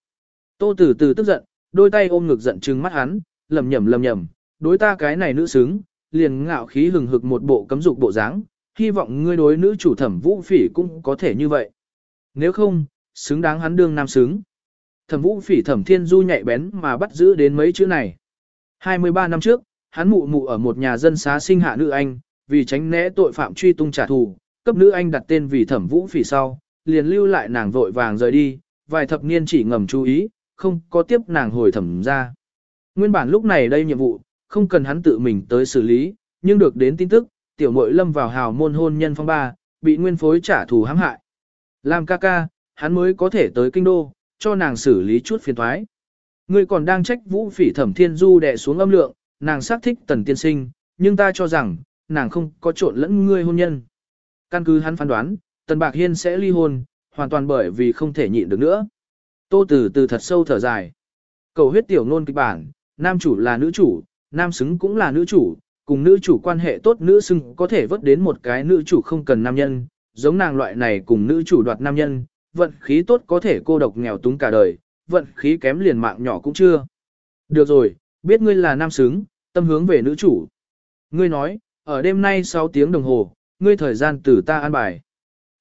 [SPEAKER 1] Tô Tử Từ tức giận, đôi tay ôm ngực giận trừng mắt hắn, lầm nhầm lầm nhầm, đối ta cái này nữ xứng, liền ngạo khí hừng hực một bộ cấm dục bộ dáng, hy vọng ngươi đối nữ chủ thẩm vũ phỉ cũng có thể như vậy. Nếu không, xứng đáng hắn đương nam xứng. Thẩm vũ phỉ thẩm thiên du nhạy bén mà bắt giữ đến mấy chữ này. 23 năm trước, hắn mụ mụ ở một nhà dân xá sinh hạ nữ anh, vì tránh né tội phạm truy tung trả thù, cấp nữ anh đặt tên vì thẩm vũ phỉ sau, liền lưu lại nàng vội vàng rời đi, vài thập niên chỉ ngầm chú ý, không có tiếp nàng hồi thẩm ra. Nguyên bản lúc này đây nhiệm vụ, không cần hắn tự mình tới xử lý, nhưng được đến tin tức, tiểu muội lâm vào hào môn hôn nhân phong ba, bị nguyên phối trả thù hãm hại. Làm ca ca, hắn mới có thể tới kinh đô, cho nàng xử lý chút phiền thoái. Ngươi còn đang trách vũ phỉ thẩm thiên du đè xuống âm lượng, nàng xác thích tần tiên sinh, nhưng ta cho rằng, nàng không có trộn lẫn ngươi hôn nhân. Căn cứ hắn phán đoán, tần bạc hiên sẽ ly hôn, hoàn toàn bởi vì không thể nhịn được nữa. Tô từ từ thật sâu thở dài. Cầu huyết tiểu ngôn kịch bản, nam chủ là nữ chủ, nam xứng cũng là nữ chủ, cùng nữ chủ quan hệ tốt nữ xưng có thể vớt đến một cái nữ chủ không cần nam nhân, giống nàng loại này cùng nữ chủ đoạt nam nhân, vận khí tốt có thể cô độc nghèo túng cả đời, vận khí kém liền mạng nhỏ cũng chưa. Được rồi, biết ngươi là nam xứng, tâm hướng về nữ chủ. Ngươi nói, ở đêm nay 6 tiếng đồng hồ, ngươi thời gian từ ta an bài.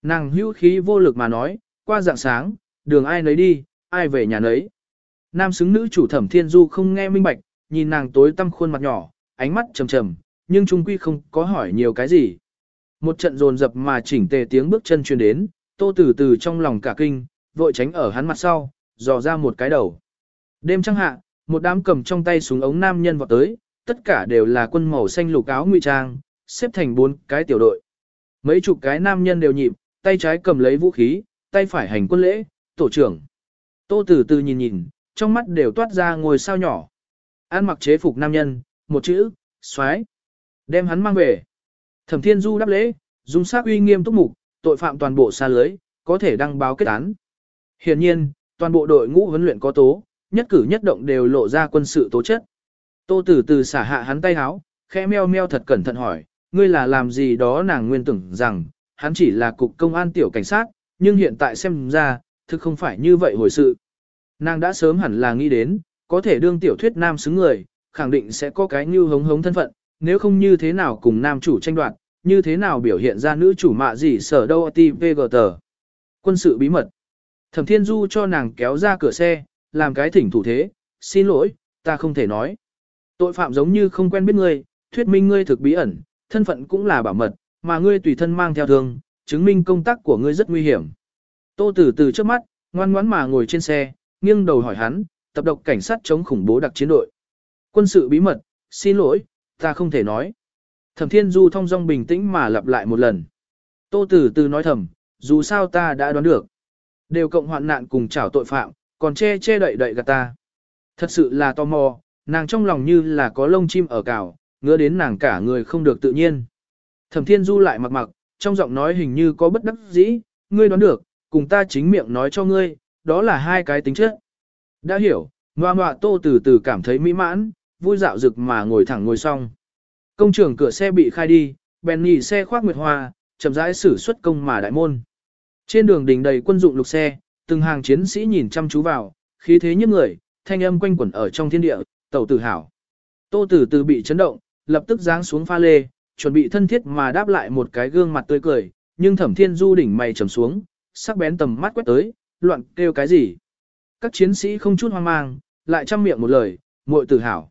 [SPEAKER 1] Nàng hữu khí vô lực mà nói, qua dạng sáng, đường ai nấy đi, ai về nhà nấy. Nam xứng nữ chủ thẩm thiên du không nghe minh bạch, nhìn nàng tối tăm khuôn mặt nhỏ, ánh mắt trầm trầm, nhưng trung quy không có hỏi nhiều cái gì. Một trận dồn dập mà chỉnh tề tiếng bước chân truyền đến, tô Tử từ trong lòng cả kinh, vội tránh ở hắn mặt sau, dò ra một cái đầu. Đêm trăng hạ, một đám cầm trong tay súng ống nam nhân vọt tới, tất cả đều là quân màu xanh lục áo ngụy trang, xếp thành bốn cái tiểu đội. Mấy chục cái nam nhân đều nhịp, tay trái cầm lấy vũ khí, tay phải hành quân lễ, tổ trưởng. Tô Tử từ nhìn nhìn, trong mắt đều toát ra ngôi sao nhỏ. An mặc chế phục nam nhân, một chữ, xoái. Đem hắn mang về. Thẩm Thiên Du đáp lễ, dung sắc uy nghiêm túc mục, tội phạm toàn bộ xa lưới, có thể đăng báo kết án. Hiển nhiên, toàn bộ đội ngũ huấn luyện có tố, nhất cử nhất động đều lộ ra quân sự tố chất. Tô Tử từ xả hạ hắn tay háo, khẽ meo meo thật cẩn thận hỏi, ngươi là làm gì đó nàng nguyên tưởng rằng, hắn chỉ là cục công an tiểu cảnh sát, nhưng hiện tại xem ra, thực không phải như vậy hồi sự. Nàng đã sớm hẳn là nghĩ đến, có thể đương tiểu thuyết nam xứng người, khẳng định sẽ có cái như hống hống thân phận, nếu không như thế nào cùng nam chủ tranh đoạt, như thế nào biểu hiện ra nữ chủ mạ gì sở đâu ti VGT. Quân sự bí mật. Thẩm Thiên Du cho nàng kéo ra cửa xe, làm cái thỉnh thủ thế, xin lỗi, ta không thể nói. Tội phạm giống như không quen biết ngươi, thuyết minh ngươi thực bí ẩn, thân phận cũng là bảo mật, mà ngươi tùy thân mang theo thương, chứng minh công tác của ngươi rất nguy hiểm. Tô Tử từ trước mắt, ngoan ngoãn mà ngồi trên xe, nghiêng đầu hỏi hắn, tập độc cảnh sát chống khủng bố đặc chiến đội. Quân sự bí mật, xin lỗi, ta không thể nói. Thẩm Thiên Du thông dong bình tĩnh mà lặp lại một lần. Tô Tử từ nói thầm, dù sao ta đã đoán được. Đều cộng hoạn nạn cùng trảo tội phạm, còn che che đậy đậy gạt ta. Thật sự là tò mò, nàng trong lòng như là có lông chim ở cào, ngứa đến nàng cả người không được tự nhiên. Thẩm Thiên Du lại mặc mặc, trong giọng nói hình như có bất đắc dĩ, ngươi đoán được, cùng ta chính miệng nói cho ngươi, đó là hai cái tính chất. Đã hiểu, ngoa ngoạ tô từ từ cảm thấy mỹ mãn, vui dạo rực mà ngồi thẳng ngồi xong. Công trường cửa xe bị khai đi, bèn nhì xe khoác nguyệt hoa, chậm rãi xử xuất công mà đại môn. Trên đường đỉnh đầy quân dụng lục xe, từng hàng chiến sĩ nhìn chăm chú vào, khí thế như người, thanh âm quanh quẩn ở trong thiên địa, tẩu tử hảo. Tô tử từ bị chấn động, lập tức giáng xuống pha lê, chuẩn bị thân thiết mà đáp lại một cái gương mặt tươi cười, nhưng thẩm thiên du đỉnh mày trầm xuống, sắc bén tầm mắt quét tới, loạn kêu cái gì. Các chiến sĩ không chút hoang mang, lại chăm miệng một lời, muội tử hảo.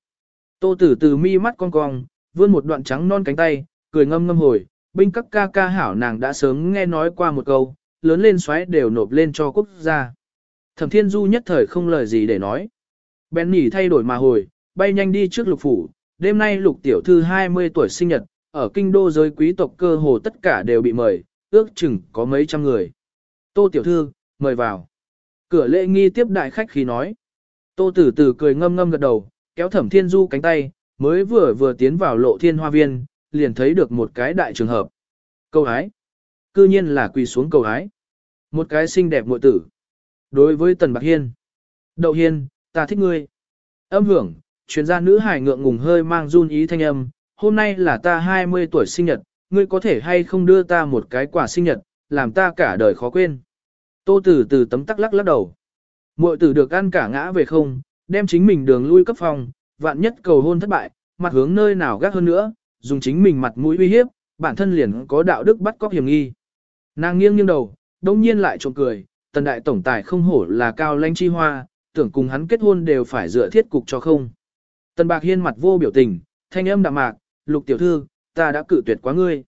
[SPEAKER 1] Tô tử từ mi mắt cong cong, vươn một đoạn trắng non cánh tay, cười ngâm ngâm hồi, binh các ca ca hảo nàng đã sớm nghe nói qua một câu, lớn lên xoáy đều nộp lên cho quốc gia. Thẩm Thiên Du nhất thời không lời gì để nói. Bèn nhỉ thay đổi mà hồi, bay nhanh đi trước lục phủ, đêm nay lục tiểu thư 20 tuổi sinh nhật, ở kinh đô giới quý tộc cơ hồ tất cả đều bị mời, ước chừng có mấy trăm người. Tô tiểu thư, mời vào. Cửa lễ nghi tiếp đại khách khi nói. Tô tử tử cười ngâm ngâm gật đầu, kéo thẩm thiên du cánh tay, mới vừa vừa tiến vào lộ thiên hoa viên, liền thấy được một cái đại trường hợp. Câu hái. Cư nhiên là quỳ xuống cầu hái. Một cái xinh đẹp muội tử. Đối với Tần Bạc Hiên. Đậu Hiên, ta thích ngươi. Âm hưởng, chuyên gia nữ hải ngượng ngùng hơi mang run ý thanh âm. Hôm nay là ta 20 tuổi sinh nhật, ngươi có thể hay không đưa ta một cái quả sinh nhật, làm ta cả đời khó quên. Tô tử từ tấm tắc lắc lắc đầu. Muội tử được ăn cả ngã về không, đem chính mình đường lui cấp phòng, vạn nhất cầu hôn thất bại, mặt hướng nơi nào gác hơn nữa, dùng chính mình mặt mũi uy hiếp, bản thân liền có đạo đức bắt cóc hiểm nghi. Nàng nghiêng nghiêng đầu, đông nhiên lại trộm cười, tần đại tổng tài không hổ là cao lãnh chi hoa, tưởng cùng hắn kết hôn đều phải dựa thiết cục cho không. Tần bạc hiên mặt vô biểu tình, thanh âm đạm mạc, lục tiểu thư, ta đã cự tuyệt quá ngươi.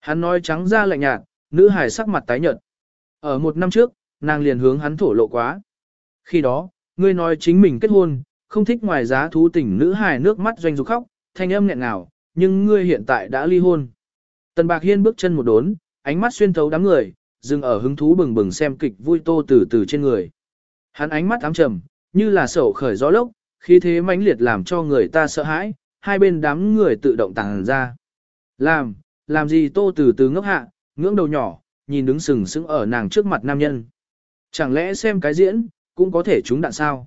[SPEAKER 1] Hắn nói trắng ra lạnh nhạt, nữ hài sắc mặt tái nhợt. Ở một năm trước, nàng liền hướng hắn thổ lộ quá. Khi đó, ngươi nói chính mình kết hôn, không thích ngoài giá thú tình nữ hài nước mắt doanh dục khóc, thanh âm nghẹn ngào, nhưng ngươi hiện tại đã ly hôn. Tần Bạc Hiên bước chân một đốn, ánh mắt xuyên thấu đám người, dừng ở hứng thú bừng bừng xem kịch vui tô từ từ trên người. Hắn ánh mắt ám trầm, như là sầu khởi gió lốc, khí thế mãnh liệt làm cho người ta sợ hãi, hai bên đám người tự động tàng ra. Làm, làm gì tô từ từ ngốc hạ, ngưỡng đầu nhỏ, nhìn đứng sừng sững ở nàng trước mặt nam nhân. Chẳng lẽ xem cái diễn, cũng có thể trúng đạn sao?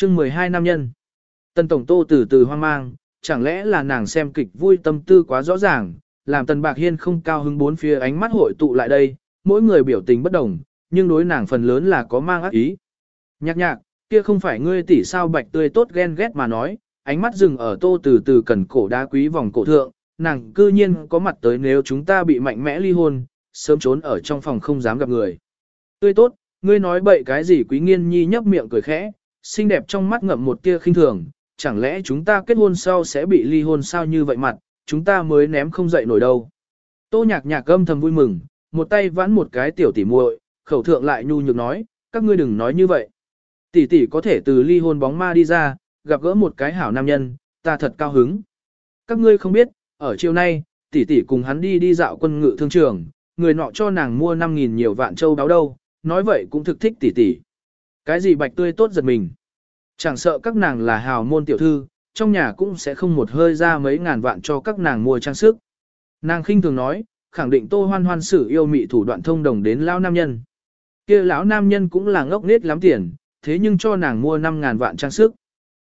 [SPEAKER 1] Chương 12 nam nhân. Tân Tổng Tô từ từ hoang mang, chẳng lẽ là nàng xem kịch vui tâm tư quá rõ ràng, làm Tần Bạc Hiên không cao hứng bốn phía ánh mắt hội tụ lại đây, mỗi người biểu tình bất đồng, nhưng đối nàng phần lớn là có mang ác ý. Nhạc nhạc, kia không phải ngươi tỷ sao bạch tươi tốt ghen ghét mà nói, ánh mắt dừng ở tô từ từ cần cổ đá quý vòng cổ thượng, nàng cư nhiên có mặt tới nếu chúng ta bị mạnh mẽ ly hôn, sớm trốn ở trong phòng không dám gặp người. Tươi tốt, ngươi nói bậy cái gì quý nghiên nhi nhấp miệng cười khẽ, xinh đẹp trong mắt ngậm một tia khinh thường, chẳng lẽ chúng ta kết hôn sau sẽ bị ly hôn sao như vậy mặt, chúng ta mới ném không dậy nổi đâu. Tô nhạc nhạc âm thầm vui mừng, một tay vãn một cái tiểu tỉ muội, khẩu thượng lại nhu nhược nói, các ngươi đừng nói như vậy. Tỷ tỷ có thể từ ly hôn bóng ma đi ra, gặp gỡ một cái hảo nam nhân, ta thật cao hứng. Các ngươi không biết, ở chiều nay, tỷ tỷ cùng hắn đi đi dạo quân ngự thương trường, người nọ cho nàng mua 5.000 nhiều vạn châu đáo đâu, nói vậy cũng thực thích tỷ tỷ. Cái gì bạch tươi tốt giật mình. Chẳng sợ các nàng là hào môn tiểu thư, trong nhà cũng sẽ không một hơi ra mấy ngàn vạn cho các nàng mua trang sức. Nàng khinh thường nói, khẳng định tô hoan hoan sử yêu mị thủ đoạn thông đồng đến lão nam nhân. kia lão nam nhân cũng là ngốc nết lắm tiền, thế nhưng cho nàng mua 5 ngàn vạn trang sức.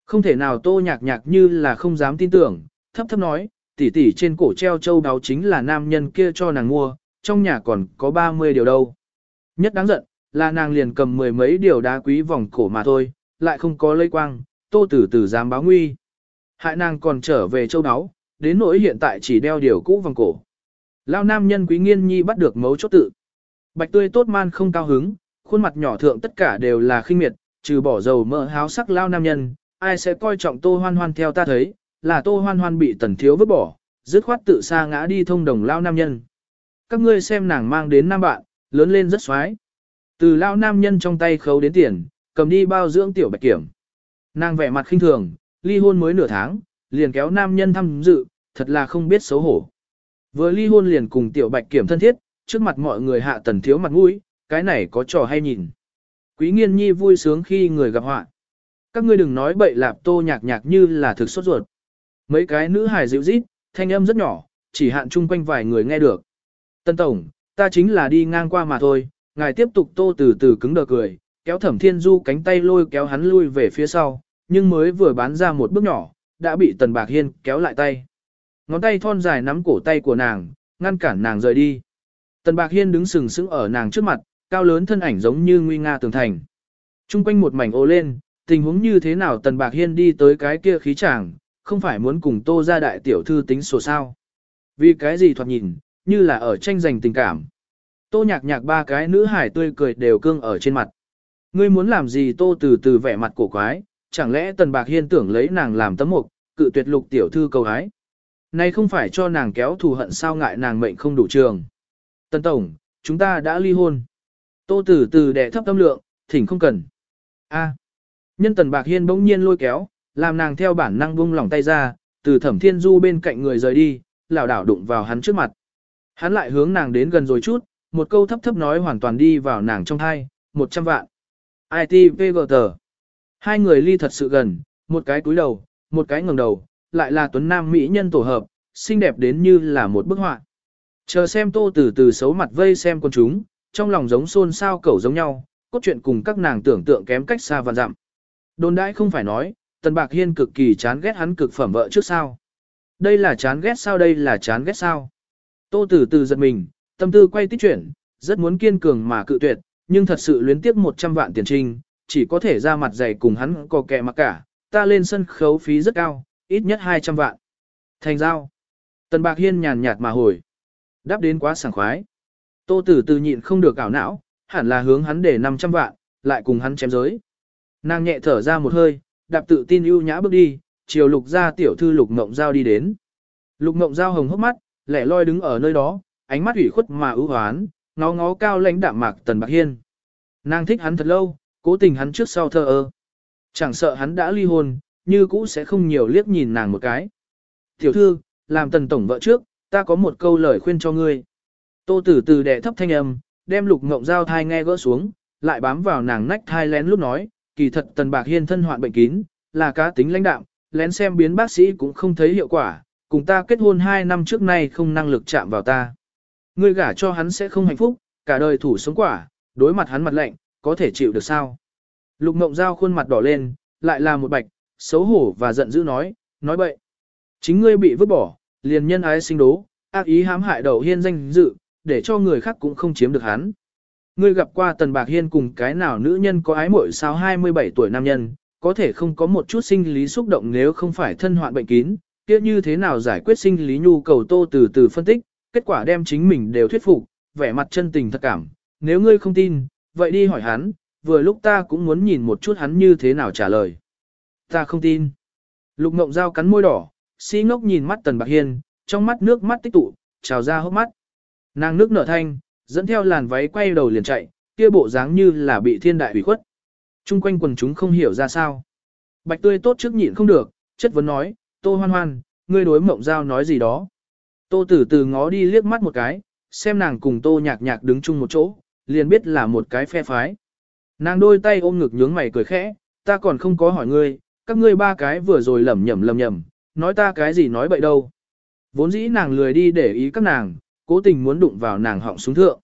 [SPEAKER 1] Không thể nào tô nhạc nhạc như là không dám tin tưởng, thấp thấp nói, tỷ tỷ trên cổ treo châu đáo chính là nam nhân kia cho nàng mua, trong nhà còn có 30 điều đâu. Nhất đáng giận, là nàng liền cầm mười mấy điều đá quý vòng cổ mà thôi, lại không có lây quang, tô tử tử dám báo nguy. Hại nàng còn trở về châu áo, đến nỗi hiện tại chỉ đeo điều cũ vòng cổ. Lao nam nhân quý nghiên nhi bắt được mấu chốt tự. Bạch tươi tốt man không cao hứng, khuôn mặt nhỏ thượng tất cả đều là khinh miệt, trừ bỏ dầu mỡ háo sắc lao nam nhân, ai sẽ coi trọng tô hoan hoan theo ta thấy, là tô hoan hoan bị tần thiếu vứt bỏ, dứt khoát tự xa ngã đi thông đồng lao nam nhân. Các ngươi xem nàng mang đến nam bạn, lớn lên rất xoái. Từ lao nam nhân trong tay khấu đến tiền, cầm đi bao dưỡng tiểu bạch kiểm. Nàng vẻ mặt khinh thường, ly hôn mới nửa tháng, liền kéo nam nhân thăm dự, thật là không biết xấu hổ. Vừa ly hôn liền cùng tiểu bạch kiểm thân thiết, trước mặt mọi người hạ tần thiếu mặt mũi, cái này có trò hay nhìn. Quý nghiên nhi vui sướng khi người gặp họa. Các ngươi đừng nói bậy lạp tô nhạc nhạc như là thực sốt ruột. Mấy cái nữ hài dịu rít, thanh âm rất nhỏ, chỉ hạn chung quanh vài người nghe được. Tân Tổng, ta chính là đi ngang qua mà thôi, ngài tiếp tục tô từ từ cứng đờ cười, kéo thẩm thiên du cánh tay lôi kéo hắn lui về phía sau, nhưng mới vừa bán ra một bước nhỏ, đã bị tần bạc hiên kéo lại tay. Ngón tay thon dài nắm cổ tay của nàng, ngăn cản nàng rời đi. Tần bạc hiên đứng sừng sững ở nàng trước mặt, cao lớn thân ảnh giống như nguy nga tường thành. Trung quanh một mảnh ô lên, tình huống như thế nào tần bạc hiên đi tới cái kia khí chàng, không phải muốn cùng tô ra đại tiểu thư tính sổ sao. Vì cái gì thoạt nhìn, như là ở tranh giành tình cảm. Tô nhạc nhạc ba cái nữ hải tươi cười đều cương ở trên mặt. Ngươi muốn làm gì tô từ từ vẻ mặt cổ quái, chẳng lẽ tần bạc hiên tưởng lấy nàng làm tấm mục, cự tuyệt lục tiểu thư cầu hái. Này không phải cho nàng kéo thù hận sao ngại nàng mệnh không đủ trường. Tần Tổng, chúng ta đã ly hôn. Tô từ từ đẻ thấp tâm lượng, thỉnh không cần. A. Nhân tần bạc hiên bỗng nhiên lôi kéo, làm nàng theo bản năng buông lỏng tay ra, từ thẩm thiên du bên cạnh người rời đi, lảo đảo đụng vào hắn trước mặt. Hắn lại hướng nàng đến gần rồi chút, một câu thấp thấp nói hoàn toàn đi vào nàng trong thai, một trăm vạn. ITVGT. Hai người ly thật sự gần, một cái cúi đầu, một cái ngẩng đầu, lại là tuấn nam mỹ nhân tổ hợp, xinh đẹp đến như là một bức họa. Chờ xem tô từ từ xấu mặt vây xem con chúng, trong lòng giống xôn xao cẩu giống nhau, cốt truyện cùng các nàng tưởng tượng kém cách xa và dặm. Đồn đãi không phải nói, Tần Bạc Hiên cực kỳ chán ghét hắn cực phẩm vợ trước sao. Đây là chán ghét sao đây là chán ghét sao. Tô từ từ giật mình, tâm tư quay tích chuyển, rất muốn kiên cường mà cự tuyệt, nhưng thật sự luyến tiếc 100 vạn tiền trinh, chỉ có thể ra mặt dày cùng hắn có kẻ mặc cả, ta lên sân khấu phí rất cao, ít nhất 200 vạn. Thành giao. Tần Bạc Hiên nhàn nhạt mà hồi. Đáp đến quá sảng khoái. Tô Tử từ nhịn không được ảo não, hẳn là hướng hắn để 500 vạn, lại cùng hắn chém giới. Nàng nhẹ thở ra một hơi, đạp tự tin ưu nhã bước đi, chiều lục ra tiểu thư lục ngộng giao đi đến. Lục ngộng giao hồng hốc mắt, lẻ loi đứng ở nơi đó, ánh mắt ủy khuất mà ưu hoán, ngó ngó cao lãnh đạm mạc Tần Bạc Hiên. Nàng thích hắn thật lâu, cố tình hắn trước sau thơ ơ. Chẳng sợ hắn đã ly hôn, như cũ sẽ không nhiều liếc nhìn nàng một cái. Tiểu thư, làm tần tổng vợ trước, ta có một câu lời khuyên cho ngươi. Tô tử từ đẻ thấp thanh âm, đem lục ngộng giao thai nghe gỡ xuống, lại bám vào nàng nách thai lén lúc nói, kỳ thật tần bạc hiên thân hoạn bệnh kín, là cá tính lãnh đạm, lén xem biến bác sĩ cũng không thấy hiệu quả, cùng ta kết hôn 2 năm trước nay không năng lực chạm vào ta. Ngươi gả cho hắn sẽ không hạnh phúc, cả đời thủ sống quả, đối mặt hắn mặt lạnh, có thể chịu được sao? Lục Ngộng Giao khuôn mặt đỏ lên, lại là một bạch, xấu hổ và giận dữ nói, nói bậy. Chính ngươi bị vứt bỏ, liền nhân ái sinh đố, ác ý hãm hại đầu hiên danh dự, để cho người khác cũng không chiếm được hắn. Ngươi gặp qua Tần Bạc Hiên cùng cái nào nữ nhân có ái muội sao 27 tuổi nam nhân, có thể không có một chút sinh lý xúc động nếu không phải thân hoạn bệnh kín, kia như thế nào giải quyết sinh lý nhu cầu tô từ từ phân tích, kết quả đem chính mình đều thuyết phục, vẻ mặt chân tình thật cảm, nếu ngươi không tin, vậy đi hỏi hắn, vừa lúc ta cũng muốn nhìn một chút hắn như thế nào trả lời. Ta không tin. Lục Ngộng Giao cắn môi đỏ, si ngốc nhìn mắt Tần Bạc Hiên, trong mắt nước mắt tích tụ, trào ra hốc mắt. Nàng nước nở thanh, dẫn theo làn váy quay đầu liền chạy, kia bộ dáng như là bị thiên đại hủy khuất. Trung quanh quần chúng không hiểu ra sao. Bạch tươi tốt trước nhịn không được, chất vấn nói, tô hoan hoan, ngươi đối mộng giao nói gì đó. Tô tử từ ngó đi liếc mắt một cái, xem nàng cùng tô nhạc nhạc đứng chung một chỗ, liền biết là một cái phe phái. Nàng đôi tay ôm ngực nhướng mày cười khẽ, ta còn không có hỏi ngươi, các ngươi ba cái vừa rồi lẩm nhẩm lẩm nhẩm, nói ta cái gì nói bậy đâu. Vốn dĩ nàng lười đi để ý các nàng, cố tình muốn đụng vào nàng họng xuống thượng.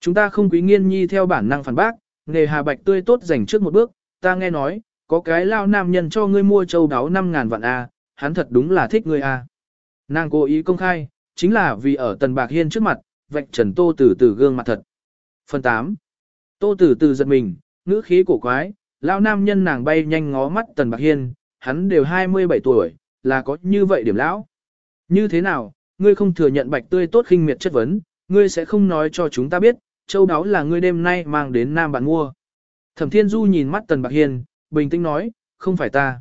[SPEAKER 1] Chúng ta không quý nghiên nhi theo bản năng phản bác, nghề hà bạch tươi tốt dành trước một bước, ta nghe nói, có cái lao nam nhân cho ngươi mua châu đáo 5.000 vạn A, hắn thật đúng là thích ngươi A. Nàng cố ý công khai, chính là vì ở tần bạc hiên trước mặt, vạch trần tô tử tử gương mặt thật. Phần 8 Tô tử tử giật mình, ngữ khí cổ quái, lão nam nhân nàng bay nhanh ngó mắt Tần Bạc Hiên, hắn đều 27 tuổi, là có như vậy điểm lão. Như thế nào, ngươi không thừa nhận bạch tươi tốt khinh miệt chất vấn, ngươi sẽ không nói cho chúng ta biết, châu đáo là ngươi đêm nay mang đến nam bạn mua. Thẩm Thiên Du nhìn mắt Tần Bạc Hiên, bình tĩnh nói, không phải ta.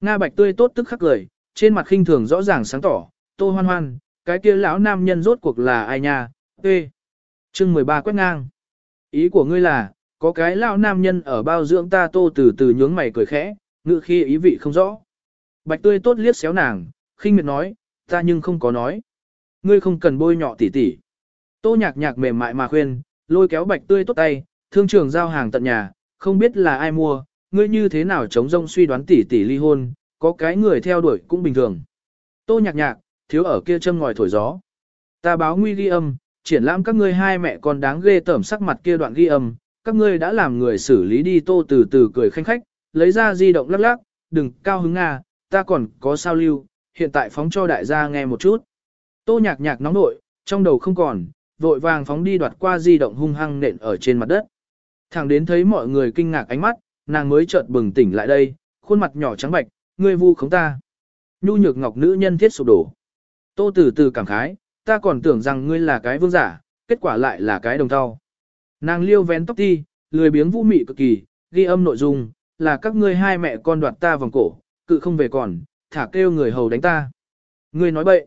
[SPEAKER 1] Nga bạch tươi tốt tức khắc cười, trên mặt khinh thường rõ ràng sáng tỏ, tô hoan hoan, cái kia lão nam nhân rốt cuộc là ai nha, tê. Chương 13 quét ngang. Ý của ngươi là, có cái lão nam nhân ở bao dưỡng ta tô từ từ nhướng mày cười khẽ, ngự khi ý vị không rõ. Bạch tươi tốt liếc xéo nàng, khinh miệt nói, ta nhưng không có nói. Ngươi không cần bôi nhọ tỉ tỉ. Tô nhạc nhạc mềm mại mà khuyên, lôi kéo bạch tươi tốt tay, thương trường giao hàng tận nhà, không biết là ai mua, ngươi như thế nào chống rông suy đoán tỉ tỉ ly hôn, có cái người theo đuổi cũng bình thường. Tô nhạc nhạc, thiếu ở kia châm ngòi thổi gió. Ta báo nguy ghi âm, triển lãm các ngươi hai mẹ con đáng ghê tởm sắc mặt kia đoạn ghi âm, các ngươi đã làm người xử lý đi tô từ từ cười khanh khách, lấy ra di động lắc lắc, đừng cao hứng nga, ta còn có sao lưu, hiện tại phóng cho đại gia nghe một chút. Tô nhạc nhạc nóng nội, trong đầu không còn, vội vàng phóng đi đoạt qua di động hung hăng nện ở trên mặt đất. Thẳng đến thấy mọi người kinh ngạc ánh mắt, nàng mới chợt bừng tỉnh lại đây, khuôn mặt nhỏ trắng bạch, ngươi vu khống ta. Nhu nhược ngọc nữ nhân thiết sụp đổ. Tô Tử Tử cảm khái, ta còn tưởng rằng ngươi là cái vương giả, kết quả lại là cái đồng thau. Nàng liêu vén tóc ti, lười biếng vũ mị cực kỳ, ghi âm nội dung, là các ngươi hai mẹ con đoạt ta vòng cổ, cự không về còn, thả kêu người hầu đánh ta. Ngươi nói bậy.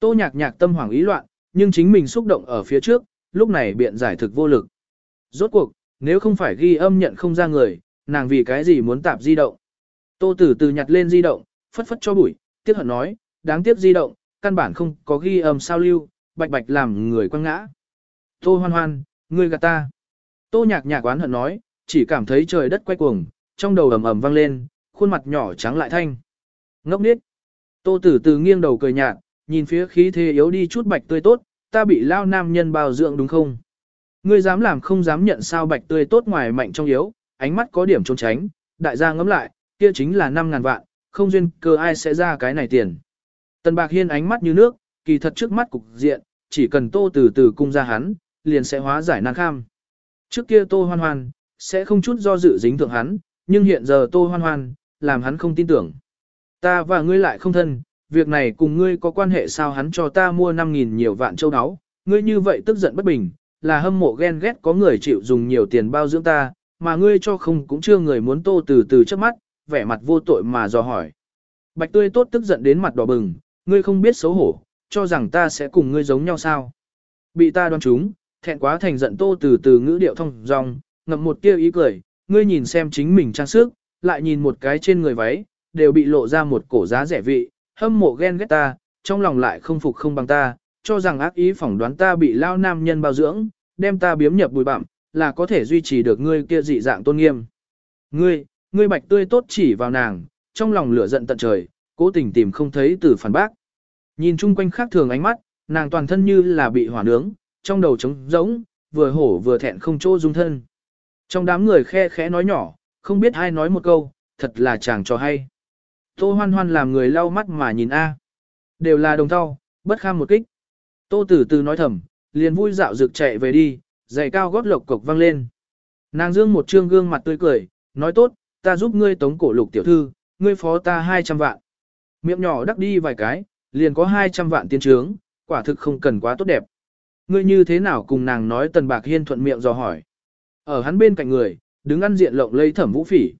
[SPEAKER 1] Tô nhạc nhạc tâm hoảng ý loạn, nhưng chính mình xúc động ở phía trước, lúc này biện giải thực vô lực. Rốt cuộc, nếu không phải ghi âm nhận không ra người, nàng vì cái gì muốn tạp di động. Tô tử từ nhặt lên di động, phất phất cho bụi, tiếc hận nói, đáng tiếc di động, căn bản không có ghi âm sao lưu, bạch bạch làm người quăng ngã. Tô hoan hoan, ngươi gạt ta. Tô nhạc nhạc oán hận nói, chỉ cảm thấy trời đất quay cuồng, trong đầu ầm ầm vang lên, khuôn mặt nhỏ trắng lại thanh. Ngốc niết. Tô tử từ nghiêng đầu cười nhạt, nhìn phía khí thế yếu đi chút bạch tươi tốt, ta bị lao nam nhân bao dưỡng đúng không? Ngươi dám làm không dám nhận sao bạch tươi tốt ngoài mạnh trong yếu, ánh mắt có điểm trốn tránh, đại gia ngẫm lại, kia chính là 5.000 vạn, không duyên cơ ai sẽ ra cái này tiền. Tần Bạc Hiên ánh mắt như nước, kỳ thật trước mắt cục diện, chỉ cần tô từ từ cung ra hắn, liền sẽ hóa giải nan kham. Trước kia tô hoan hoan, sẽ không chút do dự dính thượng hắn, nhưng hiện giờ tô hoan hoan, làm hắn không tin tưởng. Ta và ngươi lại không thân, việc này cùng ngươi có quan hệ sao hắn cho ta mua 5.000 nhiều vạn châu áo, ngươi như vậy tức giận bất bình, là hâm mộ ghen ghét có người chịu dùng nhiều tiền bao dưỡng ta, mà ngươi cho không cũng chưa người muốn tô từ từ trước mắt, vẻ mặt vô tội mà dò hỏi. Bạch tươi tốt tức giận đến mặt đỏ bừng, ngươi không biết xấu hổ, cho rằng ta sẽ cùng ngươi giống nhau sao. Bị ta đoán trúng, thẹn quá thành giận tô từ từ ngữ điệu thông dong, ngậm một tia ý cười, ngươi nhìn xem chính mình trang sức, lại nhìn một cái trên người váy, đều bị lộ ra một cổ giá rẻ vị, hâm mộ ghen ghét ta, trong lòng lại không phục không bằng ta, cho rằng ác ý phỏng đoán ta bị lao nam nhân bao dưỡng, đem ta biếm nhập bụi bặm, là có thể duy trì được ngươi kia dị dạng tôn nghiêm. Ngươi, ngươi bạch tươi tốt chỉ vào nàng, trong lòng lửa giận tận trời, cố tình tìm không thấy từ phản bác. Nhìn chung quanh khác thường ánh mắt, nàng toàn thân như là bị hỏa nướng, trong đầu trống rỗng, vừa hổ vừa thẹn không chỗ dung thân. Trong đám người khe khẽ nói nhỏ, không biết ai nói một câu, thật là chàng cho hay. Tô hoan hoan làm người lau mắt mà nhìn A. Đều là đồng thau, bất kham một kích. Tô tử từ nói thầm, liền vui dạo rực chạy về đi, giày cao gót lộc cộc văng lên. Nàng dương một trương gương mặt tươi cười, nói tốt, ta giúp ngươi tống cổ lục tiểu thư, ngươi phó ta 200 vạn. Miệng nhỏ đắc đi vài cái, liền có 200 vạn tiền trướng, quả thực không cần quá tốt đẹp. Ngươi như thế nào cùng nàng nói tần bạc hiên thuận miệng dò hỏi. Ở hắn bên cạnh người, đứng ăn diện lộng lấy thẩm vũ phỉ.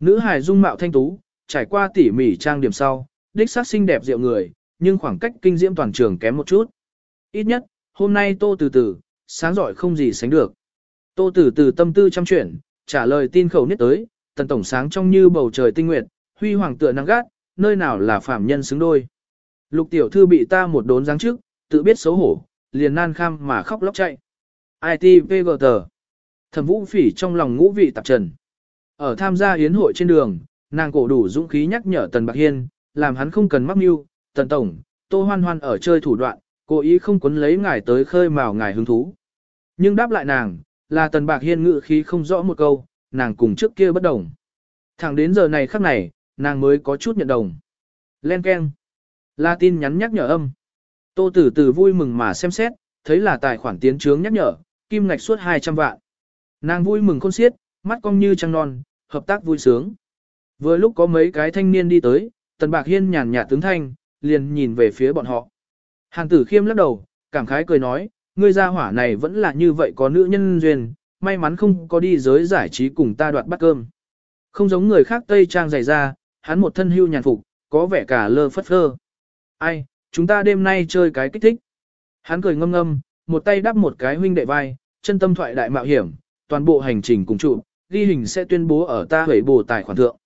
[SPEAKER 1] Nữ hài dung mạo thanh tú, trải qua tỉ mỉ trang điểm sau, đích xác xinh đẹp diệu người, nhưng khoảng cách kinh diễm toàn trường kém một chút. Ít nhất, hôm nay tô từ từ, sáng giỏi không gì sánh được. Tô từ từ tâm tư chăm chuyển, trả lời tin khẩu nhất tới, tần tổng sáng trong như bầu trời tinh nguyệt, huy hoàng tựa nắng gắt, nơi nào là phạm nhân xứng đôi. Lục tiểu thư bị ta một đốn giáng trước, tự biết xấu hổ, liền nan kham mà khóc lóc chạy. ITVGT Thẩm vũ phỉ trong lòng ngũ vị tạp trần. Ở tham gia yến hội trên đường, nàng cổ đủ dũng khí nhắc nhở Tần Bạc Hiên, làm hắn không cần mắc mưu, Tần Tổng, Tô Hoan Hoan ở chơi thủ đoạn, cố ý không quấn lấy ngài tới khơi mào ngài hứng thú. Nhưng đáp lại nàng, là Tần Bạc Hiên ngự khí không rõ một câu, nàng cùng trước kia bất đồng. Thẳng đến giờ này khắc này, nàng mới có chút nhận đồng. Len Ken. La tin nhắn nhắc nhở âm. Tô Tử Tử vui mừng mà xem xét, thấy là tài khoản tiến trướng nhắc nhở, kim ngạch suốt 200 vạn. Nàng vui mừng khôn xiết, mắt cong như trăng non, hợp tác vui sướng. Vừa lúc có mấy cái thanh niên đi tới, Tần Bạc Hiên nhàn nhạt tướng thanh, liền nhìn về phía bọn họ. Hàn tử khiêm lắc đầu, cảm khái cười nói, ngươi gia hỏa này vẫn là như vậy có nữ nhân duyên, may mắn không có đi giới giải trí cùng ta đoạt bát cơm. Không giống người khác Tây Trang dày ra, hắn một thân hưu nhàn phục, có vẻ cả lơ phất phơ. Ai, chúng ta đêm nay chơi cái kích thích. Hắn cười ngâm ngâm, một tay đắp một cái huynh đệ vai, chân tâm thoại đại mạo hiểm, toàn bộ hành trình cùng trụ, ghi hình sẽ tuyên bố ở ta hủy bổ tài khoản thượng.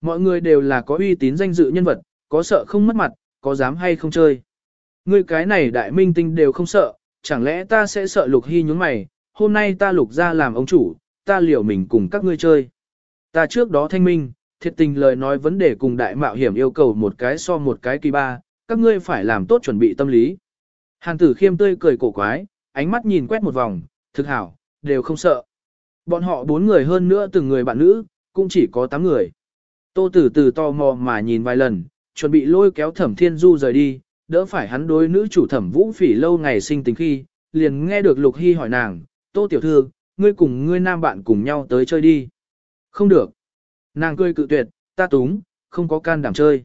[SPEAKER 1] Mọi người đều là có uy tín danh dự nhân vật, có sợ không mất mặt, có dám hay không chơi. Ngươi cái này đại minh tinh đều không sợ, chẳng lẽ ta sẽ sợ lục hy nhúng mày, hôm nay ta lục ra làm ông chủ, ta liều mình cùng các ngươi chơi. Ta trước đó thanh minh, thiệt tình lời nói vấn đề cùng đại mạo hiểm yêu cầu một cái so một cái kỳ ba, các ngươi phải làm tốt chuẩn bị tâm lý. Hàn tử khiêm tươi cười cổ quái, ánh mắt nhìn quét một vòng, thực hảo, đều không sợ. Bọn họ bốn người hơn nữa từng người bạn nữ, cũng chỉ có tám người. Tô tử từ to mò mà nhìn vài lần, chuẩn bị lôi kéo thẩm thiên du rời đi, đỡ phải hắn đối nữ chủ thẩm vũ phỉ lâu ngày sinh tình khi, liền nghe được lục hy hỏi nàng, tô tiểu thư, ngươi cùng ngươi nam bạn cùng nhau tới chơi đi. Không được. Nàng cười cự tuyệt, ta túng, không có can đảm chơi.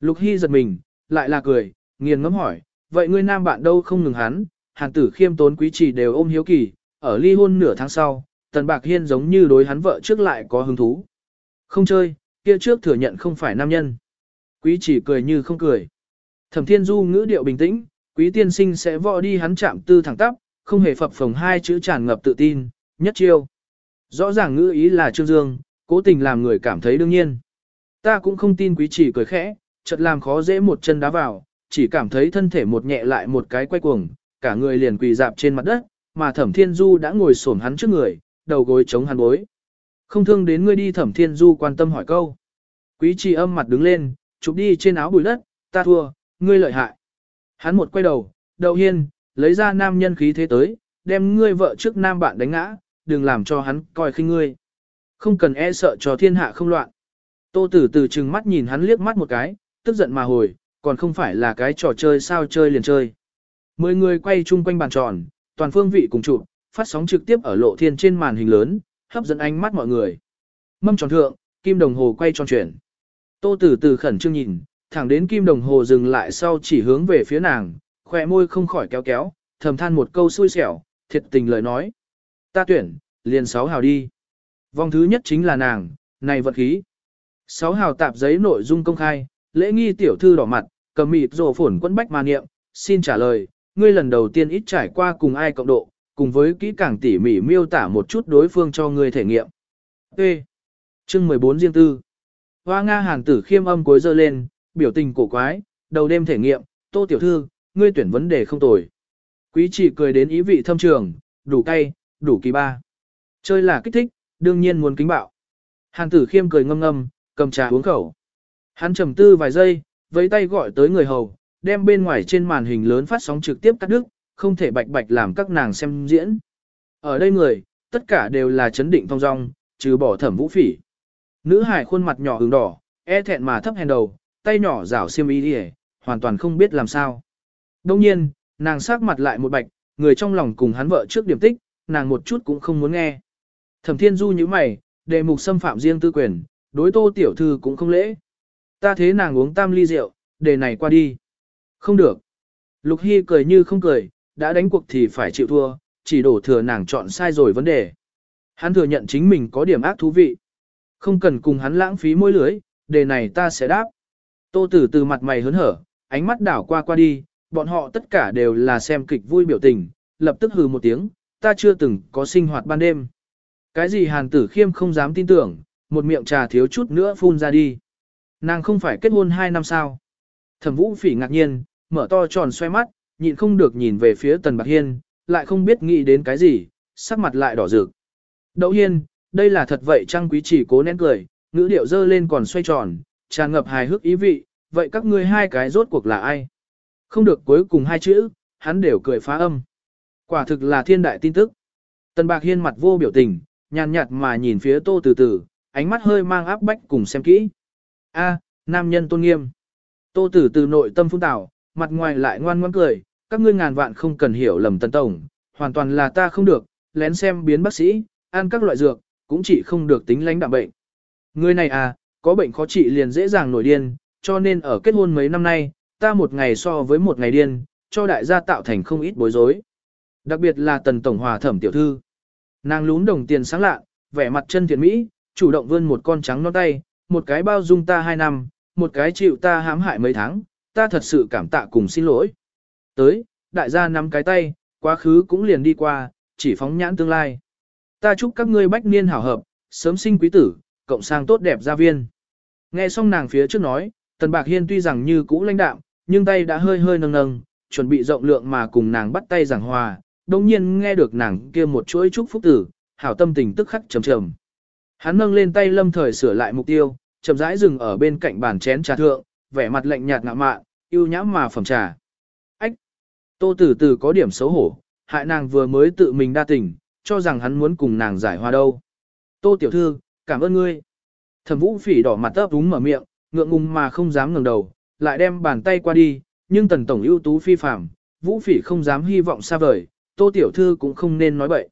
[SPEAKER 1] Lục hy giật mình, lại là cười, nghiền ngẫm hỏi, vậy ngươi nam bạn đâu không ngừng hắn, hàn tử khiêm tốn quý trì đều ôm hiếu kỳ, ở ly hôn nửa tháng sau, tần bạc hiên giống như đối hắn vợ trước lại có hứng thú. Không chơi, kia trước thừa nhận không phải nam nhân. Quý chỉ cười như không cười. Thẩm thiên du ngữ điệu bình tĩnh, quý tiên sinh sẽ vọ đi hắn chạm tư thẳng tắp, không hề phập phồng hai chữ tràn ngập tự tin, nhất chiêu. Rõ ràng ngữ ý là Trương Dương, cố tình làm người cảm thấy đương nhiên. Ta cũng không tin quý chỉ cười khẽ, chợt làm khó dễ một chân đá vào, chỉ cảm thấy thân thể một nhẹ lại một cái quay cuồng, cả người liền quỳ dạp trên mặt đất, mà Thẩm Thiên Du đã ngồi xổm hắn trước người, đầu gối chống hắn bối. Không thương đến ngươi đi Thẩm Thiên Du quan tâm hỏi câu. Quý trì âm mặt đứng lên, chụp đi trên áo bùi đất, ta thua, ngươi lợi hại. Hắn một quay đầu, đầu hiên, lấy ra nam nhân khí thế tới, đem ngươi vợ trước nam bạn đánh ngã, đừng làm cho hắn coi khinh ngươi. Không cần e sợ cho thiên hạ không loạn. Tô tử từ chừng mắt nhìn hắn liếc mắt một cái, tức giận mà hồi, còn không phải là cái trò chơi sao chơi liền chơi. Mười người quay chung quanh bàn tròn, toàn phương vị cùng chụp, phát sóng trực tiếp ở lộ thiên trên màn hình lớn, hấp dẫn ánh mắt mọi người. Mâm tròn thượng, kim đồng hồ quay tròn chuyển. Tô tử từ khẩn trương nhìn, thẳng đến kim đồng hồ dừng lại sau chỉ hướng về phía nàng, khỏe môi không khỏi kéo kéo, thầm than một câu xui xẻo, thiệt tình lời nói. Ta tuyển, liền sáu hào đi. Vòng thứ nhất chính là nàng, này vật khí. Sáu hào tạp giấy nội dung công khai, lễ nghi tiểu thư đỏ mặt, cầm mịt rồ phổn quân bách mà niệm, xin trả lời, ngươi lần đầu tiên ít trải qua cùng ai cộng độ, cùng với kỹ càng tỉ mỉ miêu tả một chút đối phương cho ngươi thể nghiệm. T. Chương 14 riêng tư. Hoa Nga hàng tử khiêm âm cuối dơ lên, biểu tình cổ quái, đầu đêm thể nghiệm, tô tiểu thư, ngươi tuyển vấn đề không tồi. Quý chỉ cười đến ý vị thâm trường, đủ cay, đủ kỳ ba. Chơi là kích thích, đương nhiên muốn kính bạo. Hàn tử khiêm cười ngâm ngâm, cầm trà uống khẩu. Hắn trầm tư vài giây, với tay gọi tới người hầu, đem bên ngoài trên màn hình lớn phát sóng trực tiếp cắt đứt, không thể bạch bạch làm các nàng xem diễn. Ở đây người, tất cả đều là chấn định thong dong, trừ bỏ thẩm vũ phỉ. Nữ hải khuôn mặt nhỏ hứng đỏ, e thẹn mà thấp hèn đầu, tay nhỏ rảo xiêm y đi hoàn toàn không biết làm sao. Đông nhiên, nàng sắc mặt lại một bạch, người trong lòng cùng hắn vợ trước điểm tích, nàng một chút cũng không muốn nghe. Thẩm thiên du như mày, đề mục xâm phạm riêng tư quyền, đối tô tiểu thư cũng không lễ. Ta thế nàng uống tam ly rượu, đề này qua đi. Không được. Lục Hy cười như không cười, đã đánh cuộc thì phải chịu thua, chỉ đổ thừa nàng chọn sai rồi vấn đề. Hắn thừa nhận chính mình có điểm ác thú vị. Không cần cùng hắn lãng phí môi lưới, đề này ta sẽ đáp. Tô tử từ mặt mày hớn hở, ánh mắt đảo qua qua đi, bọn họ tất cả đều là xem kịch vui biểu tình, lập tức hừ một tiếng, ta chưa từng có sinh hoạt ban đêm. Cái gì hàn tử khiêm không dám tin tưởng, một miệng trà thiếu chút nữa phun ra đi. Nàng không phải kết hôn hai năm sao. Thẩm vũ phỉ ngạc nhiên, mở to tròn xoay mắt, nhịn không được nhìn về phía tần bạc hiên, lại không biết nghĩ đến cái gì, sắc mặt lại đỏ rực. Đậu hiên, đây là thật vậy trăng quý chỉ cố nén cười, ngữ điệu dơ lên còn xoay tròn, tràn ngập hài hước ý vị, vậy các ngươi hai cái rốt cuộc là ai? Không được cuối cùng hai chữ, hắn đều cười phá âm. Quả thực là thiên đại tin tức. Tần bạc hiên mặt vô biểu tình, nhàn nhạt mà nhìn phía tô từ từ, ánh mắt hơi mang áp bách cùng xem kỹ. A, nam nhân tôn nghiêm. Tô tử từ nội tâm phun tảo, mặt ngoài lại ngoan ngoãn cười, các ngươi ngàn vạn không cần hiểu lầm tân tổng, hoàn toàn là ta không được, lén xem biến bác sĩ, ăn các loại dược, cũng chỉ không được tính lánh đạm bệnh. Người này à, có bệnh khó trị liền dễ dàng nổi điên, cho nên ở kết hôn mấy năm nay, ta một ngày so với một ngày điên, cho đại gia tạo thành không ít bối rối. Đặc biệt là tần tổng hòa thẩm tiểu thư. Nàng lún đồng tiền sáng lạ, vẻ mặt chân thiện mỹ, chủ động vươn một con trắng non tay, một cái bao dung ta hai năm, một cái chịu ta hãm hại mấy tháng, ta thật sự cảm tạ cùng xin lỗi. Tới, đại gia nắm cái tay, quá khứ cũng liền đi qua, chỉ phóng nhãn tương lai. Ta chúc các ngươi bách niên hảo hợp, sớm sinh quý tử, cộng sang tốt đẹp gia viên. Nghe xong nàng phía trước nói, Tần Bạc Hiên tuy rằng như cũ lãnh đạm, nhưng tay đã hơi hơi nâng nâng, chuẩn bị rộng lượng mà cùng nàng bắt tay giảng hòa, đồng nhiên nghe được nàng kia một chuỗi chúc phúc tử, hảo tâm tình tức khắc trầm trầm. Hắn nâng lên tay lâm thời sửa lại mục tiêu, chậm rãi dừng ở bên cạnh bàn chén trà thượng, vẻ mặt lạnh nhạt ngạo mạn, yêu nhãm mà phẩm trà. Ách! Tô Tử Tử có điểm xấu hổ, hại nàng vừa mới tự mình đa tình, cho rằng hắn muốn cùng nàng giải hòa đâu. Tô tiểu thư, cảm ơn ngươi. Thẩm Vũ Phỉ đỏ mặt ấp úng mở miệng, ngượng ngùng mà không dám ngẩng đầu, lại đem bàn tay qua đi, nhưng Tần tổng ưu tú phi phạm, Vũ Phỉ không dám hy vọng xa vời, Tô tiểu thư cũng không nên nói bậy.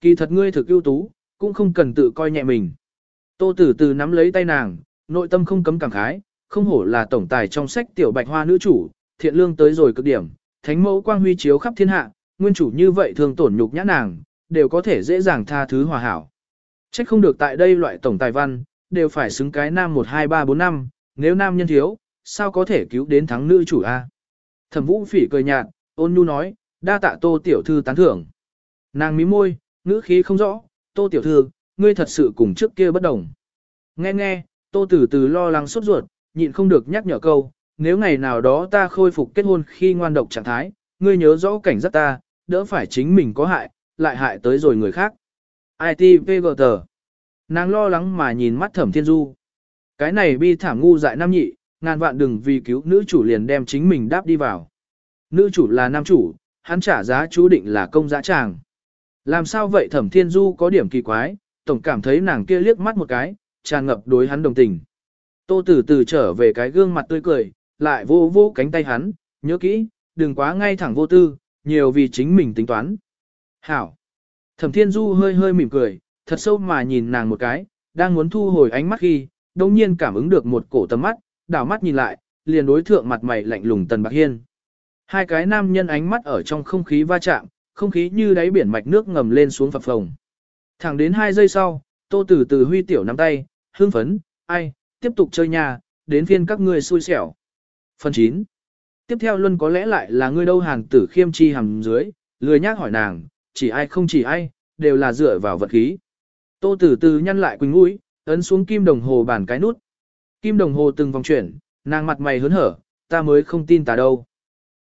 [SPEAKER 1] Kỳ thật ngươi thực ưu tú, cũng không cần tự coi nhẹ mình. Tô Tử Từ nắm lấy tay nàng, nội tâm không cấm cảm khái, không hổ là tổng tài trong sách tiểu bạch hoa nữ chủ, thiện lương tới rồi cực điểm, thánh mẫu quang huy chiếu khắp thiên hạ, nguyên chủ như vậy thường tổn nhục nhã nàng, đều có thể dễ dàng tha thứ hòa hảo. Trách không được tại đây loại tổng tài văn, đều phải xứng cái nam 1 2 3 4 5, nếu nam nhân thiếu, sao có thể cứu đến thắng nữ chủ a? Thẩm Vũ Phỉ cười nhạt, ôn nhu nói, đa tạ Tô tiểu thư tán thưởng. Nàng mí môi, ngữ khí không rõ, Tô tiểu thư, ngươi thật sự cùng trước kia bất đồng. Nghe nghe, Tô Tử Từ lo lắng sốt ruột, nhịn không được nhắc nhở câu, nếu ngày nào đó ta khôi phục kết hôn khi ngoan độc trạng thái, ngươi nhớ rõ cảnh giác ta, đỡ phải chính mình có hại, lại hại tới rồi người khác. ITVGT Nàng lo lắng mà nhìn mắt thẩm thiên du. Cái này bi thảm ngu dại nam nhị, ngàn vạn đừng vì cứu nữ chủ liền đem chính mình đáp đi vào. Nữ chủ là nam chủ, hắn trả giá chú định là công dã tràng. Làm sao vậy thẩm thiên du có điểm kỳ quái, tổng cảm thấy nàng kia liếc mắt một cái, tràn ngập đối hắn đồng tình. Tô tử từ trở về cái gương mặt tươi cười, lại vô vô cánh tay hắn, nhớ kỹ, đừng quá ngay thẳng vô tư, nhiều vì chính mình tính toán. Hảo. Thẩm thiên du hơi hơi mỉm cười, thật sâu mà nhìn nàng một cái, đang muốn thu hồi ánh mắt khi, đồng nhiên cảm ứng được một cổ tầm mắt, đảo mắt nhìn lại, liền đối thượng mặt mày lạnh lùng Tần Bạc Hiên. Hai cái nam nhân ánh mắt ở trong không khí va chạm, không khí như đáy biển mạch nước ngầm lên xuống phập phồng. Thẳng đến hai giây sau, tô tử từ huy tiểu nắm tay, hương phấn, ai, tiếp tục chơi nhà, đến phiên các ngươi xui xẻo. Phần 9. Tiếp theo luôn có lẽ lại là ngươi đâu hàng tử khiêm chi hầm dưới, lười nhác hỏi nàng, chỉ ai không chỉ ai, đều là dựa vào vật khí. Tô tử từ nhăn lại quỳnh mũi, ấn xuống kim đồng hồ bàn cái nút. Kim đồng hồ từng vòng chuyển, nàng mặt mày hớn hở, ta mới không tin ta đâu.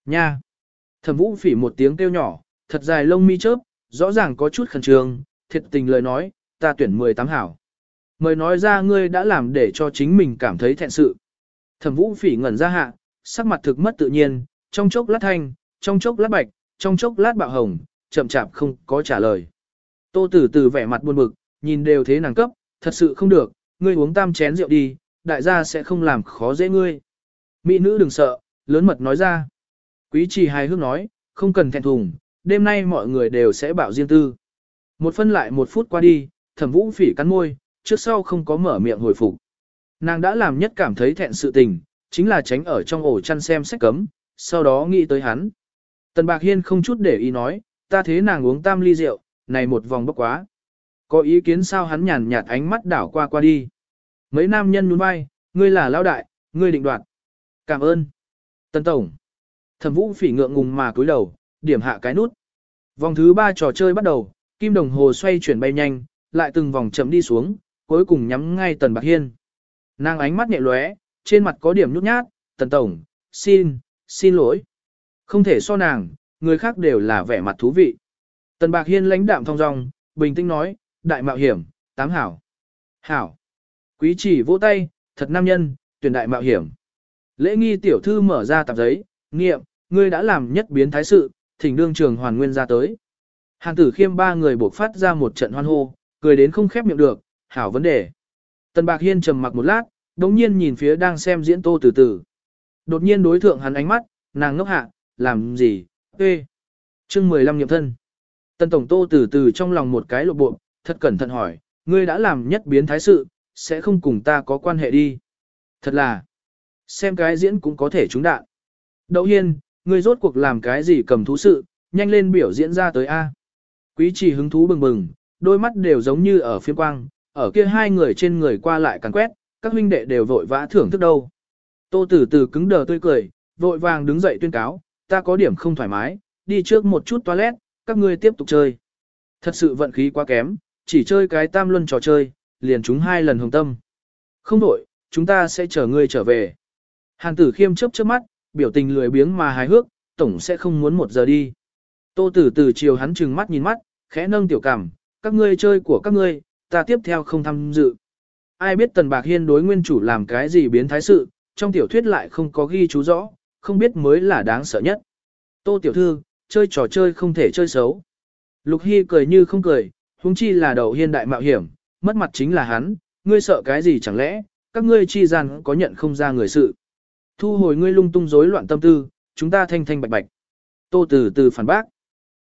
[SPEAKER 1] Nha! Thẩm vũ phỉ một tiếng kêu nhỏ, thật dài lông mi chớp, rõ ràng có chút khẩn trương, thiệt tình lời nói, ta tuyển 18 hảo. Mời nói ra ngươi đã làm để cho chính mình cảm thấy thẹn sự. Thẩm vũ phỉ ngẩn ra hạ, sắc mặt thực mất tự nhiên, trong chốc lát thanh, trong chốc lát bạch, trong chốc lát bạo hồng, chậm chạp không có trả lời. Tô tử từ vẻ mặt buồn bực, nhìn đều thế nàng cấp, thật sự không được, ngươi uống tam chén rượu đi, đại gia sẽ không làm khó dễ ngươi. Mỹ nữ đừng sợ, lớn mật nói ra. Quý trì hài hước nói, không cần thẹn thùng, đêm nay mọi người đều sẽ bảo riêng tư. Một phân lại một phút qua đi, thẩm vũ phỉ cắn môi, trước sau không có mở miệng hồi phục. Nàng đã làm nhất cảm thấy thẹn sự tình, chính là tránh ở trong ổ chăn xem sách cấm, sau đó nghĩ tới hắn. Tần Bạc Hiên không chút để ý nói, ta thế nàng uống tam ly rượu, này một vòng bốc quá. Có ý kiến sao hắn nhàn nhạt ánh mắt đảo qua qua đi. Mấy nam nhân nhún vai, ngươi là lão đại, ngươi định đoạt. Cảm ơn. Tần Tổng. Thẩm Vũ phỉ ngượng ngùng mà cúi đầu, điểm hạ cái nút. Vòng thứ ba trò chơi bắt đầu, kim đồng hồ xoay chuyển bay nhanh, lại từng vòng chậm đi xuống, cuối cùng nhắm ngay Tần Bạc Hiên. Nàng ánh mắt nhẹ lóe, trên mặt có điểm nhút nhát, Tần Tổng, xin, xin lỗi. Không thể so nàng, người khác đều là vẻ mặt thú vị. Tần Bạc Hiên lãnh đạm thong dong, bình tĩnh nói, đại mạo hiểm, tám hảo. Hảo. Quý chỉ vỗ tay, thật nam nhân, tuyển đại mạo hiểm. Lễ nghi tiểu thư mở ra tạp giấy, nghiệm, ngươi đã làm nhất biến thái sự, thỉnh đương trường hoàn nguyên ra tới. Hàn tử khiêm ba người buộc phát ra một trận hoan hô, cười đến không khép miệng được, hảo vấn đề. Tần Bạc Hiên trầm mặc một lát, đống nhiên nhìn phía đang xem diễn tô từ từ. Đột nhiên đối thượng hắn ánh mắt, nàng ngốc hạ, làm gì, ê. Chương 15 nhậm thân. Tần Tổng Tô từ từ trong lòng một cái lộ bộ, thật cẩn thận hỏi, ngươi đã làm nhất biến thái sự, sẽ không cùng ta có quan hệ đi. Thật là, xem cái diễn cũng có thể trúng đạn. Đậu hiên, ngươi rốt cuộc làm cái gì cầm thú sự, nhanh lên biểu diễn ra tới A. Quý trì hứng thú bừng bừng, đôi mắt đều giống như ở phiên quang, ở kia hai người trên người qua lại càn quét, các huynh đệ đều vội vã thưởng thức đâu. Tô Tử Từ cứng đờ tươi cười, vội vàng đứng dậy tuyên cáo, ta có điểm không thoải mái, đi trước một chút toilet, các ngươi tiếp tục chơi. Thật sự vận khí quá kém, chỉ chơi cái tam luân trò chơi, liền chúng hai lần hồng tâm. Không đổi, chúng ta sẽ chờ ngươi trở về. Hàn tử khiêm chớp chớp mắt, biểu tình lười biếng mà hài hước, tổng sẽ không muốn một giờ đi. Tô tử từ chiều hắn trừng mắt nhìn mắt, khẽ nâng tiểu cảm, các ngươi chơi của các ngươi, ta tiếp theo không tham dự. Ai biết Tần Bạc Hiên đối nguyên chủ làm cái gì biến thái sự, trong tiểu thuyết lại không có ghi chú rõ, không biết mới là đáng sợ nhất. Tô tiểu thư, chơi trò chơi không thể chơi xấu. Lục Hy cười như không cười, huống chi là đầu hiên đại mạo hiểm, mất mặt chính là hắn, ngươi sợ cái gì chẳng lẽ, các ngươi chi gian có nhận không ra người sự. Thu hồi ngươi lung tung rối loạn tâm tư, chúng ta thanh thanh bạch bạch. Tô từ từ phản bác.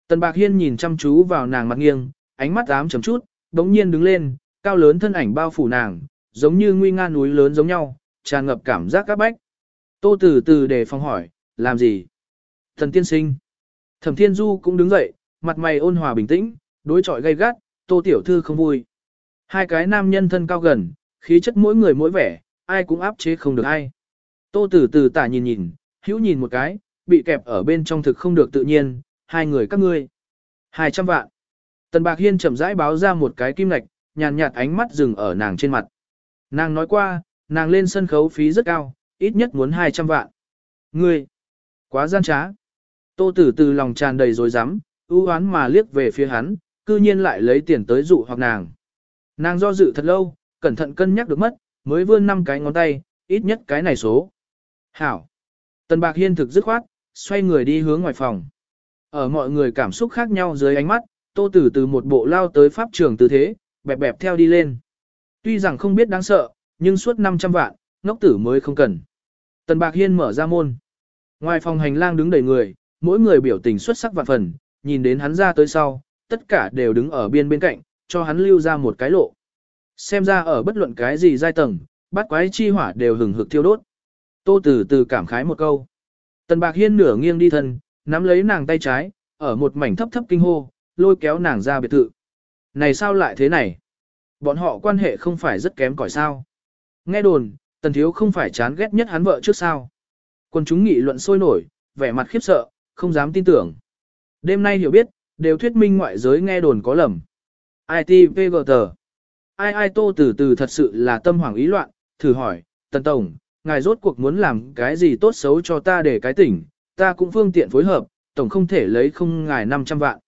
[SPEAKER 1] Tần Bạc Hiên nhìn chăm chú vào nàng mặt nghiêng, ánh mắt ám chấm chút, đống nhiên đứng lên, cao lớn thân ảnh bao phủ nàng, giống như nguy nga núi lớn giống nhau, tràn ngập cảm giác các bách. Tô từ từ để phòng hỏi, làm gì? Thần tiên sinh. Thẩm Thiên Du cũng đứng dậy, mặt mày ôn hòa bình tĩnh, đối chọi gay gắt, Tô tiểu thư không vui. Hai cái nam nhân thân cao gần, khí chất mỗi người mỗi vẻ, ai cũng áp chế không được ai. Tô Tử Tử tả nhìn nhìn, hữu nhìn một cái, bị kẹp ở bên trong thực không được tự nhiên, hai người các ngươi. Hai trăm vạn. Tần Bạc Hiên chậm rãi báo ra một cái kim lạch, nhàn nhạt ánh mắt dừng ở nàng trên mặt. Nàng nói qua, nàng lên sân khấu phí rất cao, ít nhất muốn 200 vạn. Ngươi, quá gian trá. Tô tử từ lòng tràn đầy rồi rắm ưu hoán mà liếc về phía hắn, cư nhiên lại lấy tiền tới dụ hoặc nàng. Nàng do dự thật lâu, cẩn thận cân nhắc được mất, mới vươn năm cái ngón tay, ít nhất cái này số. Hảo. Tần Bạc Hiên thực dứt khoát, xoay người đi hướng ngoài phòng. Ở mọi người cảm xúc khác nhau dưới ánh mắt, tô tử từ một bộ lao tới pháp trường tư thế, bẹp bẹp theo đi lên. Tuy rằng không biết đáng sợ, nhưng suốt 500 vạn, ngốc tử mới không cần. Tần Bạc Hiên mở ra môn. Ngoài phòng hành lang đứng đầy người, mỗi người biểu tình xuất sắc vạn phần, nhìn đến hắn ra tới sau, tất cả đều đứng ở biên bên cạnh, cho hắn lưu ra một cái lộ. Xem ra ở bất luận cái gì giai tầng, bắt quái chi hỏa đều hừng hực thiêu đốt. Tô Tử từ cảm khái một câu. Tần Bạc Hiên nửa nghiêng đi thân, nắm lấy nàng tay trái, ở một mảnh thấp thấp kinh hô, lôi kéo nàng ra biệt thự. Này sao lại thế này? Bọn họ quan hệ không phải rất kém cỏi sao? Nghe đồn, Tần Thiếu không phải chán ghét nhất hắn vợ trước sao? Quân chúng nghị luận sôi nổi, vẻ mặt khiếp sợ, không dám tin tưởng. Đêm nay hiểu biết, đều thuyết minh ngoại giới nghe đồn có lầm. ITVGT. Ai ai tô từ từ thật sự là tâm hoảng ý loạn, thử hỏi, Tần Tổng, ngài rốt cuộc muốn làm cái gì tốt xấu cho ta để cái tỉnh, ta cũng phương tiện phối hợp, Tổng không thể lấy không ngài 500 vạn.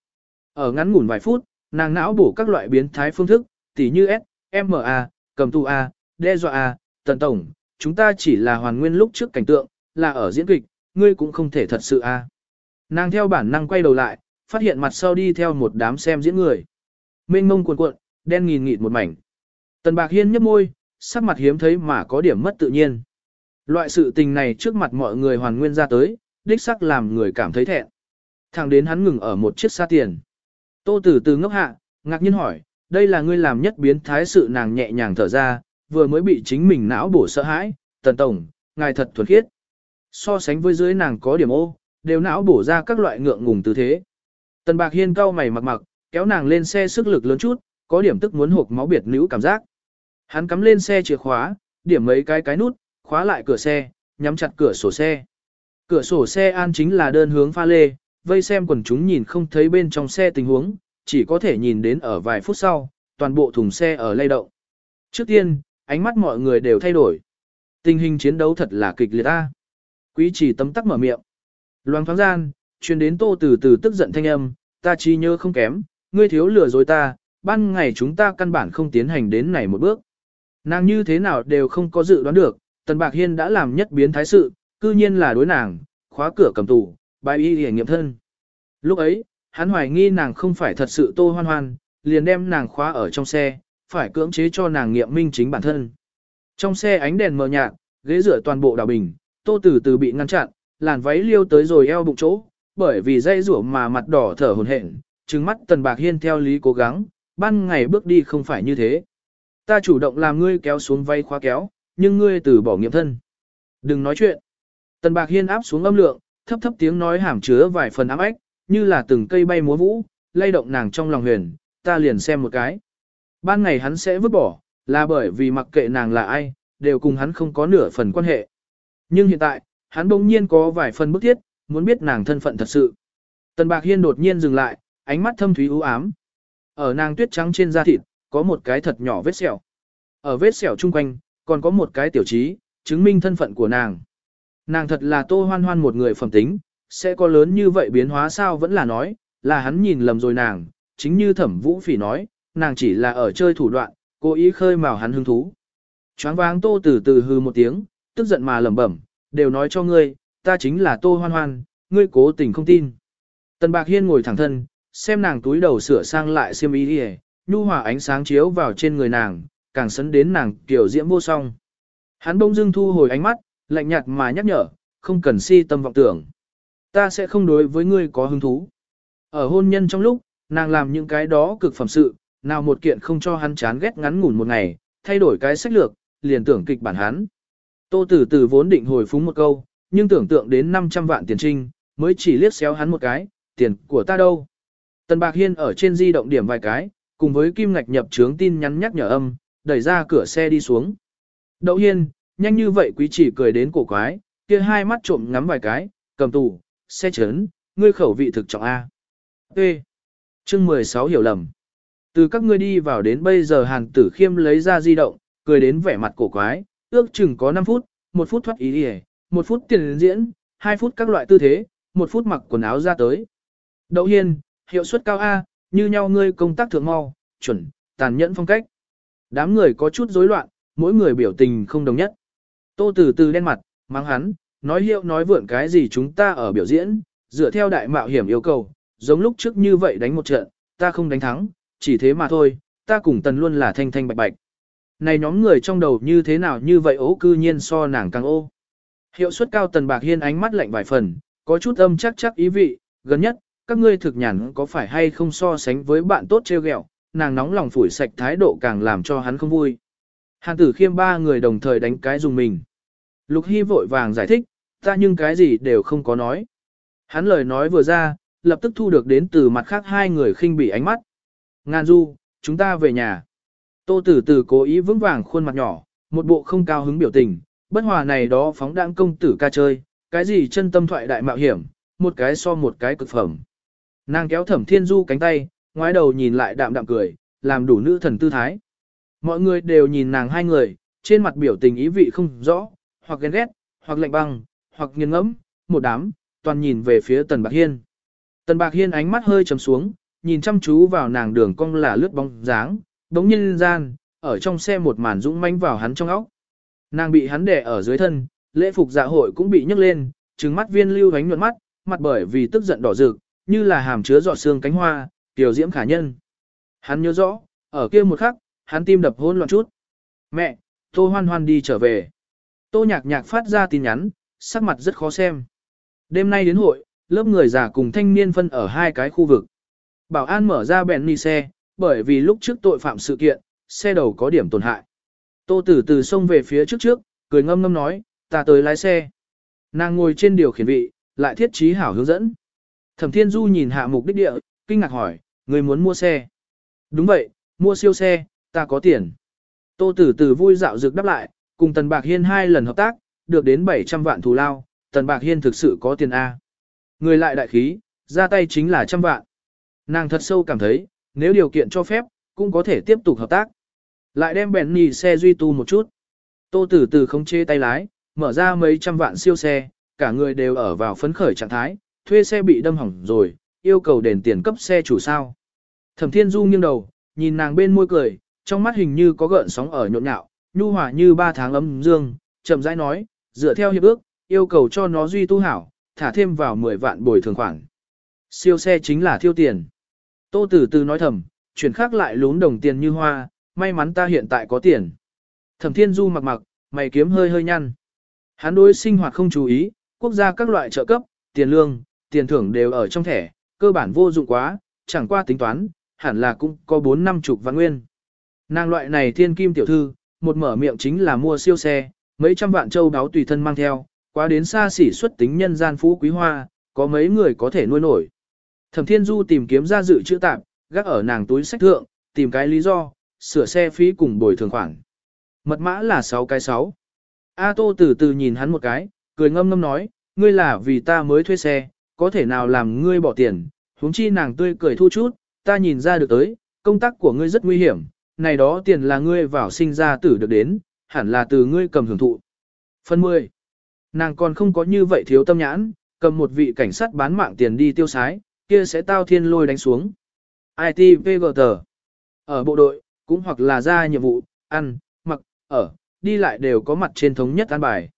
[SPEAKER 1] Ở ngắn ngủn vài phút, nàng não bổ các loại biến thái phương thức, tỉ như S, MA, cầm tù A, đe dọa A, Tần Tổng, chúng ta chỉ là hoàn nguyên lúc trước cảnh tượng, là ở diễn kịch, ngươi cũng không thể thật sự A. Nàng theo bản năng quay đầu lại, phát hiện mặt sau đi theo một đám xem diễn người. Mênh mông cuộn cuộn, đen nghìn nghịt một mảnh. Tần Bạc Hiên nhếch môi, sắc mặt hiếm thấy mà có điểm mất tự nhiên. Loại sự tình này trước mặt mọi người hoàn nguyên ra tới, đích sắc làm người cảm thấy thẹn. Thẳng đến hắn ngừng ở một chiếc xa tiền. Tô Tử từ ngốc hạ, ngạc nhiên hỏi, đây là ngươi làm nhất biến thái sự nàng nhẹ nhàng thở ra, vừa mới bị chính mình não bổ sợ hãi, tần tổng, ngài thật thuần khiết. So sánh với dưới nàng có điểm ô, đều não bổ ra các loại ngượng ngùng tư thế. Tần bạc hiên cau mày mặc mặc, kéo nàng lên xe sức lực lớn chút, có điểm tức muốn hộp máu biệt nữ cảm giác. Hắn cắm lên xe chìa khóa, điểm mấy cái cái nút, khóa lại cửa xe, nhắm chặt cửa sổ xe. Cửa sổ xe an chính là đơn hướng pha lê, vây xem quần chúng nhìn không thấy bên trong xe tình huống, chỉ có thể nhìn đến ở vài phút sau, toàn bộ thùng xe ở lay động. Trước tiên, ánh mắt mọi người đều thay đổi. Tình hình chiến đấu thật là kịch liệt ta. Quý chỉ tấm tắc mở miệng. Loan thoáng gian, truyền đến tô từ từ tức giận thanh âm, ta chi nhớ không kém, ngươi thiếu lừa dối ta, ban ngày chúng ta căn bản không tiến hành đến này một bước. Nàng như thế nào đều không có dự đoán được, Tần Bạc Hiên đã làm nhất biến thái sự, cư nhiên là đối nàng, khóa cửa cầm tù, bài y hề nghiệm thân. Lúc ấy, hắn hoài nghi nàng không phải thật sự tô hoan hoan, liền đem nàng khóa ở trong xe, phải cưỡng chế cho nàng nghiệm minh chính bản thân. Trong xe ánh đèn mờ nhạt, ghế rửa toàn bộ đảo bình, tô từ từ bị ngăn chặn, làn váy liêu tới rồi eo bụng chỗ, bởi vì dây rủa mà mặt đỏ thở hồn hển, trừng mắt tần bạc hiên theo lý cố gắng, ban ngày bước đi không phải như thế. Ta chủ động làm ngươi kéo xuống váy khóa kéo, nhưng ngươi từ bỏ nghiệm thân. Đừng nói chuyện. Tần Bạc Hiên áp xuống âm lượng, thấp thấp tiếng nói hàm chứa vài phần ám ách, như là từng cây bay múa vũ, lay động nàng trong lòng huyền, ta liền xem một cái. Ban ngày hắn sẽ vứt bỏ, là bởi vì mặc kệ nàng là ai, đều cùng hắn không có nửa phần quan hệ. Nhưng hiện tại, hắn bỗng nhiên có vài phần bức thiết, muốn biết nàng thân phận thật sự. Tần Bạc Hiên đột nhiên dừng lại, ánh mắt thâm thúy u ám. Ở nàng tuyết trắng trên da thịt, có một cái thật nhỏ vết sẹo. Ở vết sẹo chung quanh, còn có một cái tiểu trí, chứng minh thân phận của nàng. Nàng thật là tô hoan hoan một người phẩm tính, sẽ có lớn như vậy biến hóa sao vẫn là nói, là hắn nhìn lầm rồi nàng, chính như thẩm vũ phỉ nói, nàng chỉ là ở chơi thủ đoạn, cố ý khơi mào hắn hứng thú. Choáng váng tô từ từ hư một tiếng, tức giận mà lẩm bẩm, đều nói cho ngươi, ta chính là tô hoan hoan, ngươi cố tình không tin. Tần Bạc Hiên ngồi thẳng thân, xem nàng túi đầu sửa sang lại xiêm y đi nhu hòa ánh sáng chiếu vào trên người nàng, càng sấn đến nàng kiểu diễm vô song. Hắn bỗng dưng thu hồi ánh mắt, lạnh nhạt mà nhắc nhở, không cần si tâm vọng tưởng. Ta sẽ không đối với ngươi có hứng thú. Ở hôn nhân trong lúc, nàng làm những cái đó cực phẩm sự, nào một kiện không cho hắn chán ghét ngắn ngủn một ngày, thay đổi cái sách lược, liền tưởng kịch bản hắn. Tô Tử Tử vốn định hồi phúng một câu, nhưng tưởng tượng đến 500 vạn tiền trinh, mới chỉ liếc xéo hắn một cái, tiền của ta đâu. Tần Bạc Hiên ở trên di động điểm vài cái, cùng với kim ngạch nhập trướng tin nhắn nhắc nhở âm, đẩy ra cửa xe đi xuống. Đậu Hiên, nhanh như vậy quý chỉ cười đến cổ quái, kia hai mắt trộm ngắm vài cái, cầm tủ, xe chấn, ngươi khẩu vị thực trọng A. T. Chương 16 hiểu lầm. Từ các ngươi đi vào đến bây giờ Hàn Tử Khiêm lấy ra di động, cười đến vẻ mặt cổ quái, ước chừng có 5 phút, 1 phút thoát ý đi một phút tiền diễn, 2 phút các loại tư thế, 1 phút mặc quần áo ra tới. Đậu Hiên, hiệu suất cao A, như nhau ngươi công tác thượng mau, chuẩn, tàn nhẫn phong cách. Đám người có chút rối loạn, mỗi người biểu tình không đồng nhất. Tô từ từ đen mặt, mang hắn, nói hiệu nói vượn cái gì chúng ta ở biểu diễn, dựa theo đại mạo hiểm yêu cầu, giống lúc trước như vậy đánh một trận, ta không đánh thắng, chỉ thế mà thôi, ta cùng tần luôn là thanh thanh bạch bạch. Này nhóm người trong đầu như thế nào như vậy ố cư nhiên so nàng càng ô. Hiệu suất cao tần bạc hiên ánh mắt lạnh vài phần, có chút âm chắc chắc ý vị, gần nhất, các ngươi thực nhàn có phải hay không so sánh với bạn tốt treo ghẹo, nàng nóng lòng phủi sạch thái độ càng làm cho hắn không vui. Hàn tử khiêm ba người đồng thời đánh cái dùng mình. Lục Hy vội vàng giải thích, ta nhưng cái gì đều không có nói. Hắn lời nói vừa ra, lập tức thu được đến từ mặt khác hai người khinh bỉ ánh mắt. Ngan du, chúng ta về nhà. Tô tử tử cố ý vững vàng khuôn mặt nhỏ, một bộ không cao hứng biểu tình, bất hòa này đó phóng đãng công tử ca chơi, cái gì chân tâm thoại đại mạo hiểm, một cái so một cái cực phẩm. Nàng kéo thẩm thiên du cánh tay, ngoái đầu nhìn lại đạm đạm cười, làm đủ nữ thần tư thái. Mọi người đều nhìn nàng hai người, trên mặt biểu tình ý vị không rõ, hoặc ghen ghét, hoặc lạnh băng, hoặc nghiêng ngẫm, một đám, toàn nhìn về phía Tần Bạc Hiên. Tần Bạc Hiên ánh mắt hơi trầm xuống, nhìn chăm chú vào nàng đường cong là lướt bóng dáng, đống nhiên gian, ở trong xe một màn dũng manh vào hắn trong óc. Nàng bị hắn đè ở dưới thân, lễ phục dạ hội cũng bị nhấc lên, trừng mắt viên lưu ánh nhuận mắt, mặt bởi vì tức giận đỏ rực, như là hàm chứa giọt xương cánh hoa, tiểu diễm khả nhân. Hắn nhớ rõ, ở kia một khắc, hắn tim đập hỗn loạn chút. Mẹ, Tô Hoan Hoan đi trở về. Tô nhạc nhạc phát ra tin nhắn, sắc mặt rất khó xem. Đêm nay đến hội, lớp người già cùng thanh niên phân ở hai cái khu vực. Bảo an mở ra bèn ni xe, bởi vì lúc trước tội phạm sự kiện, xe đầu có điểm tổn hại. Tô tử từ xông về phía trước trước, cười ngâm ngâm nói, ta tới lái xe. Nàng ngồi trên điều khiển vị, lại thiết trí hảo hướng dẫn. Thẩm Thiên Du nhìn hạ mục đích địa, kinh ngạc hỏi, người muốn mua xe. Đúng vậy, mua siêu xe, ta có tiền. Tô Tử Tử vui dạo dược đáp lại, cùng Tần Bạc Hiên hai lần hợp tác, được đến 700 vạn thù lao, Tần Bạc Hiên thực sự có tiền A. Người lại đại khí, ra tay chính là trăm vạn. Nàng thật sâu cảm thấy, nếu điều kiện cho phép, cũng có thể tiếp tục hợp tác. Lại đem bèn nì xe duy tu một chút. Tô Tử Tử không chê tay lái, mở ra mấy trăm vạn siêu xe, cả người đều ở vào phấn khởi trạng thái, thuê xe bị đâm hỏng rồi, yêu cầu đền tiền cấp xe chủ sao. Thẩm Thiên Du nghiêng đầu, nhìn nàng bên môi cười, trong mắt hình như có gợn sóng ở nhộn nhạo, nhu hòa như ba tháng ấm dương, chậm rãi nói, dựa theo hiệp ước, yêu cầu cho nó duy tu hảo, thả thêm vào 10 vạn bồi thường khoản. Siêu xe chính là thiêu tiền. Tô Tử Từ nói thầm, chuyển khác lại lún đồng tiền như hoa, may mắn ta hiện tại có tiền. Thẩm Thiên Du mặc mặc, mày kiếm hơi hơi nhăn. Hắn đối sinh hoạt không chú ý, quốc gia các loại trợ cấp, tiền lương, tiền thưởng đều ở trong thẻ, cơ bản vô dụng quá, chẳng qua tính toán, hẳn là cũng có 4 năm chục vạn nguyên. Nàng loại này thiên kim tiểu thư, một mở miệng chính là mua siêu xe, mấy trăm vạn châu đáo tùy thân mang theo, quá đến xa xỉ xuất tính nhân gian phú quý hoa, có mấy người có thể nuôi nổi. Thẩm Thiên Du tìm kiếm ra dự chữ tạm, gác ở nàng túi sách thượng, tìm cái lý do, sửa xe phí cùng bồi thường khoản. Mật mã là 6 cái 6. A Tô từ từ nhìn hắn một cái, cười ngâm ngâm nói, ngươi là vì ta mới thuê xe, có thể nào làm ngươi bỏ tiền, huống chi nàng tươi cười thu chút, ta nhìn ra được tới, công tác của ngươi rất nguy hiểm, này đó tiền là ngươi vào sinh ra tử được đến, hẳn là từ ngươi cầm hưởng thụ. Phần 10. Nàng còn không có như vậy thiếu tâm nhãn, cầm một vị cảnh sát bán mạng tiền đi tiêu sái, kia sẽ tao thiên lôi đánh xuống. ITVGT. Ở bộ đội, cũng hoặc là ra nhiệm vụ, ăn, mặc, ở, đi lại đều có mặt trên thống nhất an bài.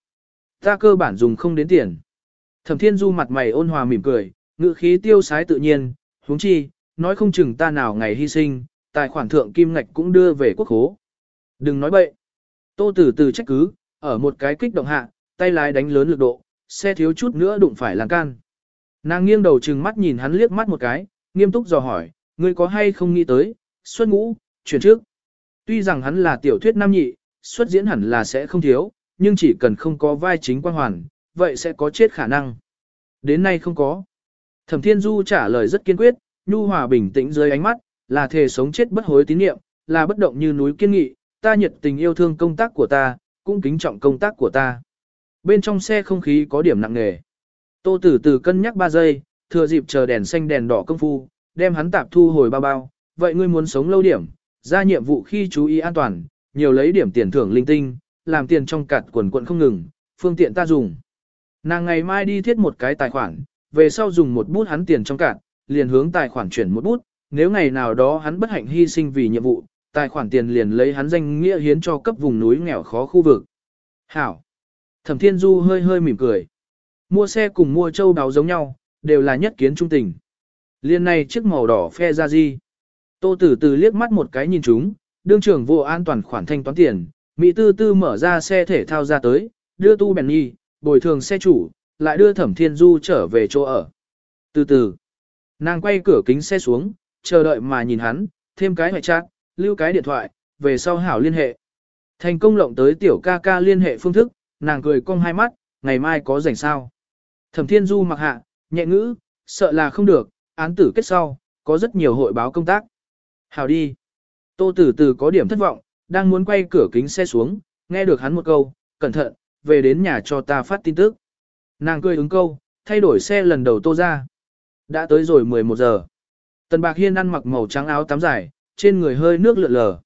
[SPEAKER 1] Ta cơ bản dùng không đến tiền. Thẩm Thiên Du mặt mày ôn hòa mỉm cười, ngữ khí tiêu sái tự nhiên, huống chi, nói không chừng ta nào ngày hy sinh, tài khoản thượng kim ngạch cũng đưa về quốc khố. Đừng nói bậy. Tô Tử Từ trách cứ, ở một cái kích động hạ, tay lái đánh lớn lực độ, xe thiếu chút nữa đụng phải lan can. Nàng nghiêng đầu trừng mắt nhìn hắn liếc mắt một cái, nghiêm túc dò hỏi, ngươi có hay không nghĩ tới, xuất ngũ, chuyển trước. Tuy rằng hắn là tiểu thuyết nam nhị, xuất diễn hẳn là sẽ không thiếu, nhưng chỉ cần không có vai chính quan hoàn, vậy sẽ có chết khả năng. Đến nay không có. Thẩm Thiên Du trả lời rất kiên quyết, nhu hòa bình tĩnh dưới ánh mắt, là thề sống chết bất hối tín niệm, là bất động như núi kiên nghị, ta nhiệt tình yêu thương công tác của ta, cũng kính trọng công tác của ta. Bên trong xe không khí có điểm nặng nề. Tô Tử Từ cân nhắc 3 giây, thừa dịp chờ đèn xanh đèn đỏ công phu, đem hắn tạp thu hồi bao bao, vậy ngươi muốn sống lâu điểm, ra nhiệm vụ khi chú ý an toàn, nhiều lấy điểm tiền thưởng linh tinh, làm tiền trong cặt quần quận không ngừng, phương tiện ta dùng. Nàng ngày mai đi thiết một cái tài khoản, về sau dùng một bút hắn tiền trong cạn, liền hướng tài khoản chuyển một bút, nếu ngày nào đó hắn bất hạnh hy sinh vì nhiệm vụ, tài khoản tiền liền lấy hắn danh nghĩa hiến cho cấp vùng núi nghèo khó khu vực. Hảo! Thẩm Thiên Du hơi hơi mỉm cười. Mua xe cùng mua châu đáo giống nhau, đều là nhất kiến trung tình. Liên này chiếc màu đỏ phe ra gì? Tô Tử Từ liếc mắt một cái nhìn chúng, đương trưởng vô an toàn khoản thanh toán tiền, Mỹ Tư Tư mở ra xe thể thao ra tới, đưa tu bèn nhi, bồi thường xe chủ, lại đưa Thẩm Thiên Du trở về chỗ ở. Từ từ, nàng quay cửa kính xe xuống, chờ đợi mà nhìn hắn, thêm cái ngoại trạng, lưu cái điện thoại, về sau hảo liên hệ. Thành công lộng tới tiểu ca ca liên hệ phương thức, nàng cười cong hai mắt, ngày mai có rảnh sao. Thẩm Thiên Du mặc hạ, nhẹ ngữ, sợ là không được, án tử kết sau, có rất nhiều hội báo công tác. Hảo đi. Tô Tử Từ có điểm thất vọng, đang muốn quay cửa kính xe xuống, nghe được hắn một câu, cẩn thận, về đến nhà cho ta phát tin tức. Nàng cười ứng câu, thay đổi xe lần đầu tô ra. Đã tới rồi 11 giờ. Tần Bạc Hiên ăn mặc màu trắng áo tắm dài, trên người hơi nước lượn lờ.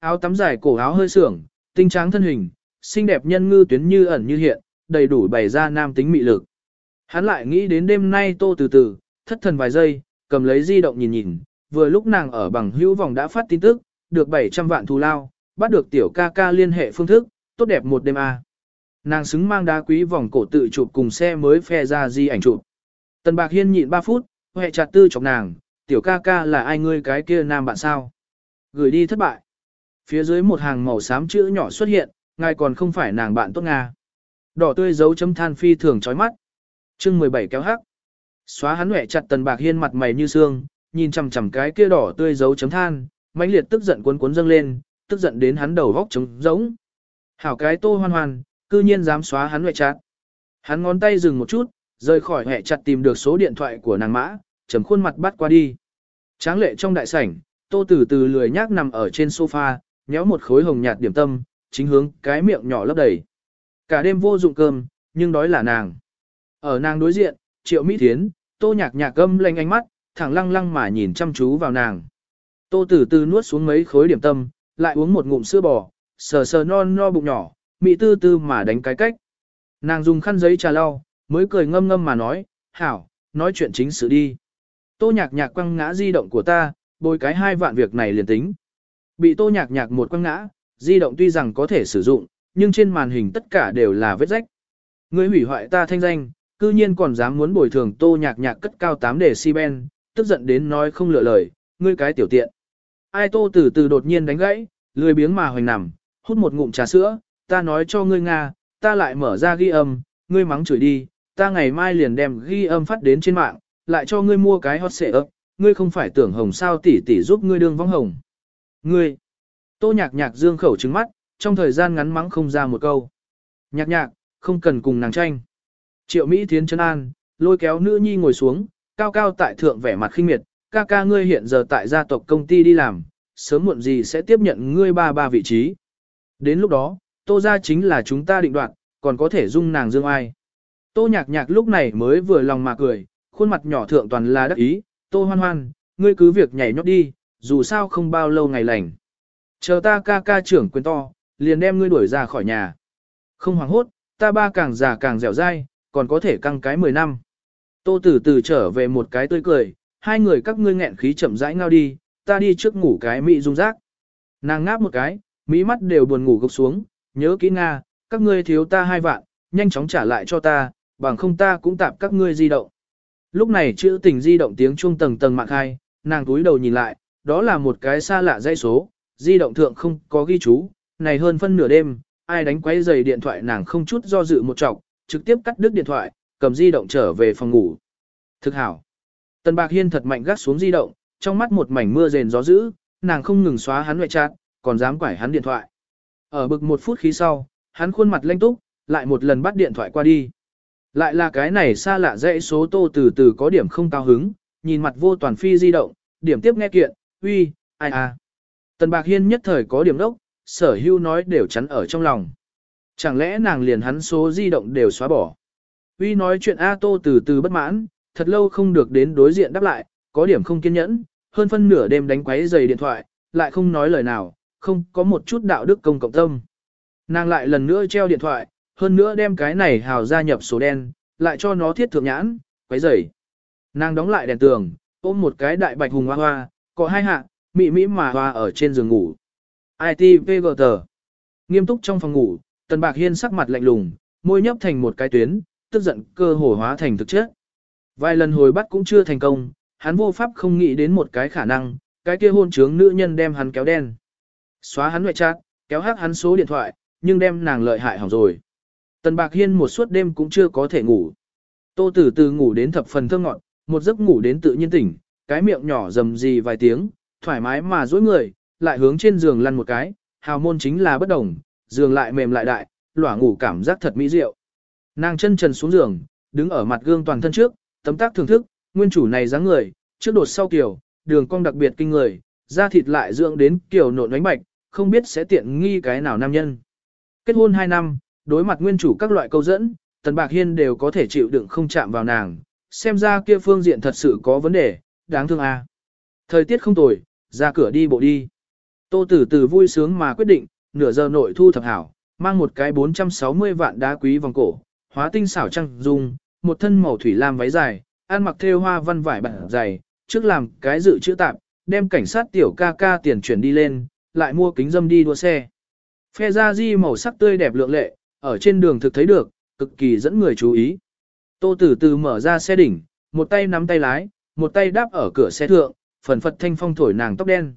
[SPEAKER 1] Áo tắm dài cổ áo hơi sưởng, tinh trắng thân hình, xinh đẹp nhân ngư tuyến như ẩn như hiện, đầy đủ bày ra nam tính mị lực. Hắn lại nghĩ đến đêm nay tô từ từ, thất thần vài giây, cầm lấy di động nhìn nhìn, vừa lúc nàng ở bằng hữu vòng đã phát tin tức, được 700 vạn thù lao, bắt được tiểu ca ca liên hệ phương thức, tốt đẹp một đêm a. Nàng xứng mang đá quý vòng cổ tự chụp cùng xe mới phe ra di ảnh chụp. Tần Bạc Hiên nhịn 3 phút, hệ chặt tư chọc nàng, tiểu ca ca là ai ngươi cái kia nam bạn sao? Gửi đi thất bại. Phía dưới một hàng màu xám chữ nhỏ xuất hiện, ngài còn không phải nàng bạn tốt Nga. Đỏ tươi dấu chấm than phi thường chói mắt. chương 17 kéo hắc. Xóa hắn hệ chặt tần bạc hiên mặt mày như xương, nhìn chằm chằm cái kia đỏ tươi dấu chấm than, mãnh liệt tức giận cuốn cuốn dâng lên, tức giận đến hắn đầu vóc trống rỗng. Hảo cái tô hoan hoan, cư nhiên dám xóa hắn hệ chặt. Hắn ngón tay dừng một chút, rời khỏi hệ chặt tìm được số điện thoại của nàng mã, chấm khuôn mặt bắt qua đi. Tráng lệ trong đại sảnh, tô từ từ lười nhác nằm ở trên sofa, nhéo một khối hồng nhạt điểm tâm, chính hướng cái miệng nhỏ lấp đầy. Cả đêm vô dụng cơm, nhưng đói là nàng. Ở nàng đối diện, triệu mỹ thiến, tô nhạc nhạc gâm lanh ánh mắt, thẳng lăng lăng mà nhìn chăm chú vào nàng. Tô từ từ nuốt xuống mấy khối điểm tâm, lại uống một ngụm sữa bò, sờ sờ non no bụng nhỏ, mị tư tư mà đánh cái cách. Nàng dùng khăn giấy trà lau, mới cười ngâm ngâm mà nói, hảo, nói chuyện chính sự đi. Tô nhạc nhạc quăng ngã di động của ta, bồi cái hai vạn việc này liền tính. Bị tô nhạc nhạc một quăng ngã, di động tuy rằng có thể sử dụng, nhưng trên màn hình tất cả đều là vết rách. Ngươi hủy hoại ta thanh danh, cư nhiên còn dám muốn bồi thường tô nhạc nhạc cất cao 8 để si ben, tức giận đến nói không lựa lời, ngươi cái tiểu tiện. Ai tô từ từ đột nhiên đánh gãy, lười biếng mà hoành nằm, hút một ngụm trà sữa, ta nói cho ngươi Nga, ta lại mở ra ghi âm, ngươi mắng chửi đi, ta ngày mai liền đem ghi âm phát đến trên mạng, lại cho ngươi mua cái hot xệ ấp, ngươi không phải tưởng hồng sao tỷ tỷ giúp ngươi đương vong hồng. Ngươi, tô nhạc nhạc dương khẩu trứng mắt, trong thời gian ngắn mắng không ra một câu. Nhạc nhạc, không cần cùng nàng tranh. Triệu Mỹ Thiến chân an, lôi kéo nữ nhi ngồi xuống, cao cao tại thượng vẻ mặt khinh miệt, ca ca ngươi hiện giờ tại gia tộc công ty đi làm, sớm muộn gì sẽ tiếp nhận ngươi ba ba vị trí. Đến lúc đó, tô ra chính là chúng ta định đoạt, còn có thể dung nàng dương ai. Tô nhạc nhạc lúc này mới vừa lòng mà cười, khuôn mặt nhỏ thượng toàn là đắc ý, tô hoan hoan, ngươi cứ việc nhảy nhót đi, dù sao không bao lâu ngày lành. Chờ ta ca ca trưởng quyền to, liền đem ngươi đuổi ra khỏi nhà. Không hoảng hốt, ta ba càng già càng dẻo dai, còn có thể căng cái 10 năm. Tô tử từ trở về một cái tươi cười, hai người các ngươi nghẹn khí chậm rãi ngao đi, ta đi trước ngủ cái mị dung rác. Nàng ngáp một cái, mỹ mắt đều buồn ngủ gục xuống, nhớ kỹ Nga, các ngươi thiếu ta hai vạn, nhanh chóng trả lại cho ta, bằng không ta cũng tạp các ngươi di động. Lúc này chữ tình di động tiếng chuông tầng tầng mạng hai, nàng túi đầu nhìn lại, đó là một cái xa lạ dây số, di động thượng không có ghi chú, này hơn phân nửa đêm, ai đánh quấy giày điện thoại nàng không chút do dự một trọng, trực tiếp cắt đứt điện thoại, cầm di động trở về phòng ngủ. Thực hảo. Tần Bạc Hiên thật mạnh gắt xuống di động, trong mắt một mảnh mưa rền gió dữ, nàng không ngừng xóa hắn ngoại trạng, còn dám quải hắn điện thoại. Ở bực một phút khí sau, hắn khuôn mặt lanh túc, lại một lần bắt điện thoại qua đi. Lại là cái này xa lạ dãy số tô từ từ có điểm không cao hứng, nhìn mặt vô toàn phi di động, điểm tiếp nghe kiện, uy, ai à. Tần Bạc Hiên nhất thời có điểm đốc, sở hưu nói đều chắn ở trong lòng. Chẳng lẽ nàng liền hắn số di động đều xóa bỏ. Uy nói chuyện A Tô từ từ bất mãn, thật lâu không được đến đối diện đáp lại, có điểm không kiên nhẫn, hơn phân nửa đêm đánh quấy giày điện thoại, lại không nói lời nào, không có một chút đạo đức công cộng tâm. Nàng lại lần nữa treo điện thoại, hơn nữa đem cái này hào gia nhập số đen, lại cho nó thiết thượng nhãn, quấy rầy. Nàng đóng lại đèn tường, ôm một cái đại bạch hùng hoa hoa, có hai hạ, mị mỹ mà hoa ở trên giường ngủ. ITVGT. Nghiêm túc trong phòng ngủ, Tần Bạc Hiên sắc mặt lạnh lùng, môi nhấp thành một cái tuyến, tức giận cơ hồ hóa thành thực chất. Vài lần hồi bắt cũng chưa thành công, hắn vô pháp không nghĩ đến một cái khả năng, cái kia hôn trướng nữ nhân đem hắn kéo đen. Xóa hắn ngoại chat, kéo hắc hắn số điện thoại, nhưng đem nàng lợi hại hỏng rồi. Tần Bạc Hiên một suốt đêm cũng chưa có thể ngủ. Tô Tử Từ ngủ đến thập phần thơ ngọt, một giấc ngủ đến tự nhiên tỉnh, cái miệng nhỏ rầm rì vài tiếng, thoải mái mà duỗi người, lại hướng trên giường lăn một cái, hào môn chính là bất đồng, giường lại mềm lại đại, lỏa ngủ cảm giác thật mỹ diệu. Nàng chân trần xuống giường, đứng ở mặt gương toàn thân trước, tấm tác thưởng thức, nguyên chủ này dáng người, trước đột sau kiểu, đường cong đặc biệt kinh người, da thịt lại dưỡng đến kiểu nộn ánh bạch, không biết sẽ tiện nghi cái nào nam nhân. Kết hôn 2 năm, đối mặt nguyên chủ các loại câu dẫn, Tần Bạc Hiên đều có thể chịu đựng không chạm vào nàng, xem ra kia phương diện thật sự có vấn đề, đáng thương. À. Thời tiết không tồi, ra cửa đi bộ đi. Tô Tử tử vui sướng mà quyết định, nửa giờ nội thu thập hảo, mang một cái 460 vạn đá quý vòng cổ, hóa tinh xảo trăng dung, một thân màu thủy lam váy dài, ăn mặc thêu hoa văn vải bản dày, trước làm cái dự chữ tạm, đem cảnh sát tiểu ca ca tiền chuyển đi lên, lại mua kính dâm đi đua xe. Phe ra di màu sắc tươi đẹp lượng lệ, ở trên đường thực thấy được, cực kỳ dẫn người chú ý. Tô Tử Từ mở ra xe đỉnh, một tay nắm tay lái, một tay đáp ở cửa xe thượng, phần phật thanh phong thổi nàng tóc đen.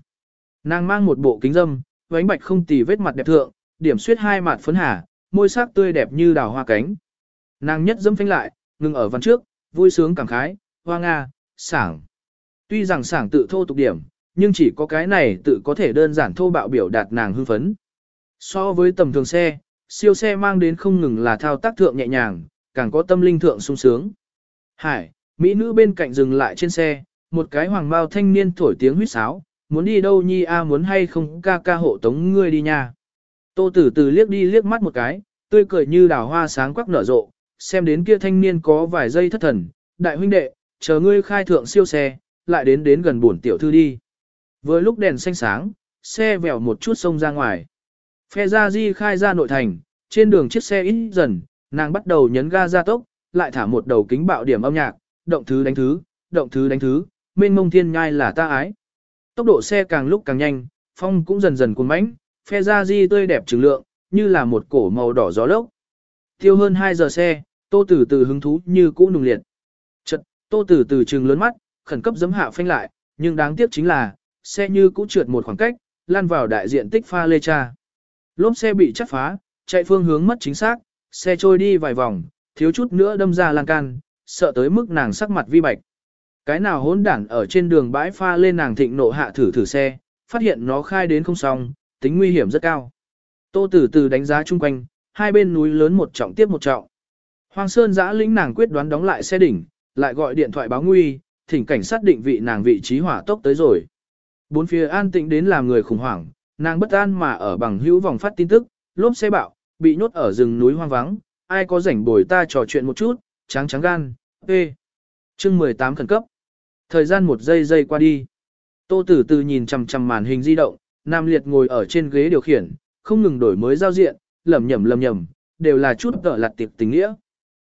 [SPEAKER 1] Nàng mang một bộ kính dâm, vánh bạch không tì vết mặt đẹp thượng, điểm suyết hai mặt phấn hà, môi sắc tươi đẹp như đào hoa cánh. Nàng nhất dâm phanh lại, ngừng ở văn trước, vui sướng cảm khái, hoa nga, sảng. Tuy rằng sảng tự thô tục điểm, nhưng chỉ có cái này tự có thể đơn giản thô bạo biểu đạt nàng hưng phấn. So với tầm thường xe, siêu xe mang đến không ngừng là thao tác thượng nhẹ nhàng, càng có tâm linh thượng sung sướng. Hải, mỹ nữ bên cạnh dừng lại trên xe, một cái hoàng bao thanh niên thổi tiếng huýt sáo, muốn đi đâu nhi a muốn hay không ca ca hộ tống ngươi đi nha. Tô tử từ liếc đi liếc mắt một cái, tươi cười như đào hoa sáng quắc nở rộ, xem đến kia thanh niên có vài giây thất thần, đại huynh đệ, chờ ngươi khai thượng siêu xe, lại đến đến gần buồn tiểu thư đi. Vừa lúc đèn xanh sáng, xe vèo một chút sông ra ngoài. Phe ra di khai ra nội thành, trên đường chiếc xe ít dần, nàng bắt đầu nhấn ga ra tốc, lại thả một đầu kính bạo điểm âm nhạc, động thứ đánh thứ, động thứ đánh thứ, mênh mông thiên nhai là ta ái. Tốc độ xe càng lúc càng nhanh, phong cũng dần dần cuốn mãnh, phe ra di tươi đẹp trừng lượng, như là một cổ màu đỏ gió lốc. Tiêu hơn 2 giờ xe, tô tử từ hứng thú như cũ nùng liệt. Chật, tô tử từ trừng lớn mắt, khẩn cấp giấm hạ phanh lại, nhưng đáng tiếc chính là, xe như cũ trượt một khoảng cách, lan vào đại diện tích pha lê cha. Lốp xe bị chắt phá, chạy phương hướng mất chính xác, xe trôi đi vài vòng, thiếu chút nữa đâm ra lan can, sợ tới mức nàng sắc mặt vi bạch. Cái nào hỗn đản ở trên đường bãi pha lên nàng thịnh nộ hạ thử thử xe, phát hiện nó khai đến không xong, tính nguy hiểm rất cao. Tô từ từ đánh giá chung quanh, hai bên núi lớn một trọng tiếp một trọng. Hoàng Sơn giã lĩnh nàng quyết đoán đóng lại xe đỉnh, lại gọi điện thoại báo nguy, thỉnh cảnh sát định vị nàng vị trí hỏa tốc tới rồi. Bốn phía an tĩnh đến làm người khủng hoảng, nàng bất an mà ở bằng hữu vòng phát tin tức, lốp xe bạo, bị nhốt ở rừng núi hoang vắng, ai có rảnh bồi ta trò chuyện một chút, trắng trắng gan, ê. Chương 18 khẩn cấp. Thời gian một giây giây qua đi. Tô Tử Từ nhìn chằm chằm màn hình di động, Nam Liệt ngồi ở trên ghế điều khiển, không ngừng đổi mới giao diện, lẩm nhẩm lẩm nhẩm, đều là chút tợ lặt tiệp tình nghĩa.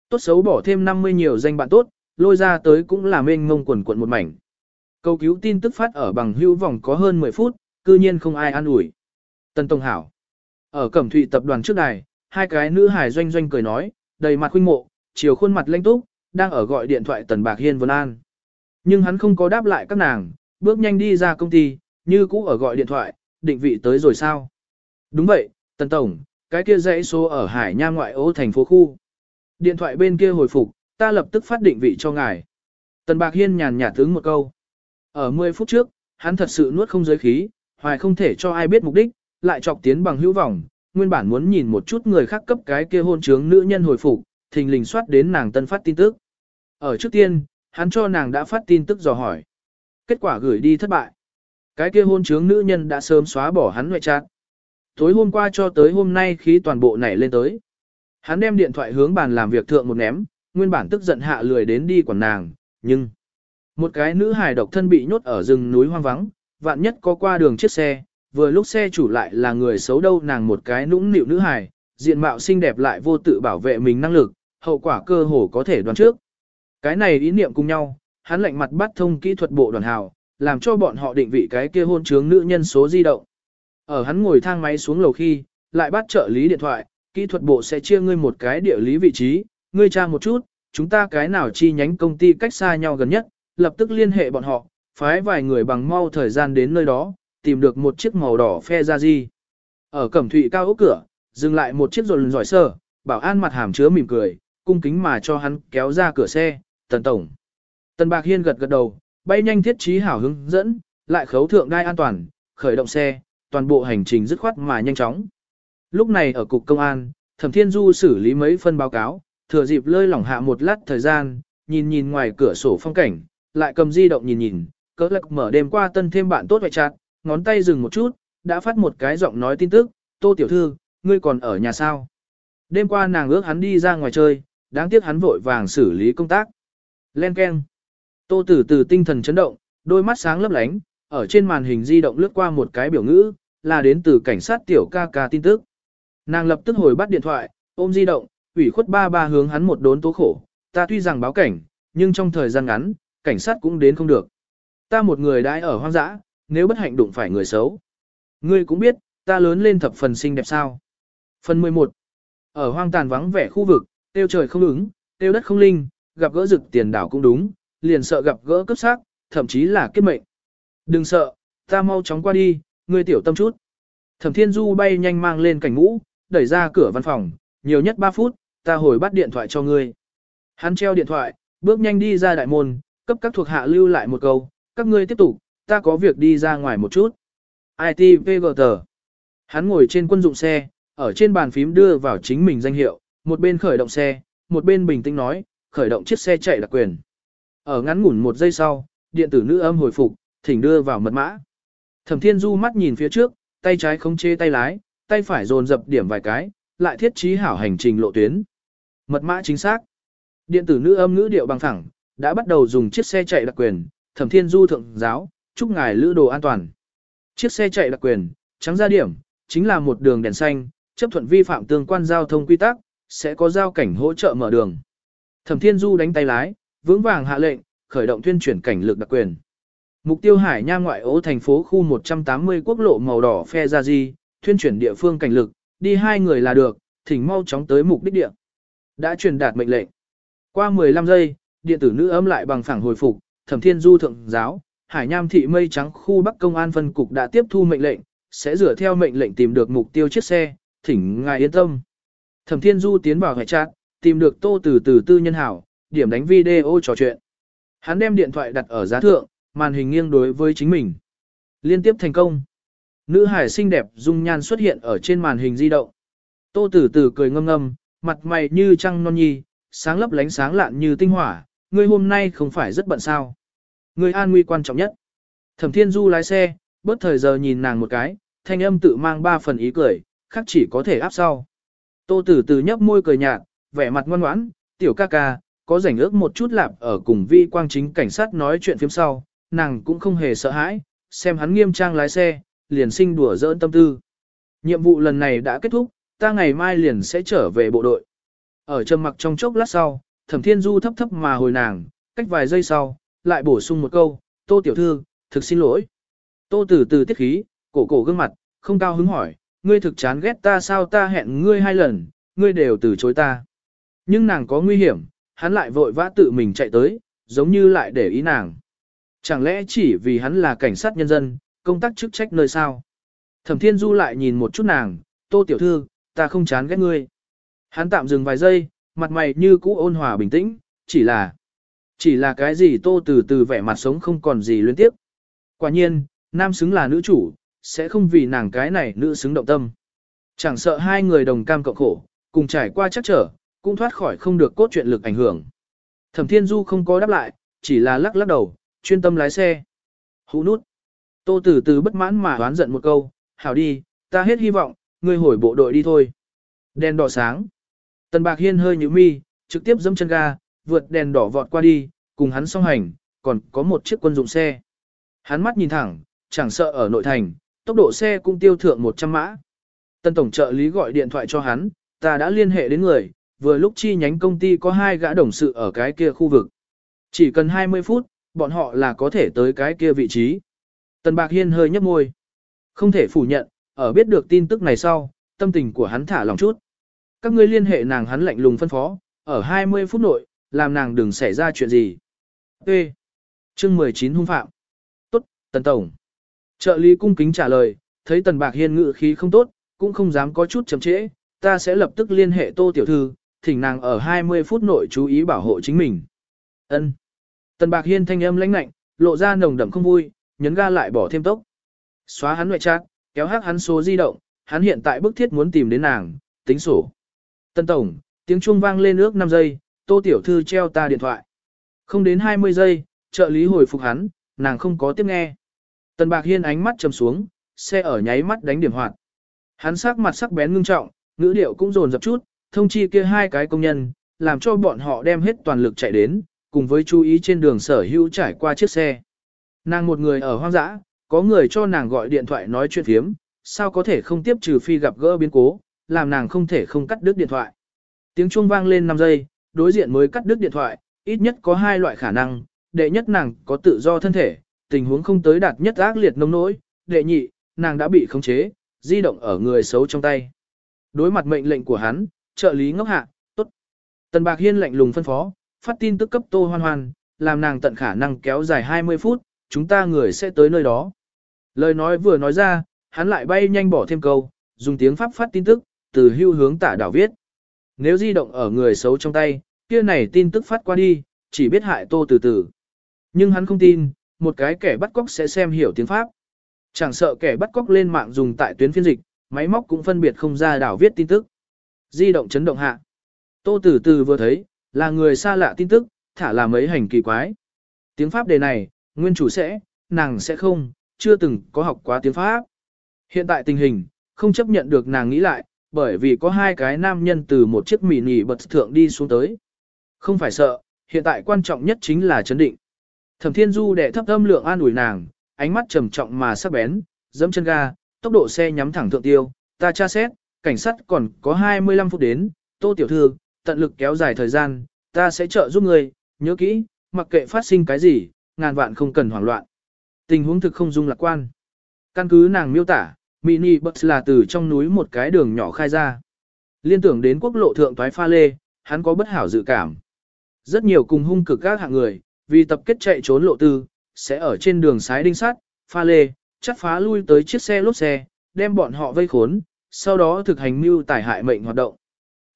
[SPEAKER 1] Tốt xấu bỏ thêm 50 nhiều danh bạn tốt, lôi ra tới cũng là mênh ngông quần quận một mảnh. Câu cứu tin tức phát ở bằng hữu vòng có hơn 10 phút, cư nhiên không ai an ủi. Tân Tông Hảo. Ở Cẩm Thụy tập đoàn trước đài, hai cái nữ hài doanh doanh cười nói, đầy mặt huynh mộ, chiều khuôn mặt lãnh túc, đang ở gọi điện thoại Tần Bạc Hiên Vân An. Nhưng hắn không có đáp lại các nàng, bước nhanh đi ra công ty, như cũ ở gọi điện thoại, định vị tới rồi sao? Đúng vậy, Tần Tổng, cái kia dãy số ở Hải Nha ngoại ô thành phố khu. Điện thoại bên kia hồi phục, ta lập tức phát định vị cho ngài. Tần Bạc Hiên nhàn nhạt tướng một câu. Ở 10 phút trước, hắn thật sự nuốt không giới khí, hoài không thể cho ai biết mục đích, lại chọc tiến bằng hữu vọng, nguyên bản muốn nhìn một chút người khác cấp cái kia hôn trướng nữ nhân hồi phục, thình lình soát đến nàng tân phát tin tức. Ở trước tiên, hắn cho nàng đã phát tin tức dò hỏi. Kết quả gửi đi thất bại. Cái kia hôn trướng nữ nhân đã sớm xóa bỏ hắn ngoại trạng. Tối hôm qua cho tới hôm nay khí toàn bộ nảy lên tới. Hắn đem điện thoại hướng bàn làm việc thượng một ném, nguyên bản tức giận hạ lười đến đi quản nàng, nhưng... Một cái nữ hài độc thân bị nhốt ở rừng núi hoang vắng, vạn nhất có qua đường chiếc xe, vừa lúc xe chủ lại là người xấu đâu nàng một cái nũng nịu nữ hài, diện mạo xinh đẹp lại vô tự bảo vệ mình năng lực, hậu quả cơ hồ có thể đoán trước. Cái này ý niệm cùng nhau, hắn lạnh mặt bắt thông kỹ thuật bộ đoàn hào, làm cho bọn họ định vị cái kia hôn trướng nữ nhân số di động. Ở hắn ngồi thang máy xuống lầu khi, lại bắt trợ lý điện thoại, kỹ thuật bộ sẽ chia ngươi một cái địa lý vị trí, ngươi tra một chút, chúng ta cái nào chi nhánh công ty cách xa nhau gần nhất, lập tức liên hệ bọn họ, phái vài người bằng mau thời gian đến nơi đó, tìm được một chiếc màu đỏ phe ra di. Ở cẩm thụy cao ốc cửa, dừng lại một chiếc rộn giỏi sơ, bảo an mặt hàm chứa mỉm cười, cung kính mà cho hắn kéo ra cửa xe, tần tổng. Tần Bạc Hiên gật gật đầu, bay nhanh thiết trí hảo hướng dẫn, lại khấu thượng đai an toàn, khởi động xe, toàn bộ hành trình dứt khoát mà nhanh chóng. Lúc này ở cục công an, Thẩm Thiên Du xử lý mấy phân báo cáo, thừa dịp lơi lỏng hạ một lát thời gian, nhìn nhìn ngoài cửa sổ phong cảnh, lại cầm di động nhìn nhìn, cỡ lạc mở đêm qua tân thêm bạn tốt vậy chặt, ngón tay dừng một chút, đã phát một cái giọng nói tin tức, tô tiểu thư, ngươi còn ở nhà sao? Đêm qua nàng ước hắn đi ra ngoài chơi, đáng tiếc hắn vội vàng xử lý công tác. Len keng Tô tử từ tinh thần chấn động, đôi mắt sáng lấp lánh, ở trên màn hình di động lướt qua một cái biểu ngữ, là đến từ cảnh sát tiểu ca ca tin tức. Nàng lập tức hồi bắt điện thoại, ôm di động, ủy khuất ba ba hướng hắn một đốn tố khổ, ta tuy rằng báo cảnh, nhưng trong thời gian ngắn, cảnh sát cũng đến không được. Ta một người đãi ở hoang dã, nếu bất hạnh đụng phải người xấu. Ngươi cũng biết, ta lớn lên thập phần xinh đẹp sao. Phần 11. Ở hoang tàn vắng vẻ khu vực, tiêu trời không ứng, tiêu đất không linh, gặp gỡ rực tiền đảo cũng đúng, liền sợ gặp gỡ cấp xác, thậm chí là kiếp mệnh. Đừng sợ, ta mau chóng qua đi, ngươi tiểu tâm chút. Thẩm Thiên Du bay nhanh mang lên cảnh ngũ, đẩy ra cửa văn phòng, nhiều nhất 3 phút, ta hồi bắt điện thoại cho ngươi. Hắn treo điện thoại, bước nhanh đi ra đại môn, cấp các thuộc hạ lưu lại một câu, các ngươi tiếp tục, ta có việc đi ra ngoài một chút. ITVGT. Hắn ngồi trên quân dụng xe, ở trên bàn phím đưa vào chính mình danh hiệu, một bên khởi động xe, một bên bình tĩnh nói, khởi động chiếc xe chạy đặc quyền. Ở ngắn ngủn một giây sau, điện tử nữ âm hồi phục, thỉnh đưa vào mật mã. Thẩm Thiên Du mắt nhìn phía trước, tay trái không chê tay lái, tay phải dồn dập điểm vài cái, lại thiết trí hảo hành trình lộ tuyến. Mật mã chính xác. Điện tử nữ âm ngữ điệu bằng thẳng, đã bắt đầu dùng chiếc xe chạy đặc quyền, Thẩm Thiên Du thượng giáo, chúc ngài lữ đồ an toàn. Chiếc xe chạy đặc quyền, trắng ra điểm, chính là một đường đèn xanh, chấp thuận vi phạm tương quan giao thông quy tắc, sẽ có giao cảnh hỗ trợ mở đường. Thẩm Thiên Du đánh tay lái, vững vàng hạ lệnh, khởi động tuyên chuyển cảnh lực đặc quyền. Mục tiêu Hải Nha ngoại ô thành phố khu 180 quốc lộ màu đỏ phe ra di, tuyên chuyển địa phương cảnh lực, đi hai người là được, thỉnh mau chóng tới mục đích địa. Đã truyền đạt mệnh lệnh. Qua 15 giây, điện tử nữ ấm lại bằng phẳng hồi phục, Thẩm Thiên Du thượng giáo, Hải Nham thị mây trắng khu Bắc công an phân cục đã tiếp thu mệnh lệnh, sẽ dựa theo mệnh lệnh tìm được mục tiêu chiếc xe, thỉnh ngài yên tâm. Thẩm Thiên Du tiến vào hệ trạng, tìm được Tô Từ Từ tư nhân hảo, điểm đánh video trò chuyện. Hắn đem điện thoại đặt ở giá thượng, màn hình nghiêng đối với chính mình. Liên tiếp thành công. Nữ hải xinh đẹp dung nhan xuất hiện ở trên màn hình di động. Tô Tử Tử cười ngâm ngâm, mặt mày như trăng non nhi, sáng lấp lánh sáng lạn như tinh hỏa, ngươi hôm nay không phải rất bận sao? Ngươi an nguy quan trọng nhất. Thẩm Thiên Du lái xe, bớt thời giờ nhìn nàng một cái, thanh âm tự mang ba phần ý cười, khác chỉ có thể áp sau. Tô Tử Tử nhấp môi cười nhạt, vẻ mặt ngoan ngoãn, "Tiểu ca ca, có rảnh ước một chút lạp ở cùng vi quang chính cảnh sát nói chuyện phía sau, nàng cũng không hề sợ hãi, xem hắn nghiêm trang lái xe, liền sinh đùa giỡn tâm tư. Nhiệm vụ lần này đã kết thúc, ta ngày mai liền sẽ trở về bộ đội. Ở trầm mặc trong chốc lát sau, thẩm thiên du thấp thấp mà hồi nàng, cách vài giây sau, lại bổ sung một câu, tô tiểu thư, thực xin lỗi. Tô từ từ tiết khí, cổ cổ gương mặt, không cao hứng hỏi, ngươi thực chán ghét ta sao ta hẹn ngươi hai lần, ngươi đều từ chối ta. Nhưng nàng có nguy hiểm, hắn lại vội vã tự mình chạy tới, giống như lại để ý nàng. Chẳng lẽ chỉ vì hắn là cảnh sát nhân dân, công tác chức trách nơi sao? Thẩm Thiên Du lại nhìn một chút nàng, tô tiểu thư, ta không chán ghét ngươi. Hắn tạm dừng vài giây, mặt mày như cũ ôn hòa bình tĩnh, chỉ là... Chỉ là cái gì tô từ từ vẻ mặt sống không còn gì liên tiếp. Quả nhiên, nam xứng là nữ chủ, sẽ không vì nàng cái này nữ xứng động tâm. Chẳng sợ hai người đồng cam cộng khổ, cùng trải qua chắc trở, cũng thoát khỏi không được cốt truyện lực ảnh hưởng. Thẩm Thiên Du không có đáp lại, chỉ là lắc lắc đầu, chuyên tâm lái xe. Hú nút. Tô Tử Từ bất mãn mà đoán giận một câu, hảo đi, ta hết hy vọng, ngươi hồi bộ đội đi thôi. Đèn đỏ sáng. Tần Bạc Hiên hơi nhíu mi, trực tiếp dẫm chân ga, vượt đèn đỏ vọt qua đi, cùng hắn song hành, còn có một chiếc quân dụng xe. Hắn mắt nhìn thẳng, chẳng sợ ở nội thành, tốc độ xe cũng tiêu thượng 100 mã. Tân tổng trợ lý gọi điện thoại cho hắn, ta đã liên hệ đến người, vừa lúc chi nhánh công ty có hai gã đồng sự ở cái kia khu vực. Chỉ cần 20 phút, bọn họ là có thể tới cái kia vị trí. Tần Bạc Hiên hơi nhấp môi. Không thể phủ nhận, ở biết được tin tức này sau, tâm tình của hắn thả lòng chút. Các ngươi liên hệ nàng hắn lạnh lùng phân phó, ở 20 phút nội, làm nàng đừng xảy ra chuyện gì. T. Chương 19 hung phạm. Tốt, Tần Tổng. Trợ lý cung kính trả lời, thấy Tần Bạc Hiên ngự khí không tốt, cũng không dám có chút chậm trễ, ta sẽ lập tức liên hệ Tô Tiểu Thư, thỉnh nàng ở 20 phút nội chú ý bảo hộ chính mình. Ân. Tần Bạc Hiên thanh âm lãnh lạnh, lộ ra nồng đậm không vui, nhấn ga lại bỏ thêm tốc. Xóa hắn ngoại trát, kéo hát hắn số di động, hắn hiện tại bức thiết muốn tìm đến nàng, tính sổ. Tân Tổng, tiếng chuông vang lên ước 5 giây, Tô Tiểu Thư treo ta điện thoại. Không đến 20 giây, trợ lý hồi phục hắn, nàng không có tiếp nghe. Tần Bạc Hiên ánh mắt trầm xuống, xe ở nháy mắt đánh điểm hoạt. Hắn sắc mặt sắc bén ngưng trọng, ngữ điệu cũng dồn dập chút, thông chi kia hai cái công nhân, làm cho bọn họ đem hết toàn lực chạy đến, cùng với chú ý trên đường sở hữu trải qua chiếc xe. Nàng một người ở hoang dã, có người cho nàng gọi điện thoại nói chuyện phiếm, sao có thể không tiếp trừ phi gặp gỡ biến cố, làm nàng không thể không cắt đứt điện thoại. Tiếng chuông vang lên 5 giây, đối diện mới cắt đứt điện thoại, ít nhất có hai loại khả năng, đệ nhất nàng có tự do thân thể, tình huống không tới đạt nhất ác liệt nông nỗi, đệ nhị, nàng đã bị khống chế, di động ở người xấu trong tay. Đối mặt mệnh lệnh của hắn, trợ lý ngốc hạ, tốt. Tần Bạc Hiên lạnh lùng phân phó, phát tin tức cấp Tô Hoan Hoan, làm nàng tận khả năng kéo dài 20 phút, chúng ta người sẽ tới nơi đó. Lời nói vừa nói ra, hắn lại bay nhanh bỏ thêm câu, dùng tiếng Pháp phát tin tức, từ hưu hướng tả đảo viết. Nếu di động ở người xấu trong tay, kia này tin tức phát qua đi, chỉ biết hại Tô từ từ. Nhưng hắn không tin, một cái kẻ bắt cóc sẽ xem hiểu tiếng Pháp. Chẳng sợ kẻ bắt cóc lên mạng dùng tại tuyến phiên dịch, máy móc cũng phân biệt không ra đảo viết tin tức. Di động chấn động hạ. Tô Tử Từ vừa thấy, là người xa lạ tin tức, thả là mấy hành kỳ quái. Tiếng Pháp đề này, nguyên chủ sẽ, nàng sẽ không, chưa từng có học quá tiếng Pháp. Hiện tại tình hình, không chấp nhận được nàng nghĩ lại, bởi vì có hai cái nam nhân từ một chiếc mì nỉ bật thượng đi xuống tới. Không phải sợ, hiện tại quan trọng nhất chính là chấn định. Thẩm Thiên Du đệ thấp âm lượng an ủi nàng, ánh mắt trầm trọng mà sắc bén, dẫm chân ga, tốc độ xe nhắm thẳng thượng tiêu, ta tra xét, cảnh sát còn có 25 phút đến, tô tiểu thư, tận lực kéo dài thời gian, ta sẽ trợ giúp người, nhớ kỹ, mặc kệ phát sinh cái gì, ngàn vạn không cần hoảng loạn. Tình huống thực không dung lạc quan. Căn cứ nàng miêu tả, mini bus là từ trong núi một cái đường nhỏ khai ra. Liên tưởng đến quốc lộ thượng toái pha lê, hắn có bất hảo dự cảm. Rất nhiều cùng hung cực các hạng người, vì tập kết chạy trốn lộ tư, sẽ ở trên đường sái đinh sắt, pha lê, chắc phá lui tới chiếc xe lốp xe, đem bọn họ vây khốn, sau đó thực hành mưu tải hại mệnh hoạt động.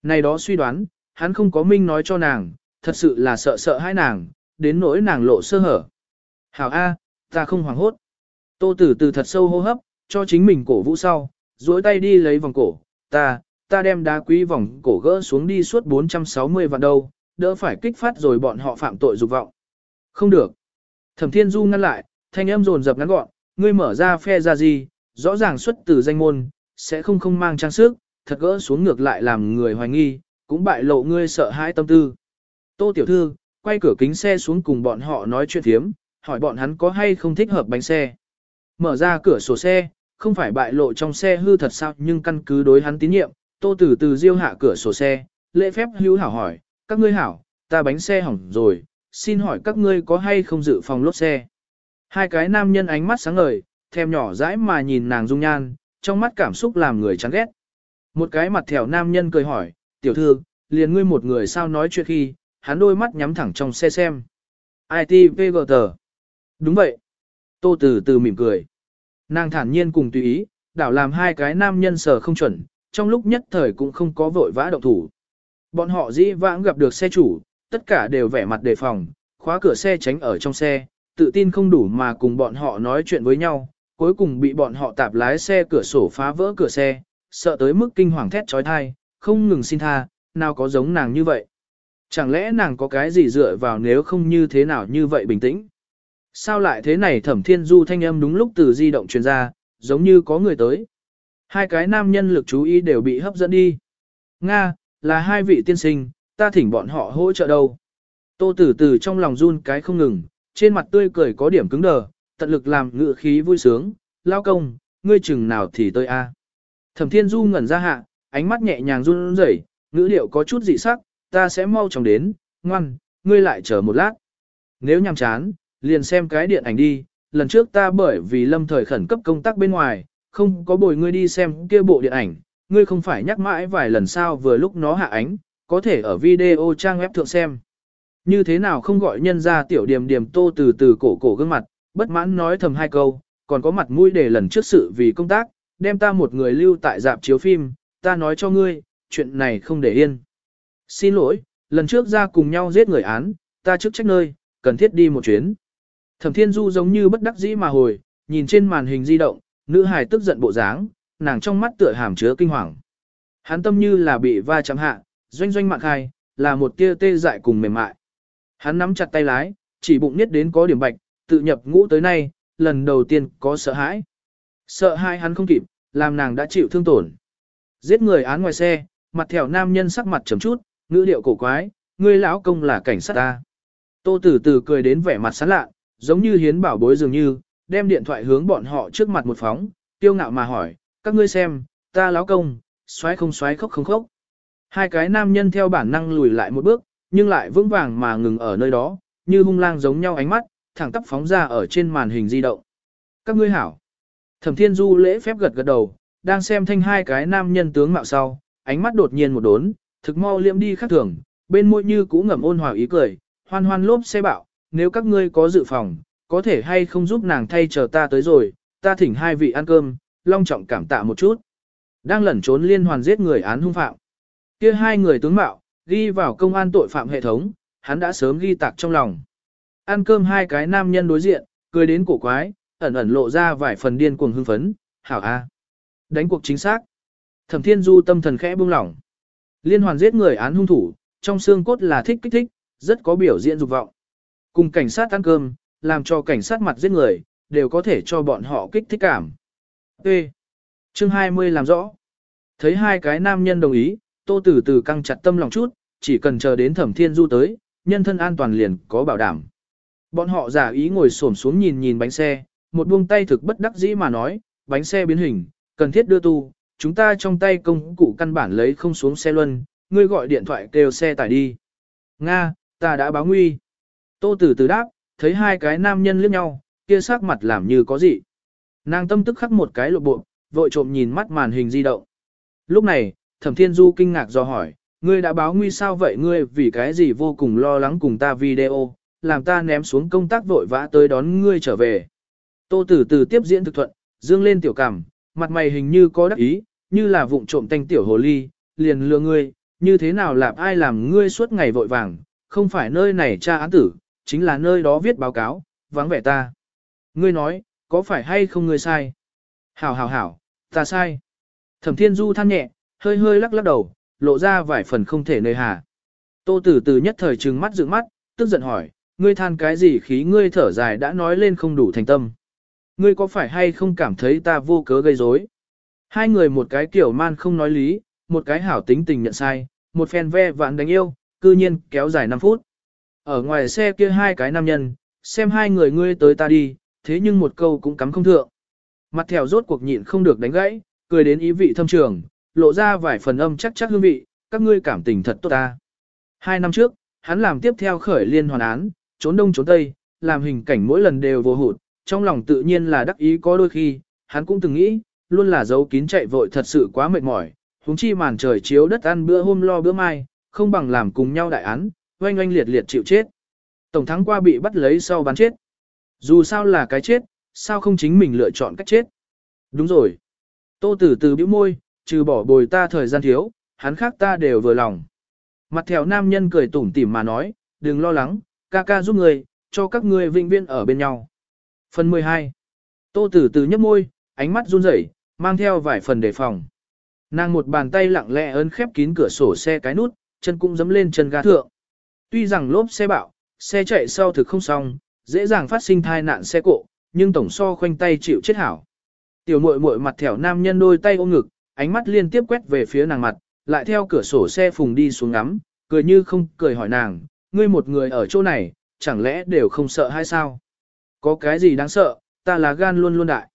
[SPEAKER 1] Này đó suy đoán, hắn không có minh nói cho nàng, thật sự là sợ sợ hai nàng, đến nỗi nàng lộ sơ hở. Hảo A, ta không hoảng hốt. Tô tử từ thật sâu hô hấp, cho chính mình cổ vũ sau, duỗi tay đi lấy vòng cổ, ta, ta đem đá quý vòng cổ gỡ xuống đi suốt 460 vạn đâu, đỡ phải kích phát rồi bọn họ phạm tội dục vọng. Không được. Thẩm Thiên Du ngăn lại, thanh âm dồn dập ngắn gọn, ngươi mở ra phe ra gì, rõ ràng xuất từ danh môn, sẽ không không mang trang sức, thật gỡ xuống ngược lại làm người hoài nghi, cũng bại lộ ngươi sợ hãi tâm tư. Tô tiểu thư, quay cửa kính xe xuống cùng bọn họ nói chuyện thiếm, hỏi bọn hắn có hay không thích hợp bánh xe. Mở ra cửa sổ xe, không phải bại lộ trong xe hư thật sao nhưng căn cứ đối hắn tín nhiệm, tô từ từ diêu hạ cửa sổ xe, lễ phép hữu hảo hỏi, các ngươi hảo, ta bánh xe hỏng rồi, xin hỏi các ngươi có hay không dự phòng lốt xe. Hai cái nam nhân ánh mắt sáng ngời, thèm nhỏ dãi mà nhìn nàng dung nhan, trong mắt cảm xúc làm người chán ghét. Một cái mặt thẻo nam nhân cười hỏi, tiểu thư, liền ngươi một người sao nói chuyện khi, hắn đôi mắt nhắm thẳng trong xe xem. ITVGT. Đúng vậy. Tô từ từ mỉm cười. Nàng thản nhiên cùng tùy ý, đảo làm hai cái nam nhân sở không chuẩn, trong lúc nhất thời cũng không có vội vã động thủ. Bọn họ dĩ vãng gặp được xe chủ, tất cả đều vẻ mặt đề phòng, khóa cửa xe tránh ở trong xe, tự tin không đủ mà cùng bọn họ nói chuyện với nhau, cuối cùng bị bọn họ tạp lái xe cửa sổ phá vỡ cửa xe, sợ tới mức kinh hoàng thét trói thai, không ngừng xin tha, nào có giống nàng như vậy. Chẳng lẽ nàng có cái gì dựa vào nếu không như thế nào như vậy bình tĩnh? Sao lại thế này thẩm thiên du thanh âm đúng lúc từ di động truyền ra, giống như có người tới. Hai cái nam nhân lực chú ý đều bị hấp dẫn đi. Nga, là hai vị tiên sinh, ta thỉnh bọn họ hỗ trợ đâu. Tô tử Tử trong lòng run cái không ngừng, trên mặt tươi cười có điểm cứng đờ, tận lực làm ngựa khí vui sướng, lao công, ngươi chừng nào thì tôi a. Thẩm thiên du ngẩn ra hạ, ánh mắt nhẹ nhàng run rẩy, ngữ điệu có chút dị sắc, ta sẽ mau chóng đến, ngoan, ngươi lại chờ một lát. Nếu nhằm chán, liền xem cái điện ảnh đi, lần trước ta bởi vì lâm thời khẩn cấp công tác bên ngoài, không có bồi ngươi đi xem kia bộ điện ảnh, ngươi không phải nhắc mãi vài lần sao vừa lúc nó hạ ánh, có thể ở video trang web thượng xem. Như thế nào không gọi nhân ra tiểu điểm điểm tô từ từ cổ cổ gương mặt, bất mãn nói thầm hai câu, còn có mặt mũi để lần trước sự vì công tác, đem ta một người lưu tại dạp chiếu phim, ta nói cho ngươi, chuyện này không để yên. Xin lỗi, lần trước ra cùng nhau giết người án, ta trước trách nơi, cần thiết đi một chuyến. Thẩm Thiên Du giống như bất đắc dĩ mà hồi, nhìn trên màn hình di động, nữ hài tức giận bộ dáng, nàng trong mắt tựa hàm chứa kinh hoàng. Hắn tâm như là bị va chạm hạ, doanh doanh mạng khai, là một tia tê dại cùng mềm mại. Hắn nắm chặt tay lái, chỉ bụng nhất đến có điểm bạch, tự nhập ngũ tới nay, lần đầu tiên có sợ hãi. Sợ hãi hắn không kịp, làm nàng đã chịu thương tổn. Giết người án ngoài xe, mặt thẻo nam nhân sắc mặt chấm chút, ngữ điệu cổ quái, ngươi lão công là cảnh sát ta. Tô Tử Tử cười đến vẻ mặt sán lạ, giống như hiến bảo bối dường như, đem điện thoại hướng bọn họ trước mặt một phóng, tiêu ngạo mà hỏi, các ngươi xem, ta láo công, xoáy không xoáy khóc không khóc. Hai cái nam nhân theo bản năng lùi lại một bước, nhưng lại vững vàng mà ngừng ở nơi đó, như hung lang giống nhau ánh mắt, thẳng tắp phóng ra ở trên màn hình di động. Các ngươi hảo. Thẩm Thiên Du lễ phép gật gật đầu, đang xem thanh hai cái nam nhân tướng mạo sau, ánh mắt đột nhiên một đốn, thực mau liễm đi khác thường, bên môi như cũ ngậm ôn hòa ý cười, hoan hoan lốp xe bạo, nếu các ngươi có dự phòng, có thể hay không giúp nàng thay chờ ta tới rồi, ta thỉnh hai vị ăn cơm, long trọng cảm tạ một chút. Đang lẩn trốn liên hoàn giết người án hung phạm. Kia hai người tướng mạo, ghi vào công an tội phạm hệ thống, hắn đã sớm ghi tạc trong lòng. Ăn cơm hai cái nam nhân đối diện, cười đến cổ quái, ẩn ẩn lộ ra vài phần điên cuồng hưng phấn, hảo a. Đánh cuộc chính xác. Thẩm Thiên Du tâm thần khẽ buông lỏng. Liên hoàn giết người án hung thủ, trong xương cốt là thích kích thích, rất có biểu diễn dục vọng. Cùng cảnh sát ăn cơm, làm cho cảnh sát mặt giết người, đều có thể cho bọn họ kích thích cảm. T. Chương 20 làm rõ. Thấy hai cái nam nhân đồng ý, tô tử từ căng chặt tâm lòng chút, chỉ cần chờ đến thẩm thiên du tới, nhân thân an toàn liền có bảo đảm. Bọn họ giả ý ngồi xổm xuống nhìn nhìn bánh xe, một buông tay thực bất đắc dĩ mà nói, bánh xe biến hình, cần thiết đưa tu, chúng ta trong tay công cụ căn bản lấy không xuống xe luân, ngươi gọi điện thoại kêu xe tải đi. Nga, ta đã báo nguy. Tô Tử Tử đáp, thấy hai cái nam nhân liếc nhau, kia sắc mặt làm như có gì. Nàng tâm tức khắc một cái lộ bộ, vội trộm nhìn mắt màn hình di động. Lúc này, Thẩm Thiên Du kinh ngạc do hỏi, ngươi đã báo nguy sao vậy ngươi vì cái gì vô cùng lo lắng cùng ta video, làm ta ném xuống công tác vội vã tới đón ngươi trở về. Tô Tử Tử tiếp diễn thực thuận, dương lên tiểu cảm, mặt mày hình như có đắc ý, như là vụng trộm tanh tiểu hồ ly, liền lừa ngươi, như thế nào làm ai làm ngươi suốt ngày vội vàng, không phải nơi này tra án tử, chính là nơi đó viết báo cáo, vắng vẻ ta. Ngươi nói, có phải hay không ngươi sai? Hảo hảo hảo, ta sai. Thẩm Thiên Du than nhẹ, hơi hơi lắc lắc đầu, lộ ra vài phần không thể nơi hà. Tô Tử Từ nhất thời trừng mắt dựng mắt, tức giận hỏi, ngươi than cái gì khí ngươi thở dài đã nói lên không đủ thành tâm. Ngươi có phải hay không cảm thấy ta vô cớ gây rối? Hai người một cái kiểu man không nói lý, một cái hảo tính tình nhận sai, một phen ve vạn đánh yêu, cư nhiên kéo dài 5 phút. Ở ngoài xe kia hai cái nam nhân, xem hai người ngươi tới ta đi, thế nhưng một câu cũng cắm không thượng. Mặt thèo rốt cuộc nhịn không được đánh gãy, cười đến ý vị thâm trường, lộ ra vài phần âm chắc chắc hương vị, các ngươi cảm tình thật tốt ta. Hai năm trước, hắn làm tiếp theo khởi liên hoàn án, trốn đông trốn tây, làm hình cảnh mỗi lần đều vô hụt, trong lòng tự nhiên là đắc ý có đôi khi, hắn cũng từng nghĩ, luôn là giấu kín chạy vội thật sự quá mệt mỏi, huống chi màn trời chiếu đất ăn bữa hôm lo bữa mai, không bằng làm cùng nhau đại án, oanh oanh liệt liệt chịu chết. Tổng thắng qua bị bắt lấy sau bắn chết. Dù sao là cái chết, sao không chính mình lựa chọn cách chết. Đúng rồi. Tô tử từ bĩu môi, trừ bỏ bồi ta thời gian thiếu, hắn khác ta đều vừa lòng. Mặt theo nam nhân cười tủm tỉm mà nói, đừng lo lắng, ca ca giúp người, cho các ngươi vinh viên ở bên nhau. Phần 12. Tô tử từ nhấp môi, ánh mắt run rẩy, mang theo vài phần đề phòng. Nàng một bàn tay lặng lẽ ấn khép kín cửa sổ xe cái nút, chân cũng dấm lên chân ga thượng. Tuy rằng lốp xe bạo, xe chạy sau thực không xong, dễ dàng phát sinh thai nạn xe cộ, nhưng tổng so khoanh tay chịu chết hảo. Tiểu muội muội mặt thẻo nam nhân đôi tay ôm ngực, ánh mắt liên tiếp quét về phía nàng mặt, lại theo cửa sổ xe phùng đi xuống ngắm, cười như không cười hỏi nàng, ngươi một người ở chỗ này, chẳng lẽ đều không sợ hay sao? Có cái gì đáng sợ, ta là gan luôn luôn đại.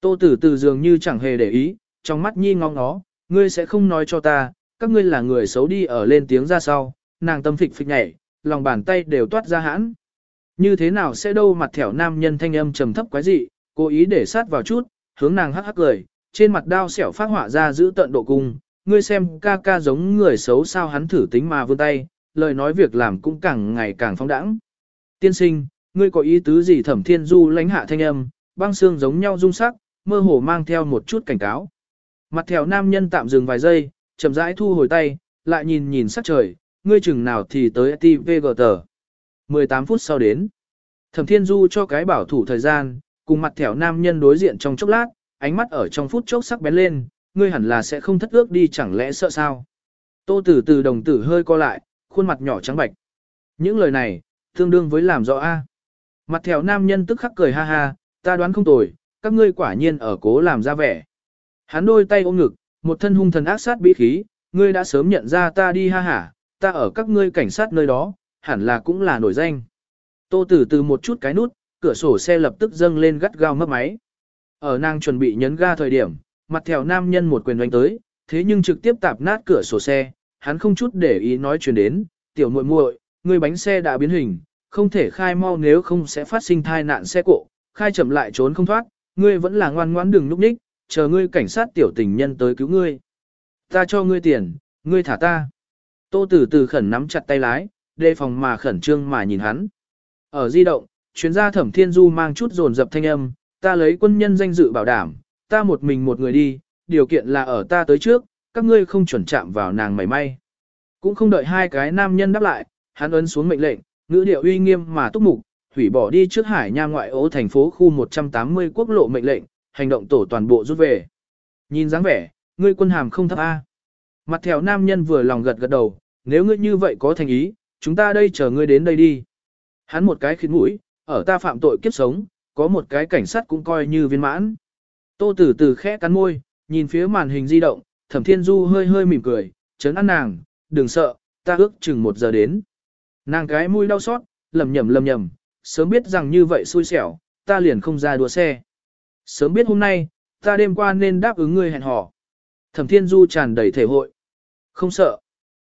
[SPEAKER 1] Tô tử từ dường như chẳng hề để ý, trong mắt nhi ngóng nó, ngươi sẽ không nói cho ta, các ngươi là người xấu đi ở lên tiếng ra sau, nàng tâm phịch phịch nhảy, lòng bàn tay đều toát ra hãn. Như thế nào sẽ đâu mặt thẻo nam nhân thanh âm trầm thấp quái dị, cố ý để sát vào chút, hướng nàng hắc hắc cười, trên mặt đao xẻo phát họa ra giữ tận độ cung, ngươi xem ca ca giống người xấu sao hắn thử tính mà vươn tay, lời nói việc làm cũng càng ngày càng phóng đãng. Tiên sinh, ngươi có ý tứ gì thẩm thiên du lãnh hạ thanh âm, băng xương giống nhau rung sắc, mơ hồ mang theo một chút cảnh cáo. Mặt thèo nam nhân tạm dừng vài giây, chậm rãi thu hồi tay, lại nhìn nhìn sắc trời, ngươi chừng nào thì tới TVG tờ. 18 phút sau đến. Thẩm Thiên Du cho cái bảo thủ thời gian, cùng mặt thẻo nam nhân đối diện trong chốc lát, ánh mắt ở trong phút chốc sắc bén lên, ngươi hẳn là sẽ không thất ước đi chẳng lẽ sợ sao. Tô tử từ đồng tử hơi co lại, khuôn mặt nhỏ trắng bạch. Những lời này, tương đương với làm rõ A. Mặt thẻo nam nhân tức khắc cười ha ha, ta đoán không tồi, các ngươi quả nhiên ở cố làm ra vẻ. Hắn đôi tay ôm ngực, một thân hung thần ác sát bí khí, ngươi đã sớm nhận ra ta đi ha hả, ta ở các ngươi cảnh sát nơi đó, hẳn là cũng là nổi danh. Tô tử từ một chút cái nút, cửa sổ xe lập tức dâng lên gắt gao mất máy. Ở nàng chuẩn bị nhấn ga thời điểm, mặt theo nam nhân một quyền đánh tới, thế nhưng trực tiếp tạp nát cửa sổ xe, hắn không chút để ý nói chuyện đến, tiểu muội muội, người bánh xe đã biến hình, không thể khai mau nếu không sẽ phát sinh tai nạn xe cộ, khai chậm lại trốn không thoát, ngươi vẫn là ngoan ngoãn đừng lúc ních, chờ ngươi cảnh sát tiểu tình nhân tới cứu ngươi. Ta cho ngươi tiền, ngươi thả ta. Tô Tử Từ khẩn nắm chặt tay lái, đề phòng mà khẩn trương mà nhìn hắn. Ở di động, chuyên gia Thẩm Thiên Du mang chút dồn dập thanh âm, ta lấy quân nhân danh dự bảo đảm, ta một mình một người đi, điều kiện là ở ta tới trước, các ngươi không chuẩn chạm vào nàng mảy may. Cũng không đợi hai cái nam nhân đáp lại, hắn ấn xuống mệnh lệnh, ngữ điệu uy nghiêm mà túc mục, hủy bỏ đi trước hải nha ngoại ô thành phố khu 180 quốc lộ mệnh lệnh, hành động tổ toàn bộ rút về. Nhìn dáng vẻ, ngươi quân hàm không thấp A. Mặt theo nam nhân vừa lòng gật gật đầu, nếu ngươi như vậy có thành ý, chúng ta đây chờ ngươi đến đây đi. Hắn một cái khiến mũi, ở ta phạm tội kiếp sống, có một cái cảnh sát cũng coi như viên mãn. Tô tử từ khẽ cắn môi, nhìn phía màn hình di động, thẩm thiên du hơi hơi mỉm cười, chấn an nàng, đừng sợ, ta ước chừng một giờ đến. Nàng cái mũi đau xót, lầm nhầm lầm nhầm, sớm biết rằng như vậy xui xẻo, ta liền không ra đua xe. Sớm biết hôm nay, ta đêm qua nên đáp ứng ngươi hẹn hò. Thẩm Thiên Du tràn đầy thể hội. Không sợ.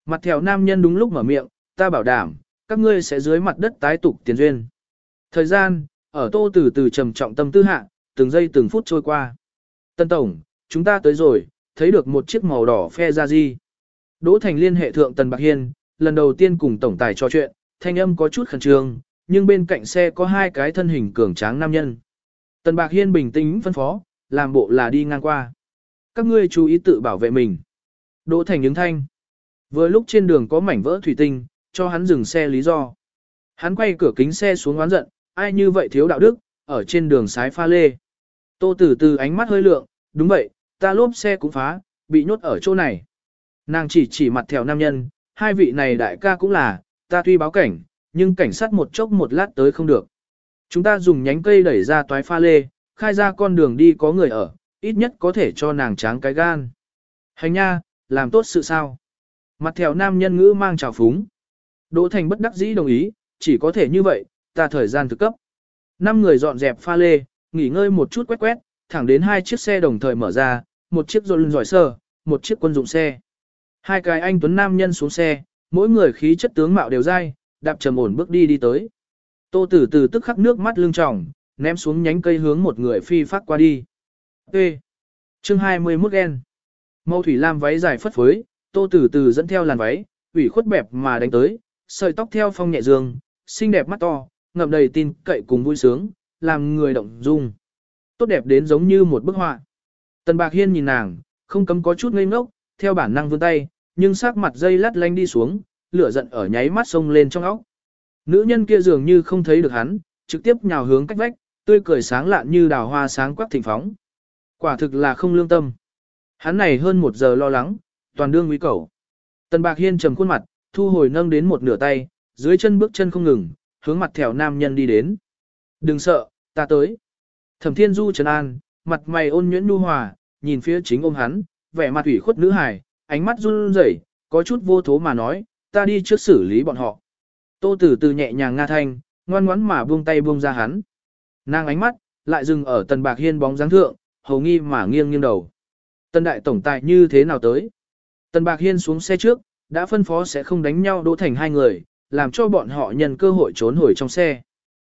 [SPEAKER 1] Mặt theo nam nhân đúng lúc mở miệng, ta bảo đảm, các ngươi sẽ dưới mặt đất tái tục tiền duyên. Thời gian, ở tô từ từ trầm trọng tâm tư hạ, từng giây từng phút trôi qua. Tân Tổng, chúng ta tới rồi, thấy được một chiếc màu đỏ phe ra di. Đỗ Thành liên hệ thượng Tần Bạc Hiên, lần đầu tiên cùng Tổng Tài trò chuyện, thanh âm có chút khẩn trương, nhưng bên cạnh xe có hai cái thân hình cường tráng nam nhân. Tần Bạc Hiên bình tĩnh phân phó, làm bộ là đi ngang qua. Các ngươi chú ý tự bảo vệ mình. Đỗ Thành những thanh. Vừa lúc trên đường có mảnh vỡ thủy tinh, cho hắn dừng xe lý do. Hắn quay cửa kính xe xuống oán giận, ai như vậy thiếu đạo đức, ở trên đường sái pha lê. Tô Tử Từ ánh mắt hơi lượng, đúng vậy, ta lốp xe cũng phá, bị nhốt ở chỗ này. Nàng chỉ chỉ mặt theo nam nhân, hai vị này đại ca cũng là, ta tuy báo cảnh, nhưng cảnh sát một chốc một lát tới không được. Chúng ta dùng nhánh cây đẩy ra toái pha lê, khai ra con đường đi có người ở, ít nhất có thể cho nàng tráng cái gan. Hành nha, làm tốt sự sao. Mặt theo nam nhân ngữ mang trào phúng. Đỗ Thành bất đắc dĩ đồng ý, chỉ có thể như vậy, ta thời gian thực cấp. Năm người dọn dẹp pha lê, nghỉ ngơi một chút quét quét, thẳng đến hai chiếc xe đồng thời mở ra, một chiếc rôn giỏi sơ, một chiếc quân dụng xe. Hai cái anh tuấn nam nhân xuống xe, mỗi người khí chất tướng mạo đều dai, đạp trầm ổn bước đi đi tới. Tô Tử từ tức khắc nước mắt lưng tròng, ném xuống nhánh cây hướng một người phi phát qua đi. Ê! Chương 21 gen. Màu thủy lam váy dài phất phới, Tô Tử từ dẫn theo làn váy, ủy khuất bẹp mà đánh tới, sợi tóc theo phong nhẹ dương, xinh đẹp mắt to, ngậm đầy tin cậy cùng vui sướng, làm người động dung. Tốt đẹp đến giống như một bức họa. Tần Bạc Hiên nhìn nàng, không cấm có chút ngây ngốc, theo bản năng vươn tay, nhưng sắc mặt dây lát lanh đi xuống, lửa giận ở nháy mắt sông lên trong óc. Nữ nhân kia dường như không thấy được hắn, trực tiếp nhào hướng cách vách, tươi cười sáng lạn như đào hoa sáng quắc thịnh phóng. Quả thực là không lương tâm. Hắn này hơn một giờ lo lắng, toàn đương nguy cầu. Tần Bạc Hiên trầm khuôn mặt, thu hồi nâng đến một nửa tay, dưới chân bước chân không ngừng, hướng mặt thẻo nam nhân đi đến. Đừng sợ, ta tới. Thẩm Thiên Du trấn an, mặt mày ôn nhuyễn nhu hòa, nhìn phía chính ôm hắn, vẻ mặt ủy khuất nữ hài, ánh mắt run rẩy, có chút vô thố mà nói, ta đi trước xử lý bọn họ. Tô Tử từ nhẹ nhàng nga thanh, ngoan ngoãn mà buông tay buông ra hắn. Nàng ánh mắt lại dừng ở Tần Bạc Hiên bóng dáng thượng, hầu nghi mà nghiêng nghiêng đầu. Tân đại tổng tài như thế nào tới? Tần Bạc Hiên xuống xe trước, đã phân phó sẽ không đánh nhau đỗ thành hai người, làm cho bọn họ nhân cơ hội trốn hồi trong xe.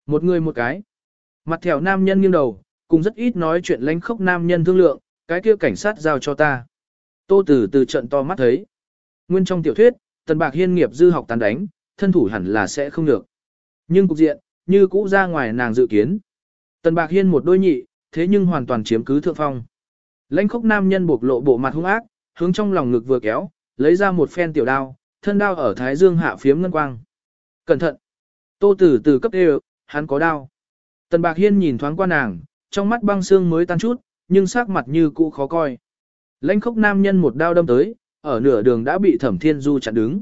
[SPEAKER 1] Một người một cái. Mặt thẻo nam nhân nghiêng đầu, cùng rất ít nói chuyện lánh khốc nam nhân thương lượng, cái kia cảnh sát giao cho ta. Tô Tử từ trận to mắt thấy. Nguyên trong tiểu thuyết, Tần Bạc Hiên nghiệp dư học tàn đánh, thân thủ hẳn là sẽ không được. Nhưng cục diện, như cũ ra ngoài nàng dự kiến. Tần Bạc Hiên một đôi nhị, thế nhưng hoàn toàn chiếm cứ thượng phong. Lãnh khốc nam nhân buộc lộ bộ mặt hung ác, hướng trong lòng ngực vừa kéo, lấy ra một phen tiểu đao, thân đao ở thái dương hạ phiếm ngân quang. Cẩn thận! Tô Tử từ cấp đều, hắn có đao. Tần Bạc Hiên nhìn thoáng qua nàng, trong mắt băng xương mới tan chút, nhưng sắc mặt như cũ khó coi. Lãnh khốc nam nhân một đao đâm tới, ở nửa đường đã bị Thẩm Thiên Du chặn đứng.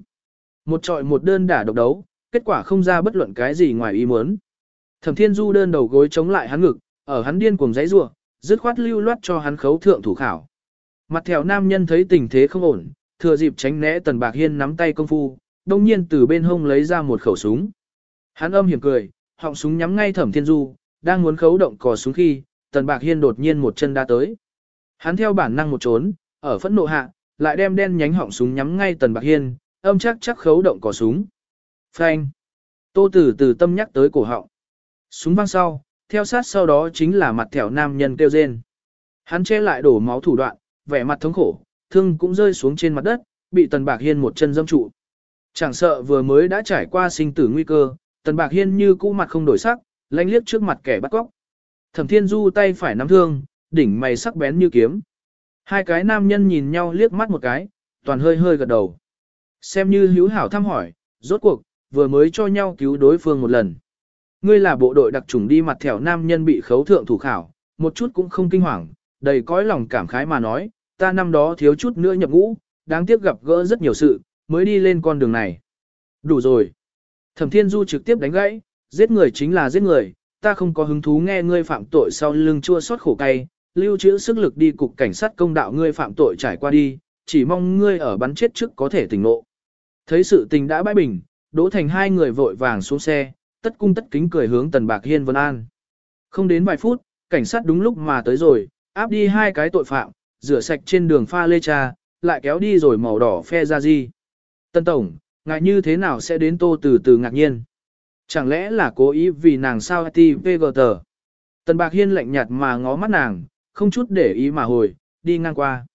[SPEAKER 1] Một trọi một đơn đả độc đấu, kết quả không ra bất luận cái gì ngoài ý muốn. Thẩm Thiên Du đơn đầu gối chống lại hắn ngực, ở hắn điên cuồng giấy giụa, dứt khoát lưu loát cho hắn khấu thượng thủ khảo. Mặt theo nam nhân thấy tình thế không ổn, thừa dịp tránh né Tần Bạc Hiên nắm tay công phu, đông nhiên từ bên hông lấy ra một khẩu súng. Hắn âm hiểm cười, họng súng nhắm ngay Thẩm Thiên Du, đang muốn khấu động cò súng khi, Tần Bạc Hiên đột nhiên một chân đá tới. Hắn theo bản năng một trốn, ở phẫn nộ hạ, lại đem đen nhánh họng súng nhắm ngay Tần Bạc Hiên, âm chắc chắc khấu động cò súng. Phanh. Tô Tử từ tâm nhắc tới cổ họng. Súng vang sau, theo sát sau đó chính là mặt thẻo nam nhân kêu rên. Hắn che lại đổ máu thủ đoạn, vẻ mặt thống khổ, thương cũng rơi xuống trên mặt đất, bị Tần Bạc Hiên một chân dâm trụ. Chẳng sợ vừa mới đã trải qua sinh tử nguy cơ, Tần Bạc Hiên như cũ mặt không đổi sắc, lánh liếc trước mặt kẻ bắt cóc. Thẩm Thiên Du tay phải nắm thương, đỉnh mày sắc bén như kiếm. Hai cái nam nhân nhìn nhau liếc mắt một cái, toàn hơi hơi gật đầu. Xem như hữu hảo thăm hỏi, rốt cuộc, vừa mới cho nhau cứu đối phương một lần. Ngươi là bộ đội đặc trùng đi mặt thẻo nam nhân bị khấu thượng thủ khảo, một chút cũng không kinh hoàng, đầy cõi lòng cảm khái mà nói, ta năm đó thiếu chút nữa nhập ngũ, đáng tiếc gặp gỡ rất nhiều sự, mới đi lên con đường này. Đủ rồi. Thẩm Thiên Du trực tiếp đánh gãy, giết người chính là giết người, ta không có hứng thú nghe ngươi phạm tội sau lưng chua xót khổ cay, lưu trữ sức lực đi cục cảnh sát công đạo ngươi phạm tội trải qua đi, chỉ mong ngươi ở bắn chết trước có thể tỉnh ngộ. Thấy sự tình đã bãi bình, đỗ thành hai người vội vàng xuống xe, tất cung tất kính cười hướng Tần Bạc Hiên Vân An. Không đến vài phút, cảnh sát đúng lúc mà tới rồi, áp đi hai cái tội phạm, rửa sạch trên đường pha lê cha, lại kéo đi rồi màu đỏ phe ra gì. Tân Tổng, ngại như thế nào sẽ đến tô từ từ ngạc nhiên? Chẳng lẽ là cố ý vì nàng sao ti tờ? Tần Bạc Hiên lạnh nhạt mà ngó mắt nàng, không chút để ý mà hồi, đi ngang qua.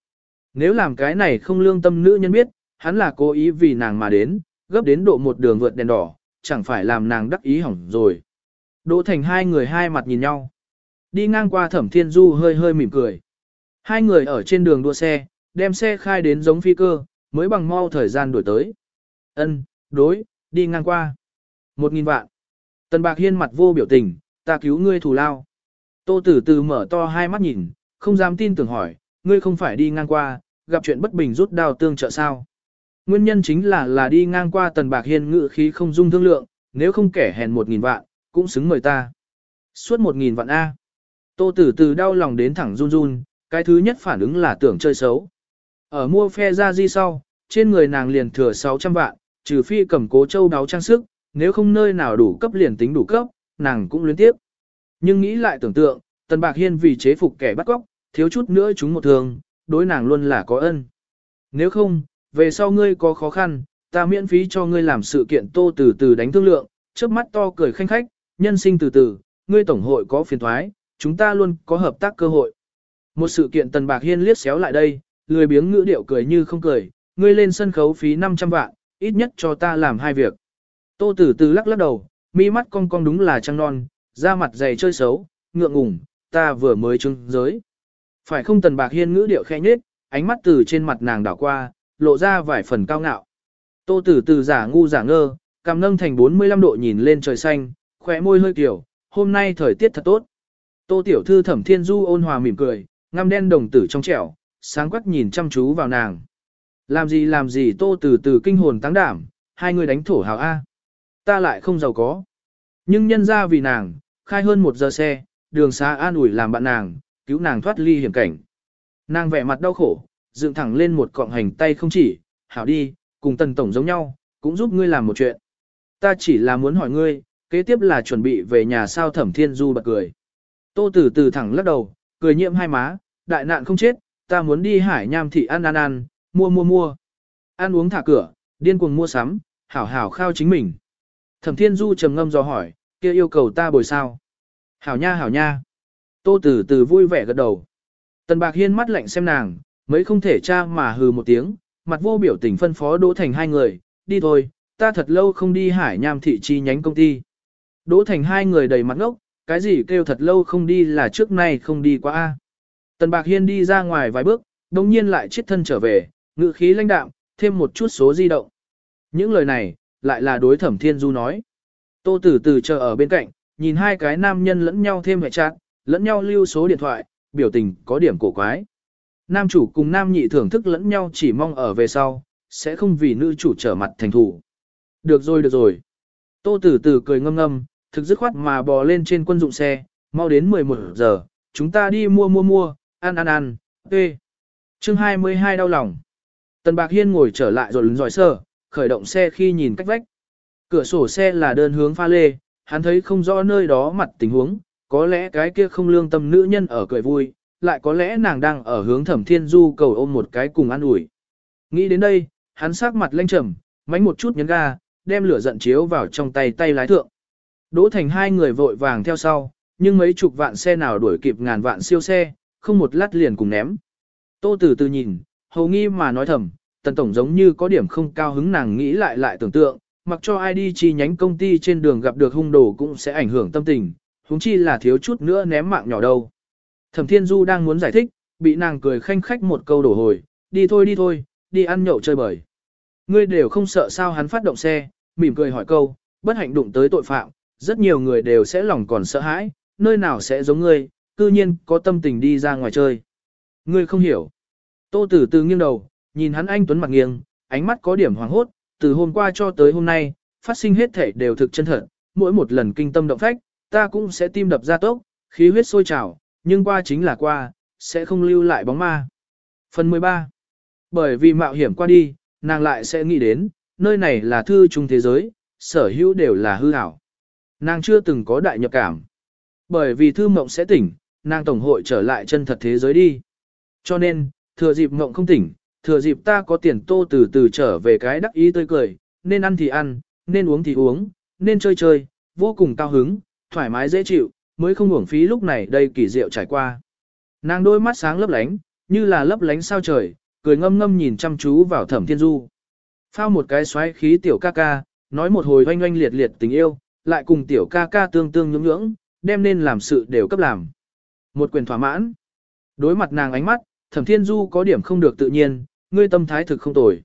[SPEAKER 1] Nếu làm cái này không lương tâm nữ nhân biết, hắn là cố ý vì nàng mà đến, gấp đến độ một đường vượt đèn đỏ, chẳng phải làm nàng đắc ý hỏng rồi. Đỗ thành hai người hai mặt nhìn nhau. Đi ngang qua thẩm thiên du hơi hơi mỉm cười. Hai người ở trên đường đua xe, đem xe khai đến giống phi cơ, mới bằng mau thời gian đuổi tới. Ân, đối, đi ngang qua. Một nghìn vạn. Tần Bạc Hiên mặt vô biểu tình, ta cứu ngươi thù lao. Tô Tử Từ mở to hai mắt nhìn, không dám tin tưởng hỏi, ngươi không phải đi ngang qua, gặp chuyện bất bình rút đao tương trợ sao. Nguyên nhân chính là là đi ngang qua Tần Bạc Hiên ngự khí không dung thương lượng, nếu không kẻ hèn một nghìn vạn, cũng xứng mời ta. Suốt một nghìn vạn A. Tô Tử Từ đau lòng đến thẳng run run, cái thứ nhất phản ứng là tưởng chơi xấu. Ở mua phe ra di sau, trên người nàng liền thừa 600 vạn, trừ phi cầm cố châu đáo trang sức, nếu không nơi nào đủ cấp liền tính đủ cấp, nàng cũng luyến tiếp. Nhưng nghĩ lại tưởng tượng, Tần Bạc Hiên vì chế phục kẻ bắt cóc, thiếu chút nữa chúng một thường, đối nàng luôn là có ân. Nếu không, về sau ngươi có khó khăn, ta miễn phí cho ngươi làm sự kiện tô từ từ đánh thương lượng, trước mắt to cười khanh khách, nhân sinh từ từ, ngươi tổng hội có phiền thoái, chúng ta luôn có hợp tác cơ hội. Một sự kiện Tần Bạc Hiên liếc xéo lại đây, lười biếng ngữ điệu cười như không cười, ngươi lên sân khấu phí 500 vạn, ít nhất cho ta làm hai việc. Tô Tử Từ lắc lắc đầu, mi mắt cong cong đúng là trăng non, da mặt dày chơi xấu, ngượng ngùng, ta vừa mới chứng giới. Phải không Tần Bạc Hiên ngữ điệu khẽ nhết, ánh mắt từ trên mặt nàng đảo qua, lộ ra vài phần cao ngạo. Tô Tử Từ giả ngu giả ngơ, cằm nâng thành 45 độ nhìn lên trời xanh, khóe môi hơi kiểu, hôm nay thời tiết thật tốt. Tô Tiểu Thư Thẩm Thiên Du ôn hòa mỉm cười, ngăm đen đồng tử trong trẻo, sáng quắc nhìn chăm chú vào nàng. Làm gì làm gì Tô tử từ kinh hồn tăng đảm, hai người đánh thổ hào A. Ta lại không giàu có. Nhưng nhân ra vì nàng, khai hơn một giờ xe, đường xa an ủi làm bạn nàng, cứu nàng thoát ly hiểm cảnh. Nàng vẻ mặt đau khổ, dựng thẳng lên một cọng hành tay không chỉ, hảo đi, cùng tần tổng giống nhau, cũng giúp ngươi làm một chuyện. Ta chỉ là muốn hỏi ngươi, kế tiếp là chuẩn bị về nhà sao thẩm thiên du bật cười. Tô tử từ thẳng lắc đầu, cười nhiễm hai má, đại nạn không chết, ta muốn đi hải nham thị ăn ăn ăn, mua mua mua. Ăn uống thả cửa, điên cuồng mua sắm, hảo hảo khao chính mình. Thẩm thiên du trầm ngâm do hỏi, kia yêu cầu ta bồi sao. Hảo nha hảo nha. Tô tử từ vui vẻ gật đầu. Tần bạc hiên mắt lạnh xem nàng, mấy không thể tra mà hừ một tiếng, mặt vô biểu tình phân phó đỗ thành hai người, đi thôi, ta thật lâu không đi hải nham thị chi nhánh công ty. Đỗ thành hai người đầy mặt ngốc, cái gì kêu thật lâu không đi là trước nay không đi qua a. Tần Bạc Hiên đi ra ngoài vài bước, đồng nhiên lại chết thân trở về, ngự khí lãnh đạm, thêm một chút số di động. Những lời này, lại là đối thẩm thiên du nói. Tô Tử Tử chờ ở bên cạnh, nhìn hai cái nam nhân lẫn nhau thêm hệ trạng, lẫn nhau lưu số điện thoại, biểu tình có điểm cổ quái. Nam chủ cùng nam nhị thưởng thức lẫn nhau chỉ mong ở về sau, sẽ không vì nữ chủ trở mặt thành thủ. Được rồi được rồi. Tô Tử Tử cười ngâm ngâm, thực dứt khoát mà bò lên trên quân dụng xe, mau đến 11 giờ, chúng ta đi mua mua mua, ăn ăn ăn, tê. Chương 22 đau lòng. Tần Bạc Hiên ngồi trở lại rồi lấn giỏi sơ, khởi động xe khi nhìn cách vách. Cửa sổ xe là đơn hướng pha lê, hắn thấy không rõ nơi đó mặt tình huống, có lẽ cái kia không lương tâm nữ nhân ở cười vui, lại có lẽ nàng đang ở hướng thẩm thiên du cầu ôm một cái cùng ăn ủi. Nghĩ đến đây, hắn sắc mặt lênh trầm, mánh một chút nhấn ga, đem lửa giận chiếu vào trong tay tay lái thượng. Đỗ thành hai người vội vàng theo sau, nhưng mấy chục vạn xe nào đuổi kịp ngàn vạn siêu xe, không một lát liền cùng ném. Tô từ Từ nhìn, hầu nghi mà nói thầm, tần tổng giống như có điểm không cao hứng nàng nghĩ lại lại tưởng tượng, mặc cho ai đi chi nhánh công ty trên đường gặp được hung đồ cũng sẽ ảnh hưởng tâm tình, huống chi là thiếu chút nữa ném mạng nhỏ đâu. Thẩm Thiên Du đang muốn giải thích, bị nàng cười khanh khách một câu đổ hồi, đi thôi đi thôi, đi ăn nhậu chơi bời. Ngươi đều không sợ sao hắn phát động xe, mỉm cười hỏi câu, bất hạnh đụng tới tội phạm, rất nhiều người đều sẽ lòng còn sợ hãi, nơi nào sẽ giống ngươi, cư nhiên có tâm tình đi ra ngoài chơi. Ngươi không hiểu. Tô Tử Từ nghiêng đầu, nhìn hắn anh tuấn mặt nghiêng, ánh mắt có điểm hoàng hốt, từ hôm qua cho tới hôm nay, phát sinh hết thể đều thực chân thật, mỗi một lần kinh tâm động phách, ta cũng sẽ tim đập ra tốc, khí huyết sôi trào, nhưng qua chính là qua, sẽ không lưu lại bóng ma. Phần 13. Bởi vì mạo hiểm qua đi, nàng lại sẽ nghĩ đến, nơi này là thư trung thế giới, sở hữu đều là hư ảo. Nàng chưa từng có đại nhập cảm. Bởi vì thư mộng sẽ tỉnh, nàng tổng hội trở lại chân thật thế giới đi. Cho nên, thừa dịp mộng không tỉnh, thừa dịp ta có tiền tô từ từ trở về cái đắc ý tươi cười, nên ăn thì ăn, nên uống thì uống, nên chơi chơi, vô cùng cao hứng, thoải mái dễ chịu, mới không uổng phí lúc này đây kỳ diệu trải qua. Nàng đôi mắt sáng lấp lánh, như là lấp lánh sao trời, cười ngâm ngâm nhìn chăm chú vào thẩm thiên du. Phao một cái xoáy khí tiểu ca ca, nói một hồi oanh oanh liệt liệt tình yêu, lại cùng tiểu ca ca tương tương nhưỡng nhưỡng, đem nên làm sự đều cấp làm. Một quyền thỏa mãn. Đối mặt nàng ánh mắt, thẩm thiên du có điểm không được tự nhiên, ngươi tâm thái thực không tồi.